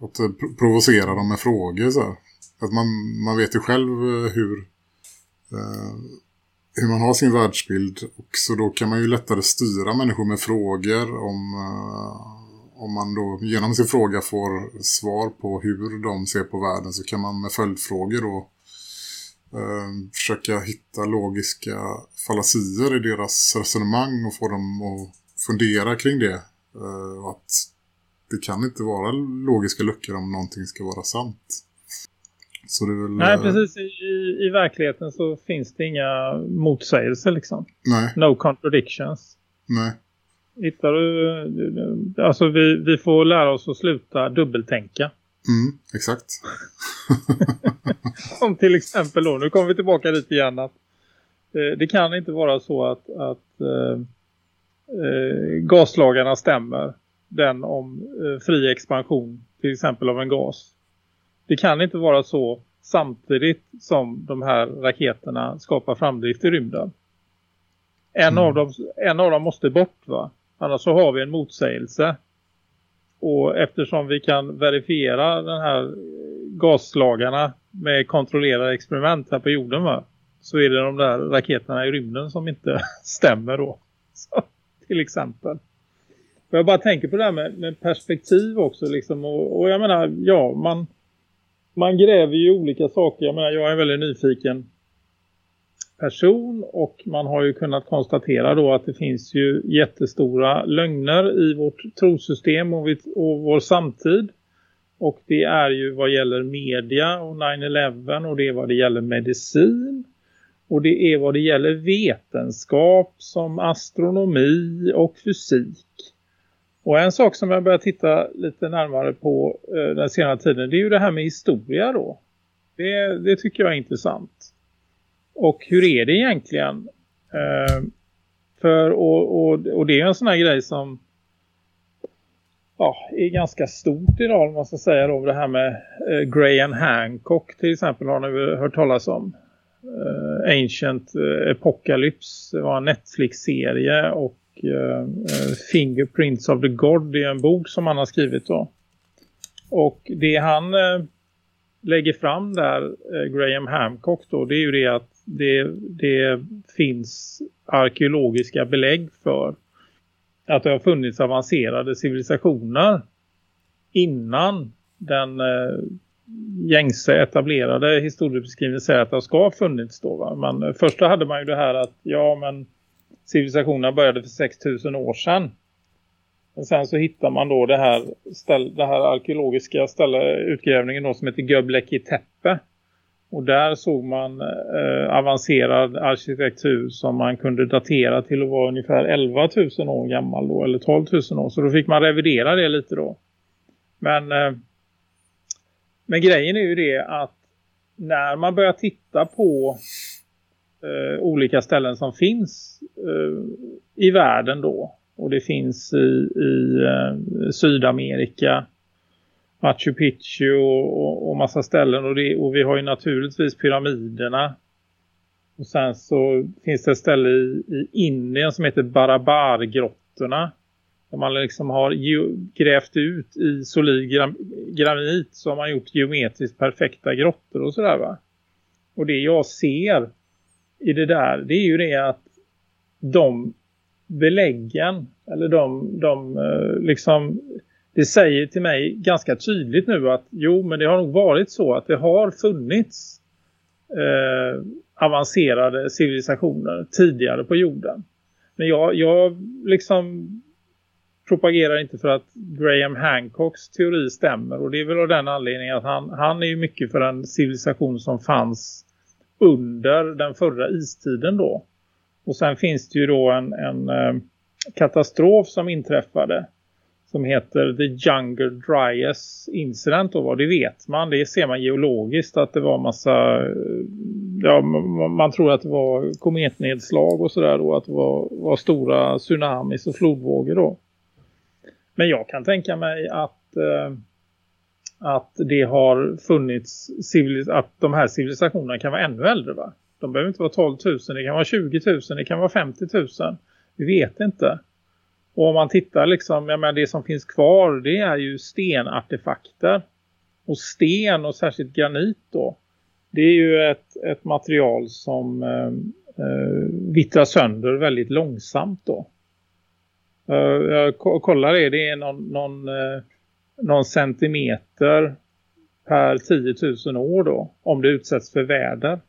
[SPEAKER 3] Att provocera dem med frågor så här. Att man, man vet ju själv eh, hur, eh, hur man har sin världsbild. Och så då kan man ju lättare styra människor med frågor om, eh, om man då genom sin fråga får svar på hur de ser på världen så kan man med följdfrågor då eh, försöka hitta logiska fallasier i deras resonemang och få dem att fundera kring det. Eh, att det kan inte vara logiska luckor om någonting ska vara sant.
[SPEAKER 4] Så det är väl, Nej, eh, precis. I, I verkligheten så finns det inga motsägelser liksom.
[SPEAKER 3] Nej.
[SPEAKER 4] No contradictions.
[SPEAKER 3] Nej.
[SPEAKER 4] Hittar du... Alltså vi, vi får lära oss att sluta dubbeltänka.
[SPEAKER 3] Mm, exakt.
[SPEAKER 4] Som till exempel då, nu kommer vi tillbaka lite igen att Eh, det kan inte vara så att, att eh, eh, gaslagarna stämmer. Den om eh, fri expansion till exempel av en gas. Det kan inte vara så samtidigt som de här raketerna skapar framdrift i rymden. En, mm. av, dem, en av dem måste bort va? Annars så har vi en motsägelse. Och eftersom vi kan verifiera den här gaslagarna med kontrollerade experiment här på jorden va? Så är det de där raketerna i rymden som inte stämmer då. Så, till exempel. Jag bara tänker på det här med, med perspektiv också liksom. Och, och, jag menar, ja man, man gräver ju olika saker. Jag menar, jag är en väldigt nyfiken person och man har ju kunnat konstatera då att det finns ju jättestora lögner i vårt trosystem och, och vår samtid. Och det är ju vad gäller media och 9-11 och det är vad det gäller medicin. Och det är vad det gäller vetenskap som astronomi och fysik. Och en sak som jag börjar titta lite närmare på eh, den senare tiden det är ju det här med historia då. Det, det tycker jag är intressant. Och hur är det egentligen? Eh, för och, och, och det är en sån här grej som ja, är ganska stort idag om man ska säga då, det här med eh, Graham Hancock till exempel har ni hört talas om. Eh, Ancient eh, Apocalypse det var en Netflix-serie och Eh, eh, Fingerprints of the God det är en bok som han har skrivit då. Och det han eh, lägger fram där, Graham Hancock då, det är ju det att det, det finns arkeologiska belägg för att det har funnits avancerade civilisationer innan den eh, gängse etablerade historiebeskrivningen säger att det ska ha funnits då. Va? Men först hade man ju det här att ja men civilisationerna började för 6000 år sedan. Men sen så hittar man då det här, ställ, det här arkeologiska ställe, utgrävningen då som heter Göbleki Teppe. Och där såg man eh, avancerad arkitektur som man kunde datera till att vara ungefär 11 000 år gammal då, eller 12 000 år. Så då fick man revidera det lite då. Men, eh, men grejen är ju det att när man börjar titta på eh, olika ställen som finns eh, i världen då. Och det finns i, i eh, Sydamerika Machu Picchu och, och, och massa ställen. Och, det, och vi har ju naturligtvis pyramiderna. Och sen så finns det ett ställe i, i Indien som heter Barabargrottorna. Där man liksom har grävt ut i solid granit så har man gjort geometriskt perfekta grottor och sådär va. Och det jag ser i det där det är ju det att de beläggen eller de, de eh, liksom det säger till mig ganska tydligt nu att jo men det har nog varit så att det har funnits eh, avancerade civilisationer tidigare på jorden. Men jag, jag liksom propagerar inte för att Graham Hancocks teori stämmer och det är väl av den anledningen att han, han är ju mycket för en civilisation som fanns under den förra istiden då. Och sen finns det ju då en, en eh, katastrof som inträffade som heter The Younger Dryas Incident och vad det vet man. Det ser man geologiskt att det var massa eh, ja, man tror att det var kometnedslag och sådär då att det var, var stora tsunamis och flodvågor då. Men jag kan tänka mig att eh, att det har funnits att de här civilisationerna kan vara ännu äldre va? De behöver inte vara 12 000, det kan vara 20 000, det kan vara 50 000. Vi vet inte. Och om man tittar liksom, jag menar det som finns kvar det är ju stenartefakter. Och sten och särskilt granit då. Det är ju ett, ett material som eh, eh vittrar sönder väldigt långsamt då. Uh, jag kollar det, det är någon, någon, eh, någon centimeter per 10 000 år då. Om det utsätts för väder.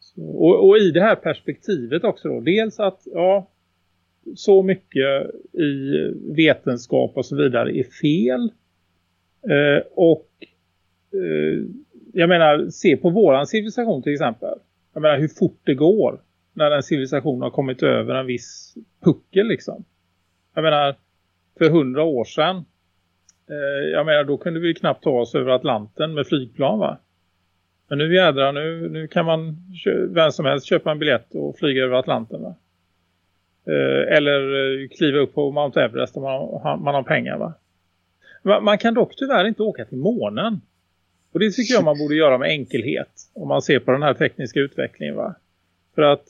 [SPEAKER 4] Så, och, och, i det här perspektivet också då. Dels att ja, så mycket i vetenskap och så vidare är fel. Eh, och eh, jag menar, se på våran civilisation till exempel. Jag menar hur fort det går när en civilisation har kommit över en viss puckel liksom. Jag menar, för hundra år sedan, eh, jag menar då kunde vi knappt ta oss över Atlanten med flygplan va? Men nu jädrar, nu, nu kan man vem som helst köpa en biljett och flyga över Atlanten va? Eh, eller eh, kliva upp på Mount Everest om man, man har pengar va? Man kan dock tyvärr inte åka till månen. Och det tycker jag man borde göra med enkelhet. Om man ser på den här tekniska utvecklingen va. För att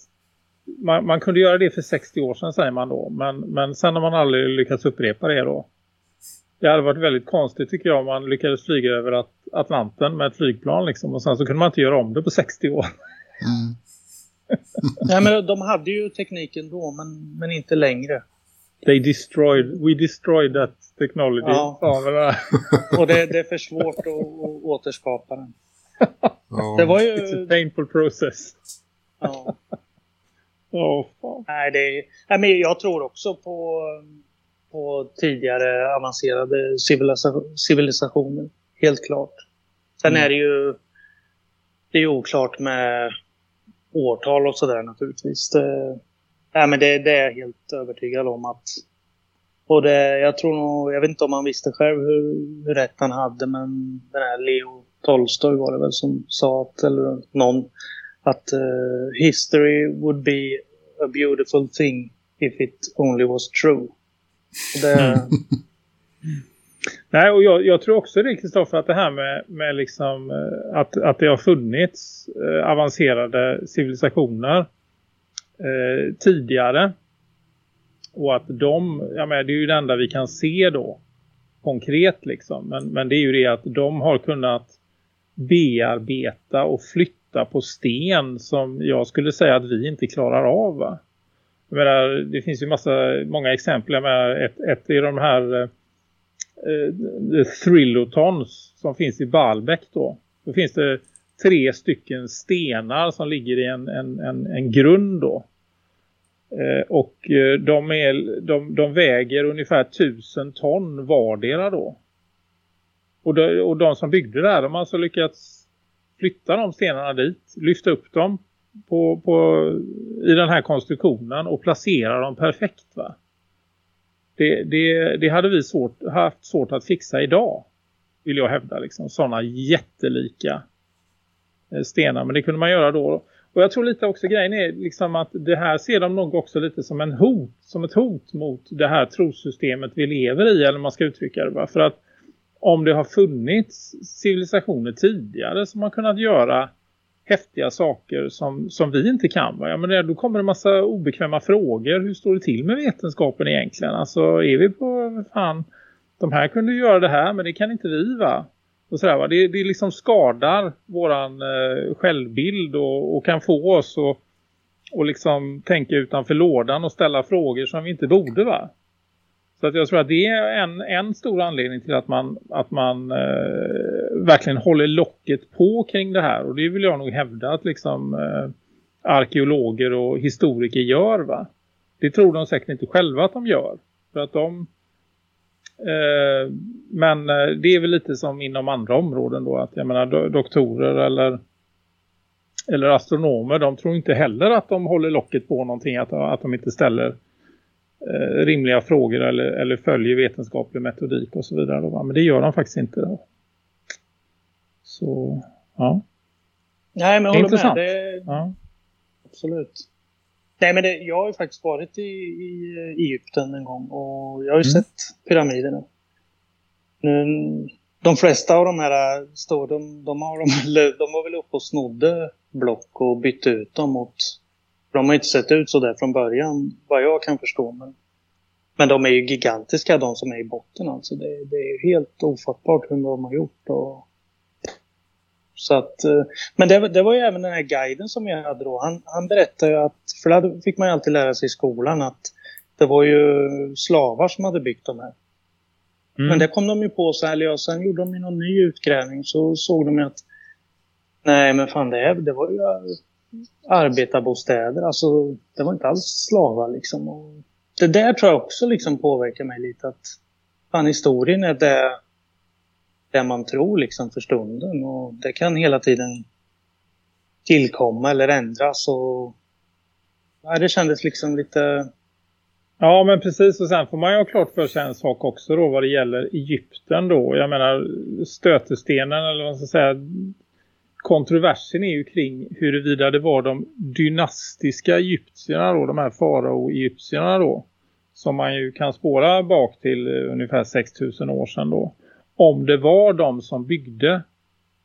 [SPEAKER 4] man, man, kunde göra det för 60 år sedan säger man då. Men, men sen har man aldrig lyckats upprepa det då. Det hade varit väldigt konstigt tycker jag om man lyckades flyga över Atlanten med ett flygplan liksom. Och sen så kunde man inte göra om det på 60 år. Mm.
[SPEAKER 5] Nej men de hade ju tekniken då men, men inte längre.
[SPEAKER 4] They destroyed, we destroyed that technology. Ja.
[SPEAKER 5] ja och det, det, är för svårt att, att återskapa den.
[SPEAKER 4] Det var ju... It's a painful process.
[SPEAKER 5] Ja. oh, fan. Nej, det är, nej, men jag tror också på, på tidigare avancerade civilisationer. Helt klart. Sen mm. är det ju det är oklart med årtal och sådär naturligtvis. Det, nej, men det, det är jag helt övertygad om att och det, jag tror nog, jag vet inte om han visste själv hur, hur rätt han hade men den här Leo Tolstoy var det väl som sa att, eller någon, att uh, history would be a beautiful thing if it only was true. Det...
[SPEAKER 4] Nej, och jag, jag, tror också det Kristoffer att det här med, med liksom, eh, att, att det har funnits eh, avancerade civilisationer eh, tidigare och att de, ja men det är ju det enda vi kan se då konkret liksom. Men, men det är ju det att de har kunnat bearbeta och flytta på sten som jag skulle säga att vi inte klarar av va? Jag menar, det finns ju massa, många exempel. Jag menar, ett, ett är de här eh, eh, eh, thrillotons som finns i Balbäck då. Då finns det tre stycken stenar som ligger i en, en, en, en grund då. Eh, och eh, de, är, de, de väger ungefär tusen ton vardera då. Och de, och de som byggde det här, de har alltså lyckats flytta de stenarna dit, lyfta upp dem på, på, i den här konstruktionen och placera dem perfekt va. Det, det, det hade vi svårt, haft svårt att fixa idag vill jag hävda liksom. Sådana jättelika eh, stenar. Men det kunde man göra då. Och jag tror lite också grejen är liksom att det här ser de nog också lite som en hot, som ett hot mot det här trosystemet vi lever i eller man ska uttrycka det va. För att om det har funnits civilisationer tidigare som har kunnat göra häftiga saker som, som vi inte kan. Va? Ja, men då kommer det en massa obekväma frågor. Hur står det till med vetenskapen egentligen? Alltså är vi på, fan, de här kunde göra det här men det kan inte vi va? Och sådär, va? Det, det liksom skadar våran eh, självbild och, och, kan få oss att och liksom tänka utanför lådan och ställa frågor som vi inte borde va? Så att jag tror att det är en, en stor anledning till att man, att man eh, verkligen håller locket på kring det här. Och det vill jag nog hävda att liksom eh, arkeologer och historiker gör va? Det tror de säkert inte själva att de gör. För att de Eh, men eh, det är väl lite som inom andra områden då. Att jag menar doktorer eller, eller astronomer. De tror inte heller att de håller locket på någonting. Att, att de inte ställer eh, rimliga frågor eller, eller följer vetenskaplig metodik och så vidare. Då, men det gör de faktiskt inte. Då. Så ja.
[SPEAKER 5] Nej men håller med. Det... Ja. Absolut. Nej, men det, jag har ju faktiskt varit i, i Egypten en gång och jag har ju mm. sett pyramiderna. Nu, de flesta av de här står, de, de, har, de, de var väl uppe och snodde block och bytte ut dem mot... De har inte sett ut så där från början, vad jag kan förstå. Men, men de är ju gigantiska, de som är i botten. Alltså. Det, det är helt ofattbart hur de har gjort. Och, så att, eh, men det, det, var ju även den här guiden som jag hade då. Han, han berättade ju att, för det fick man ju alltid lära sig i skolan att det var ju slavar som hade byggt de här. Mm. Men det kom de ju på så här, och sen gjorde de ju någon ny utgrävning så såg de ju att nej men fan det, det var ju arbetarbostäder. Alltså det var inte alls slavar liksom. Och det där tror jag också liksom påverkar mig lite att fan historien är det det man tror liksom för stunden. Och det kan hela tiden tillkomma eller ändras. Och, ja, det kändes liksom lite...
[SPEAKER 4] Ja men precis och sen får man ju ha klart för sig en sak också då vad det gäller Egypten då. Jag menar stötestenen eller vad man ska säga kontroversen är ju kring huruvida det var de dynastiska egyptierna då, de här farao-egyptierna då, som man ju kan spåra bak till eh, ungefär 6000 år sedan då. Om det var de som byggde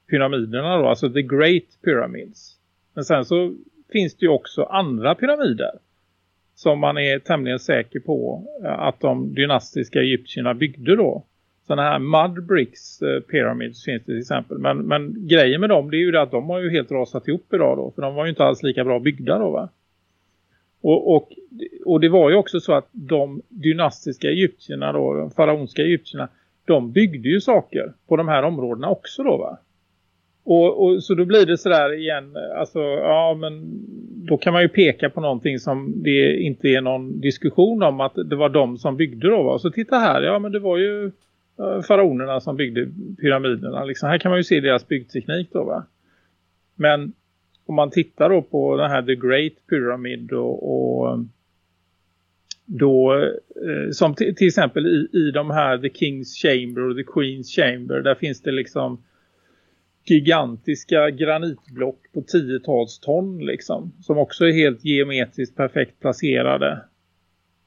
[SPEAKER 4] pyramiderna då, alltså the great pyramids. Men sen så finns det ju också andra pyramider som man är tämligen säker på eh, att de dynastiska egyptierna byggde då. Sådana här mud bricks eh, pyramids finns det till exempel. Men, men grejen med dem det är ju det att de har ju helt rasat ihop idag då. För de var ju inte alls lika bra byggda då va. Och, och, och det var ju också så att de dynastiska egyptierna då, de faraonska egyptierna, de byggde ju saker på de här områdena också då va. Och, och, så då blir det sådär igen, alltså ja men då kan man ju peka på någonting som det inte är någon diskussion om att det var de som byggde då va. Så titta här, ja men det var ju Eh, faraonerna som byggde pyramiderna. Liksom, här kan man ju se deras byggteknik då va. Men om man tittar då på den här The Great Pyramid och, och då eh, som till, exempel i, i de här The King's Chamber och The Queen's Chamber där finns det liksom gigantiska granitblock på tiotals ton liksom. Som också är helt geometriskt perfekt placerade.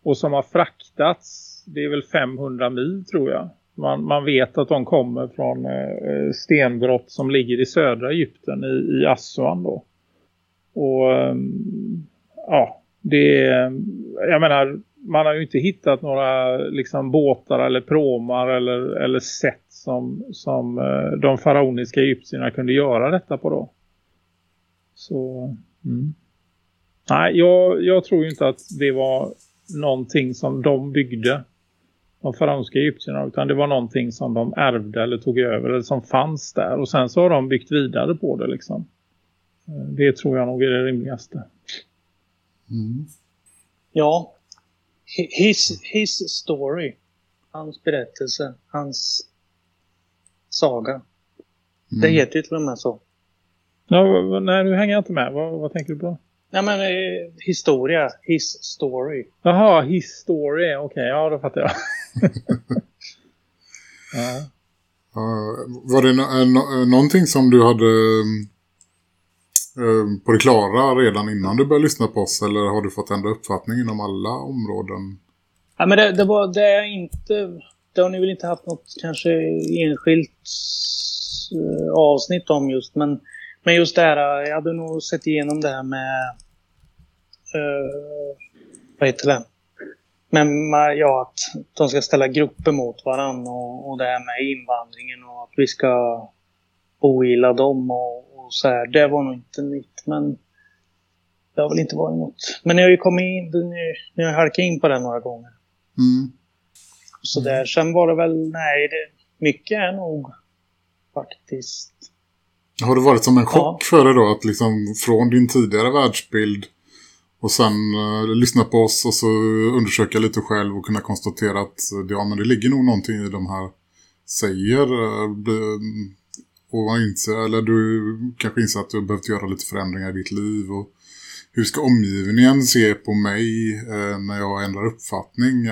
[SPEAKER 4] Och som har fraktats, det är väl 500 mil tror jag. Man, man vet att de kommer från eh, eh, stenbrott som ligger i södra Egypten i, i Assuan då. Och eh, ja, det jag menar, man har ju inte hittat några liksom båtar eller pråmar eller, eller sätt som, som eh, de faraoniska egyptierna kunde göra detta på då. Så, mm. nej, jag, jag tror inte att det var någonting som de byggde de faraonska egyptierna utan det var någonting som de ärvde eller tog över eller som fanns där och sen så har de byggt vidare på det liksom. Eh, det tror jag nog är det rimligaste.
[SPEAKER 5] Mm. Ja, his, his story, hans berättelse, hans saga. Mm. Det heter ju till och med så.
[SPEAKER 4] Ja, nej, nu hänger jag inte med. Vad, vad tänker du på?
[SPEAKER 5] Nej, men eh, historia. His story.
[SPEAKER 4] Jaha, his story. Okej, okay, ja då fattar jag.
[SPEAKER 3] ja. Uh, var det no eh, eh, någonting som du hade uh, på det klara redan innan du började lyssna på oss? Eller har du fått ändra uppfattning inom alla områden?
[SPEAKER 5] Ja, men det, det var det är inte... Det har ni väl inte haft något kanske enskilt uh, avsnitt om just. Men, men just det här, jag hade nog sett igenom det här med... Uh, vad heter det? Men ja, att de ska ställa grupper mot varandra och, och det här med invandringen och att vi ska ogilla dem och, och så här. Det var nog inte nytt, men det har väl inte varit något. Men ni har ju kommit in, ni, ni har halkat in på det några gånger. Mm. Så där. Mm. Sen var det väl, nej, det, mycket är nog faktiskt.
[SPEAKER 3] Har det varit som en chock ja. för dig då att liksom från din tidigare världsbild och sen eh, lyssna på oss och så undersöka lite själv och kunna konstatera att eh, ja, men det ligger nog någonting i de här säger. Eh, eh, och man inser, eller du kanske inser att du har behövt göra lite förändringar i ditt liv. Och hur ska omgivningen se på mig eh, när jag ändrar uppfattning?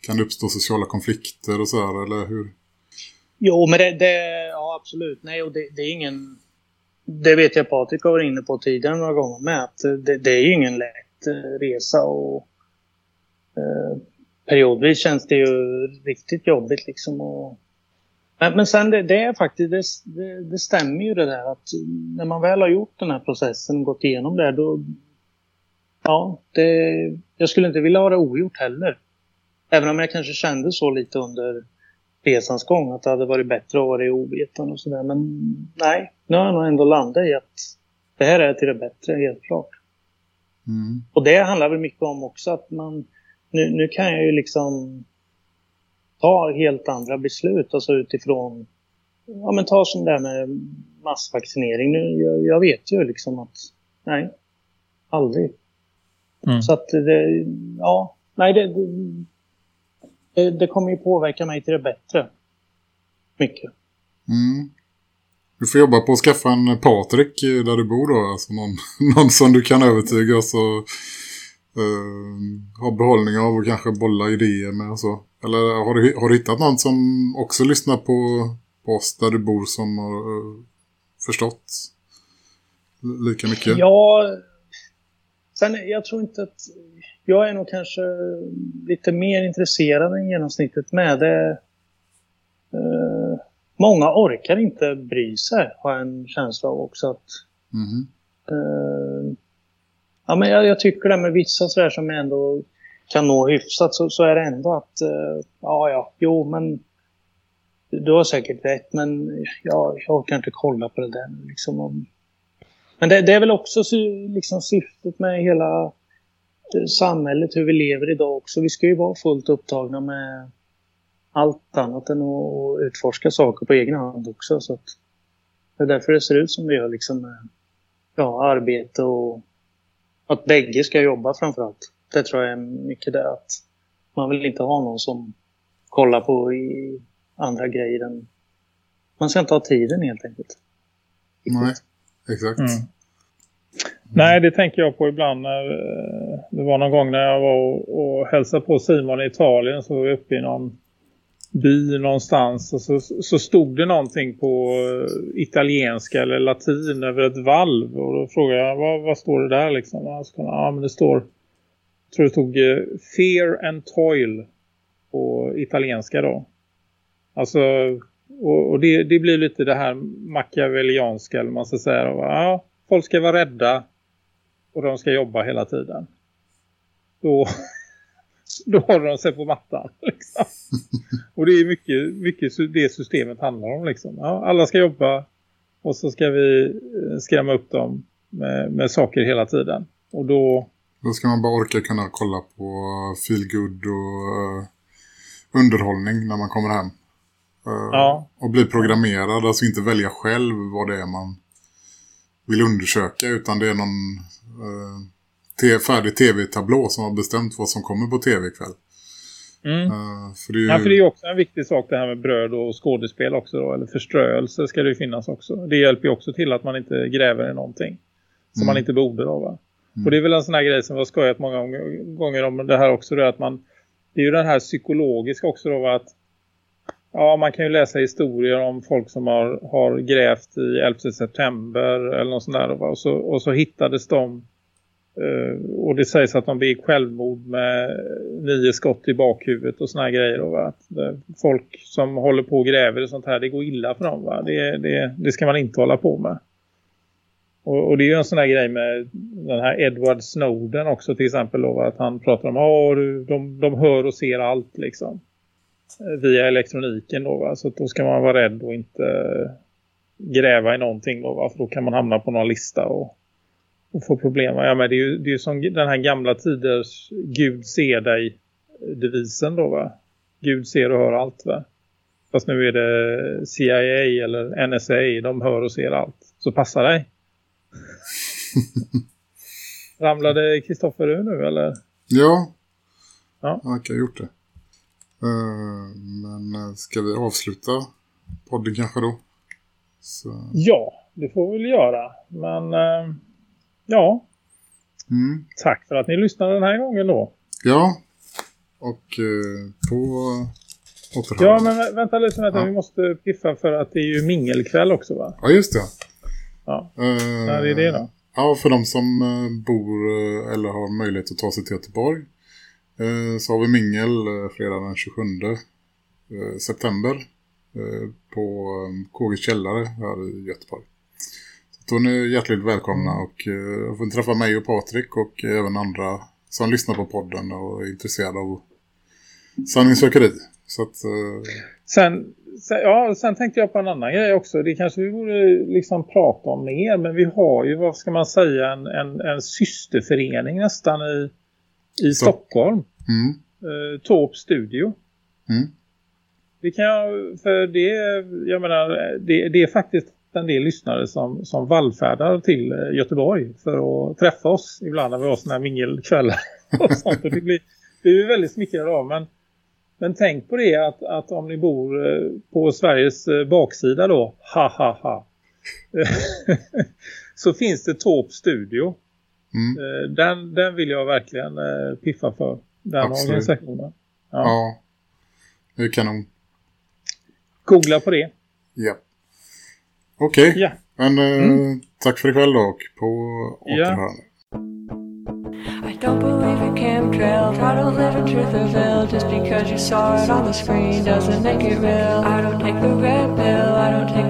[SPEAKER 3] kan det uppstå sociala konflikter och så här, eller hur?
[SPEAKER 5] Jo, men det, det ja absolut. Nej, och det, det är ingen det vet jag Patrik har varit inne på tidigare några gånger med. Att det, det är ju ingen lätt eh, resa och eh, periodvis känns det ju riktigt jobbigt liksom. Och, men, men sen det, det är faktiskt, det, det, det, stämmer ju det där att när man väl har gjort den här processen, gått igenom det, då ja, det, jag skulle inte vilja ha det ogjort heller. Även om jag kanske kände så lite under resans gång att det hade varit bättre att vara i ovetande och sådär. Men nej, nu har jag nog ändå landat i att det här är till det bättre, helt klart. Mm. Och det handlar väl mycket om också att man, nu, nu kan jag ju liksom ta helt andra beslut, alltså utifrån, ja men ta som det här med massvaccinering. Nu, jag, jag vet ju liksom att, nej, aldrig. Mm. Så att det, ja, nej det, det, det kommer ju påverka mig till det bättre. Mycket. Mm.
[SPEAKER 3] Du får jobba på att skaffa en Patrik där du bor då. Alltså någon, någon som du kan övertyga och så uh, ha behållning av och kanske bolla idéer med och så. Eller har du, har du hittat någon som också lyssnar på, på oss där du bor som har uh, förstått lika mycket?
[SPEAKER 5] Ja, sen jag tror inte att jag är nog kanske lite mer intresserad än genomsnittet med det. Uh, många orkar inte bry sig, har jag en känsla av också. Att, mm. uh, ja, men jag, jag, tycker det med vissa sådär som ändå kan nå hyfsat så, så är det ändå att, uh, ja, ja, jo, men du har säkert rätt, men ja, jag orkar inte kolla på det där. Liksom, om... Men det, det, är väl också liksom, syftet med hela eh, samhället, hur vi lever idag också. Vi ska ju vara fullt upptagna med allt annat än att utforska saker på egen hand också. Så att det är därför det ser ut som det gör, liksom, med ja, arbete och att bägge ska jobba framförallt. Det tror jag är mycket det att man vill inte ha någon som kollar på i andra grejer än... Man ska inte ha tiden helt enkelt.
[SPEAKER 3] Nej, exakt. Mm. Mm.
[SPEAKER 4] Nej, det tänker jag på ibland när eh, det var någon gång när jag var och, och hälsade på Simon i Italien så var vi uppe i någon by någonstans och så, så stod det någonting på eh, italienska eller latin över ett valv och då frågade jag, vad, vad står det där liksom? Ja, men det står, jag tror det stod eh, Fear and Toil på italienska då. Alltså, och, och det, det, blir lite det här machiavellianska eller man ska säga. Ja, folk ska vara rädda och de ska jobba hela tiden. Då, då håller de sig på mattan. Liksom. Och det är mycket, mycket det systemet handlar om. Liksom. Ja, alla ska jobba och så ska vi eh, skrämma upp dem med, med saker hela tiden. Och då...
[SPEAKER 3] Då ska man bara orka kunna kolla på feel good och uh, underhållning när man kommer hem. Uh, ja. Och bli programmerad, alltså inte välja själv vad det är man vill undersöka utan det är någon uh, färdig tv-tablå som har bestämt vad som kommer på tv ikväll.
[SPEAKER 4] Mm. Uh, för, det är ju... ja, för det är också en viktig sak det här med bröd och skådespel också då, eller förströelse ska det ju finnas också. Det hjälper ju också till att man inte gräver i någonting som mm. man inte borde då va. Mm. Och det är väl en sån här grej som har skojat många gånger om det här också då, att man det är ju den här psykologiska också då att Ja, man kan ju läsa historier om folk som har, har grävt i 11 september eller något sånt där. Och så, och så hittades de Uh, och det sägs att de begick självmord med nio skott i bakhuvudet och såna här grejer. Då, va? Att, eh, folk som håller på och gräver och sånt här, det går illa för dem. Va? Det, det, det ska man inte hålla på med. Och, och, det är ju en sån här grej med den här Edward Snowden också till exempel. Då, att han pratar om att de, de hör och ser allt liksom via elektroniken då va? så då ska man vara rädd och inte gräva i någonting då va? för då kan man hamna på någon lista och, och få problem. Ja, men det är ju det är som den här gamla tiders Gud ser dig devisen då va? Gud ser och hör allt va? Fast nu är det CIA eller NSA, de hör och ser allt. Så passa dig. Ramlade Kristoffer ur nu eller?
[SPEAKER 3] Ja, ja. han kan ha gjort det. Eh, men eh, ska vi avsluta podden kanske då?
[SPEAKER 4] Så. Ja, det får vi väl göra. Men eh, ja, mm. tack för att ni lyssnade den här gången då.
[SPEAKER 3] Ja, och på
[SPEAKER 4] återhörande. Ja, men vänta lite, vänta. Ja. vi måste piffa för att det är ju mingelkväll också va?
[SPEAKER 3] Ja, just det.
[SPEAKER 4] Ja, uh, när är det då?
[SPEAKER 3] Ja, för de som bor eller har möjlighet att ta sig till Göteborg så har vi mingel eh, fredag den 27 eh, september på KG Källare här i Göteborg. Så då är ni hjärtligt välkomna och får träffa mig och Patrik och även andra som lyssnar på podden och är intresserade av sanningssökeri. Så att,
[SPEAKER 4] sen, sen, ja, sen tänkte jag på en annan grej också. Det kanske vi borde liksom prata om mer. Men vi har ju, vad ska man säga, en, en, en systerförening nästan i i. Stockholm. Mm. Eh, Torp Studio. Mm. Det kan jag, för det, jag menar, det, det, är faktiskt en del lyssnare som, som vallfärdar till eh, Göteborg för att träffa oss ibland när vi har sådana här mingelkvällar och sånt. Och det blir, det är väldigt smickrande av, men, men tänk på det att, att om ni bor eh, på Sveriges eh, baksida då, ha ha ha, så finns det Torp Studio. Mm. Eh, den, den vill jag verkligen eh, piffa för. Den Absolut. organisationen.
[SPEAKER 3] Ja. ja, det är kanon.
[SPEAKER 4] Googla på det.
[SPEAKER 3] Ja. Okej, okay.
[SPEAKER 4] ja.
[SPEAKER 3] men eh, mm. tack för ikväll då och på återhörande.
[SPEAKER 4] Ja.
[SPEAKER 6] I don't believe in chemtrails. I don't live in truth or veil. Just because you saw it on the screen doesn't make it real. I don't take the red pill. I don't take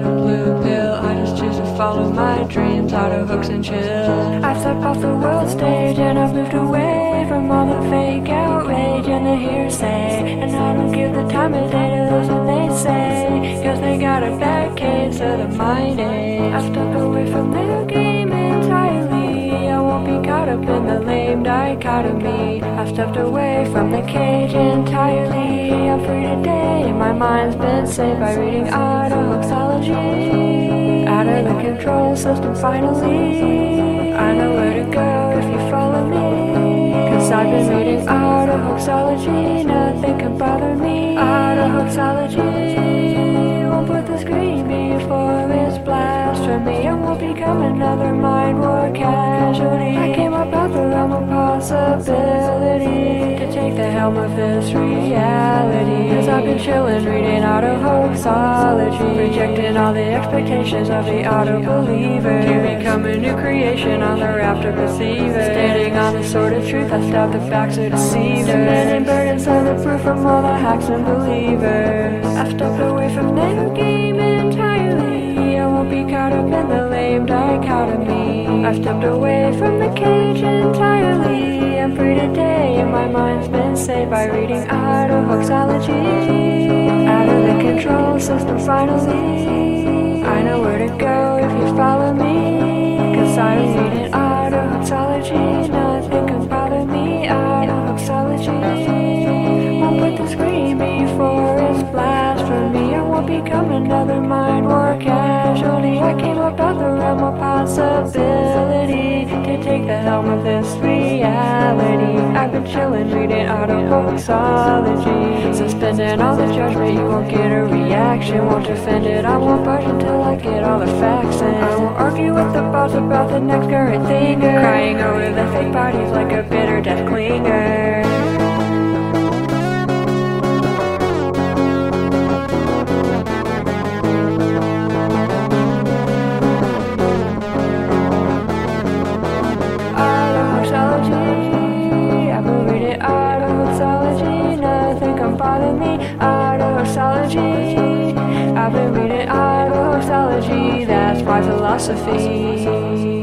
[SPEAKER 6] to follow my dreams out of hooks and chills. I've stepped off the world stage and I've moved away from all the fake outrage and the hearsay. And I don't give the time of day to those when they say. Cause they got a bad case of the mind eh? age. I've stepped away from their game entirely. I won't be caught up in the lame dichotomy. I've stepped away from the cage entirely. I'm free today, my mind's been saved by reading autohoaxology. Out of the control system, finally. I know where to go if you follow me. Cause I've been reading autohoaxology, nothing can bother me. Autohoaxology won't put the screen blasphemy and will become another mind war casualty. I came up out the realm of possibility to take the helm of this reality. Cause I've been chillin', reading autohoaxology, rejecting all the expectations of the auto believer to become a new creation on the raft of receivers. Standing on the sword of truth, I stab the backs of deceivers. Demanding burdens of the proof from all the hacks and believers. I've stepped away from their game entirely. Be caught up in the lame dichotomy. I've stepped away from the cage entirely. I'm free today, and my mind's been saved by reading autohoaxology. Out of the control system, finally. I know where to go if you follow me. Cause I'm reading autohoaxology. Nothing can bother me. Autohoaxology. Won't put the screen before it's blasphemy. Become another mind war casualty. I came up out the realm of possibility to take the helm of this reality. I've been chillin', reading autohoaxology. Suspending all the judgment, you won't get a reaction. Won't defend it, I won't budge until I get all the facts in. I won't argue with the boss about the next current thing. Crying over the fake bodies like a bitter death clinger. Philosophy.